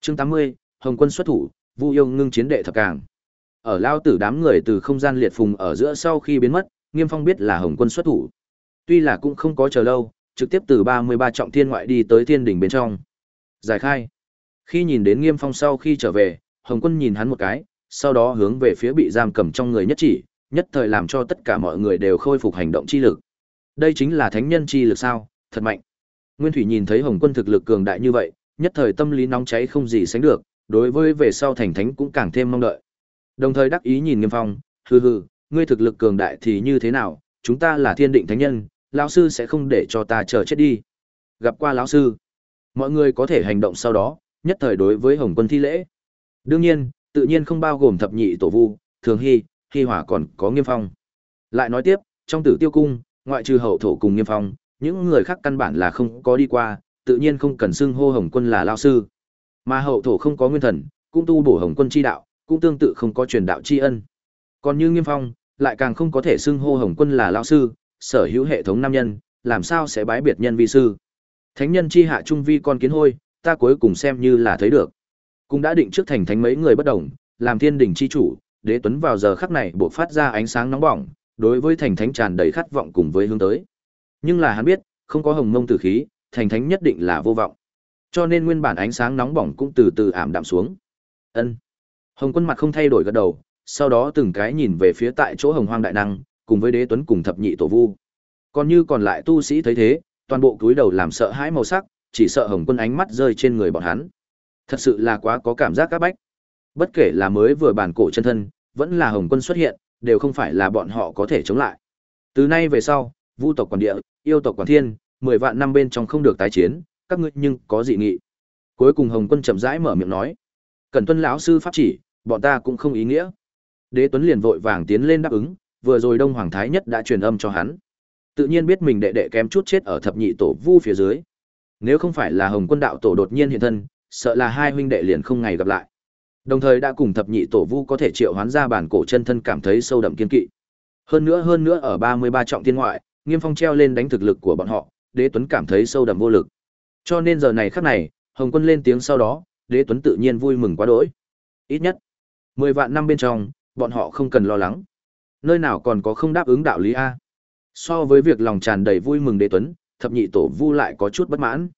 Chương tám mươi Hồng Quân xuất thủ, Vu Yêu ngưng chiến đệ thập càng. Ở lao tử đám người từ không gian liệt phùng ở giữa sau khi biến mất, Nghiêm Phong biết là Hồng Quân xuất thủ. Tuy là cũng không có chờ lâu, trực tiếp từ ba mươi ba trọng thiên ngoại đi tới thiên đỉnh bên trong. Giải khai. Khi nhìn đến Nghiêm Phong sau khi trở về, Hồng Quân nhìn hắn một cái, sau đó hướng về phía bị giam cầm trong người nhất chỉ, nhất thời làm cho tất cả mọi người đều khôi phục hành động chi lực. Đây chính là thánh nhân chi lực sao, thật mạnh. Nguyên Thủy nhìn thấy Hồng Quân thực lực cường đại như vậy, nhất thời tâm lý nóng cháy không gì sánh được, đối với về sau thành thánh cũng càng thêm mong đợi. Đồng thời đắc ý nhìn Nghiêm Phong, hừ hừ, ngươi thực lực cường đại thì như thế nào, chúng ta là thiên định thánh nhân, lão sư sẽ không để cho ta chờ chết đi. Gặp qua lão sư, mọi người có thể hành động sau đó, nhất thời đối với Hồng Quân thi lễ. Đương nhiên, tự nhiên không bao gồm thập nhị tổ vu, thường hy, hi hỏa còn có nghiêm phong. Lại nói tiếp, trong tử tiêu cung, ngoại trừ hậu thổ cùng nghiêm phong, những người khác căn bản là không có đi qua, tự nhiên không cần xưng hô Hồng Quân là lao sư. Mà hậu thổ không có nguyên thần, cũng tu bổ Hồng Quân chi đạo, cũng tương tự không có truyền đạo chi ân. Còn như Nghiêm Phong, lại càng không có thể xưng hô Hồng Quân là lao sư, sở hữu hệ thống nam nhân, làm sao sẽ bái biệt nhân vi sư. Thánh nhân chi hạ trung vi con kiến hôi, ta cuối cùng xem như là thấy được. Cũng đã định trước thành thánh mấy người bất đồng, làm thiên đình chi chủ, đế tuấn vào giờ khắc này buộc phát ra ánh sáng nóng bỏng, đối với thành thánh tràn đầy khát vọng cùng với hướng tới. Nhưng là hắn biết, không có hồng mông tử khí, thành thánh nhất định là vô vọng. Cho nên nguyên bản ánh sáng nóng bỏng cũng từ từ ảm đạm xuống. Ân. Hồng Quân mặt không thay đổi gật đầu, sau đó từng cái nhìn về phía tại chỗ Hồng Hoang đại năng, cùng với Đế Tuấn cùng thập nhị tổ vu. Còn như còn lại tu sĩ thấy thế, toàn bộ cúi đầu làm sợ hãi màu sắc, chỉ sợ Hồng Quân ánh mắt rơi trên người bọn hắn. Thật sự là quá có cảm giác các bách. Bất kể là mới vừa bản cổ chân thân, vẫn là Hồng Quân xuất hiện, đều không phải là bọn họ có thể chống lại. Từ nay về sau, vu tộc quản địa, yêu tộc quản thiên, mười vạn năm bên trong không được tái chiến, các ngươi nhưng có dị nghị. Cuối cùng Hồng Quân chậm rãi mở miệng nói: "Cần tuân lão sư pháp chỉ, bọn ta cũng không ý nghĩa." Đế Tuấn liền vội vàng tiến lên đáp ứng, vừa rồi Đông Hoàng Thái Nhất đã truyền âm cho hắn. Tự nhiên biết mình đệ đệ kém chút chết ở thập nhị tổ vu phía dưới. Nếu không phải là Hồng Quân đạo tổ đột nhiên hiện thân, sợ là hai huynh đệ liền không ngày gặp lại. Đồng thời đã cùng thập nhị tổ vu có thể triệu hoán ra bản cổ chân thân cảm thấy sâu đậm kiên kỵ. Hơn nữa hơn nữa ở 33 trọng thiên ngoại, Nghiêm Phong treo lên đánh thực lực của bọn họ, Đế Tuấn cảm thấy sâu đậm vô lực. Cho nên giờ này khắc này, Hồng Quân lên tiếng sau đó, Đế Tuấn tự nhiên vui mừng quá đỗi. Ít nhất 10 vạn năm bên trong, bọn họ không cần lo lắng. Nơi nào còn có không đáp ứng đạo lý a? So với việc lòng tràn đầy vui mừng Đế Tuấn, thập nhị tổ vu lại có chút bất mãn.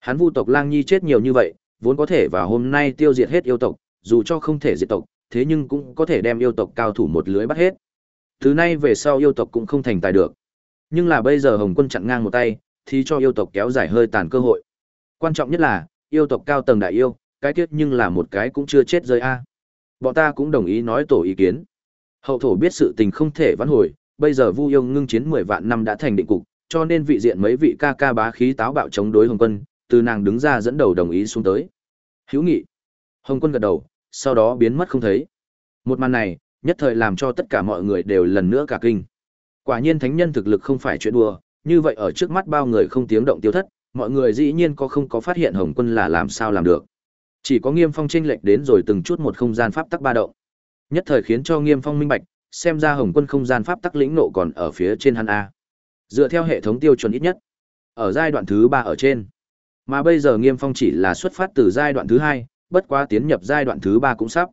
Hắn vu tộc Lang Nhi chết nhiều như vậy, vốn có thể vào hôm nay tiêu diệt hết yêu tộc, dù cho không thể diệt tộc, thế nhưng cũng có thể đem yêu tộc cao thủ một lưới bắt hết. Từ nay về sau yêu tộc cũng không thành tài được. Nhưng là bây giờ Hồng Quân chặn ngang một tay, thì cho yêu tộc kéo dài hơi tàn cơ hội. Quan trọng nhất là, yêu tộc cao tầng đại yêu, cái tiết nhưng là một cái cũng chưa chết rơi a. Bọn ta cũng đồng ý nói tổ ý kiến. Hậu thổ biết sự tình không thể vãn hồi, bây giờ Vu Yêu ngưng chiến 10 vạn năm đã thành định cục, cho nên vị diện mấy vị ca ca bá khí táo bạo chống đối Hồng Quân, từ nàng đứng ra dẫn đầu đồng ý xuống tới. Hữu nghị. Hồng Quân gật đầu, sau đó biến mất không thấy. Một màn này, nhất thời làm cho tất cả mọi người đều lần nữa cả kinh. Quả nhiên thánh nhân thực lực không phải chuyện đùa, như vậy ở trước mắt bao người không tiếng động tiêu thất, mọi người dĩ nhiên có không có phát hiện Hồng Quân là làm sao làm được. Chỉ có Nghiêm Phong chênh lệch đến rồi từng chút một không gian pháp tắc ba động. Nhất thời khiến cho Nghiêm Phong minh bạch, xem ra Hồng Quân không gian pháp tắc lĩnh nộ còn ở phía trên hắn a. Dựa theo hệ thống tiêu chuẩn ít nhất, ở giai đoạn thứ ba ở trên. Mà bây giờ Nghiêm Phong chỉ là xuất phát từ giai đoạn thứ hai, bất quá tiến nhập giai đoạn thứ ba cũng sắp.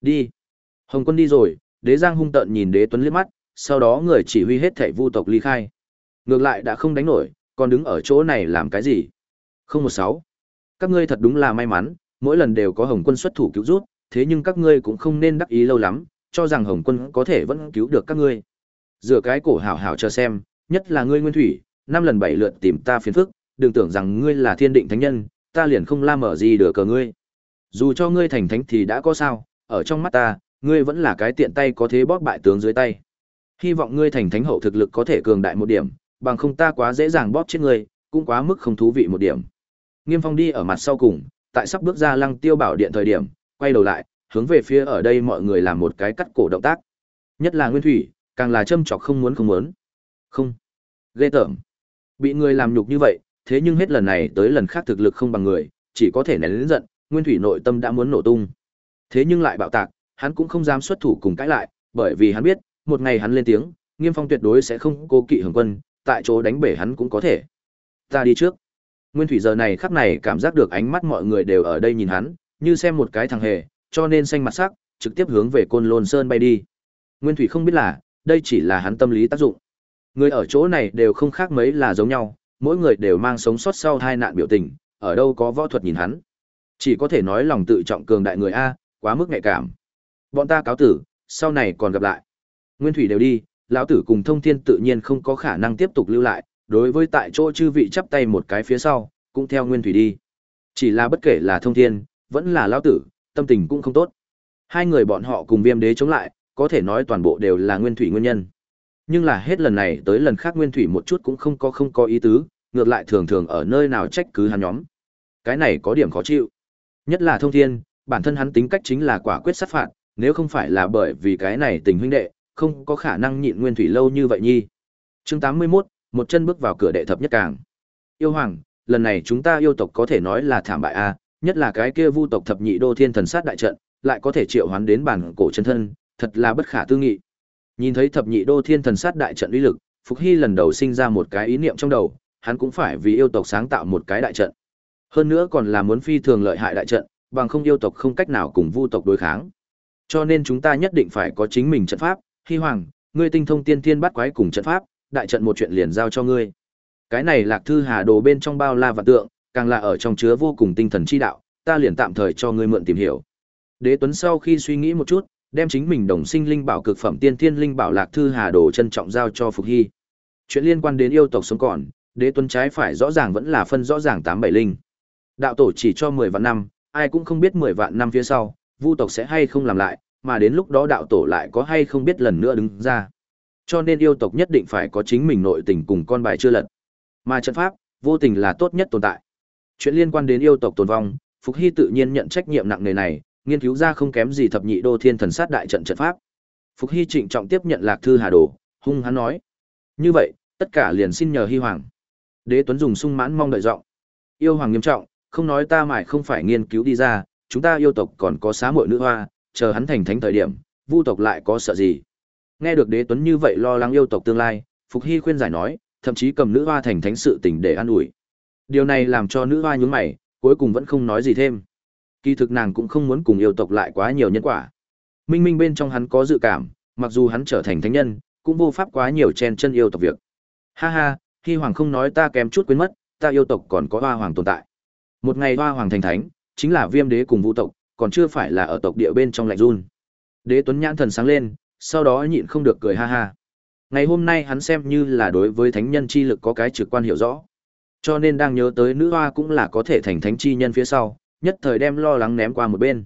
Đi. Hồng Quân đi rồi, Đế Giang hung tợn nhìn Đế Tuấn liếc mắt, sau đó người chỉ huy hết thảy vu tộc ly khai. Ngược lại đã không đánh nổi, còn đứng ở chỗ này làm cái gì? Không một sáu. Các ngươi thật đúng là may mắn, mỗi lần đều có Hồng Quân xuất thủ cứu rút, thế nhưng các ngươi cũng không nên đắc ý lâu lắm, cho rằng Hồng Quân có thể vẫn cứu được các ngươi. Dựa cái cổ hảo hảo chờ xem, nhất là ngươi Nguyên Thủy, năm lần bảy lượt tìm ta phiền phức, đừng tưởng rằng ngươi là thiên định thánh nhân, ta liền không la mở gì được cờ ngươi. Dù cho ngươi thành thánh thì đã có sao, ở trong mắt ta, ngươi vẫn là cái tiện tay có thế bóp bại tướng dưới tay. Hy vọng ngươi thành thánh hậu thực lực có thể cường đại một điểm, bằng không ta quá dễ dàng bóp chết ngươi, cũng quá mức không thú vị một điểm. Nghiêm Phong đi ở mặt sau cùng, tại sắp bước ra Lăng Tiêu Bảo điện thời điểm, quay đầu lại, hướng về phía ở đây mọi người làm một cái cắt cổ động tác. Nhất là Nguyên Thủy, càng là châm chọc không muốn không muốn. Không. Ghê tởm. Bị người làm nhục như vậy, thế nhưng hết lần này tới lần khác thực lực không bằng người, chỉ có thể nén lớn giận, Nguyên Thủy nội tâm đã muốn nổ tung. Thế nhưng lại bạo tạc, hắn cũng không dám xuất thủ cùng cãi lại, bởi vì hắn biết, một ngày hắn lên tiếng, Nghiêm Phong tuyệt đối sẽ không cố kỵ hưởng Quân, tại chỗ đánh bể hắn cũng có thể. Ta đi trước. Nguyên Thủy giờ này khắc này cảm giác được ánh mắt mọi người đều ở đây nhìn hắn, như xem một cái thằng hề, cho nên xanh mặt sắc, trực tiếp hướng về Côn Lôn Sơn bay đi. Nguyên Thủy không biết là, đây chỉ là hắn tâm lý tác dụng. Người ở chỗ này đều không khác mấy là giống nhau, mỗi người đều mang sống sót sau hai nạn biểu tình, ở đâu có võ thuật nhìn hắn. Chỉ có thể nói lòng tự trọng cường đại người A, quá mức nhạy cảm. Bọn ta cáo tử, sau này còn gặp lại. Nguyên thủy đều đi, lão tử cùng thông thiên tự nhiên không có khả năng tiếp tục lưu lại, đối với tại chỗ chư vị chắp tay một cái phía sau, cũng theo nguyên thủy đi. Chỉ là bất kể là thông thiên, vẫn là lão tử, tâm tình cũng không tốt. Hai người bọn họ cùng viêm đế chống lại, có thể nói toàn bộ đều là nguyên thủy nguyên nhân. Nhưng là hết lần này tới lần khác nguyên thủy một chút cũng không có không có ý tứ, ngược lại thường thường ở nơi nào trách cứ hắn nhóm. Cái này có điểm khó chịu. Nhất là thông thiên, bản thân hắn tính cách chính là quả quyết sát phạt, nếu không phải là bởi vì cái này tình huynh đệ, không có khả năng nhịn nguyên thủy lâu như vậy nhi. Chương 81, một chân bước vào cửa đệ thập nhất càng. Yêu hoàng, lần này chúng ta yêu tộc có thể nói là thảm bại a, nhất là cái kia vu tộc thập nhị đô thiên thần sát đại trận, lại có thể triệu hoán đến bản cổ chân thân, thật là bất khả tư nghị. Nhìn thấy thập nhị đô thiên thần sát đại trận uy lực, Phục Hy lần đầu sinh ra một cái ý niệm trong đầu, hắn cũng phải vì yêu tộc sáng tạo một cái đại trận. Hơn nữa còn là muốn phi thường lợi hại đại trận, bằng không yêu tộc không cách nào cùng vu tộc đối kháng. Cho nên chúng ta nhất định phải có chính mình trận pháp, Hy Hoàng, ngươi tinh thông tiên thiên bắt quái cùng trận pháp, đại trận một chuyện liền giao cho ngươi. Cái này Lạc Thư Hà Đồ bên trong bao la và tượng, càng là ở trong chứa vô cùng tinh thần chi đạo, ta liền tạm thời cho ngươi mượn tìm hiểu. Đế Tuấn sau khi suy nghĩ một chút, đem chính mình đồng sinh linh bảo cực phẩm tiên thiên linh bảo Lạc Thư Hà Đồ trân trọng giao cho Phục Hy. Chuyện liên quan đến yêu tộc sống còn, Đế Tuấn trái phải rõ ràng vẫn là phân rõ ràng tám bảy linh. Đạo tổ chỉ cho mười vạn năm, ai cũng không biết mười vạn năm phía sau, vu tộc sẽ hay không làm lại, mà đến lúc đó đạo tổ lại có hay không biết lần nữa đứng ra. Cho nên yêu tộc nhất định phải có chính mình nội tình cùng con bài chưa lật. Mà trận pháp, vô tình là tốt nhất tồn tại. Chuyện liên quan đến yêu tộc tồn vong, Phục Hy tự nhiên nhận trách nhiệm nặng nề này, nghiên cứu ra không kém gì thập nhị đô thiên thần sát đại trận trận pháp. Phục Hy trịnh trọng tiếp nhận Lạc Thư Hà Đồ, hung hắn nói: "Như vậy, tất cả liền xin nhờ Hy hoàng." Đế Tuấn dùng sung mãn mong đợi giọng. Yêu hoàng nghiêm trọng, không nói ta mải không phải nghiên cứu đi ra, chúng ta yêu tộc còn có xá muội nữ hoa, chờ hắn thành thánh thời điểm, vu tộc lại có sợ gì? Nghe được Đế Tuấn như vậy lo lắng yêu tộc tương lai, Phục Hy khuyên giải nói, thậm chí cầm nữ hoa thành thánh sự tình để an ủi. Điều này làm cho nữ hoa nhướng mày, cuối cùng vẫn không nói gì thêm. Kỳ thực nàng cũng không muốn cùng yêu tộc lại quá nhiều nhân quả. Minh minh bên trong hắn có dự cảm, mặc dù hắn trở thành thánh nhân, cũng vô pháp quá nhiều chen chân yêu tộc việc. Ha ha, khi hoàng không nói ta kém chút quên mất, ta yêu tộc còn có hoa hoàng tồn tại. Một ngày hoa hoàng thành thánh, chính là viêm đế cùng vũ tộc, còn chưa phải là ở tộc địa bên trong lạnh run. Đế Tuấn nhãn thần sáng lên, sau đó nhịn không được cười ha ha. Ngày hôm nay hắn xem như là đối với thánh nhân chi lực có cái trực quan hiểu rõ. Cho nên đang nhớ tới nữ hoa cũng là có thể thành thánh chi nhân phía sau, nhất thời đem lo lắng ném qua một bên.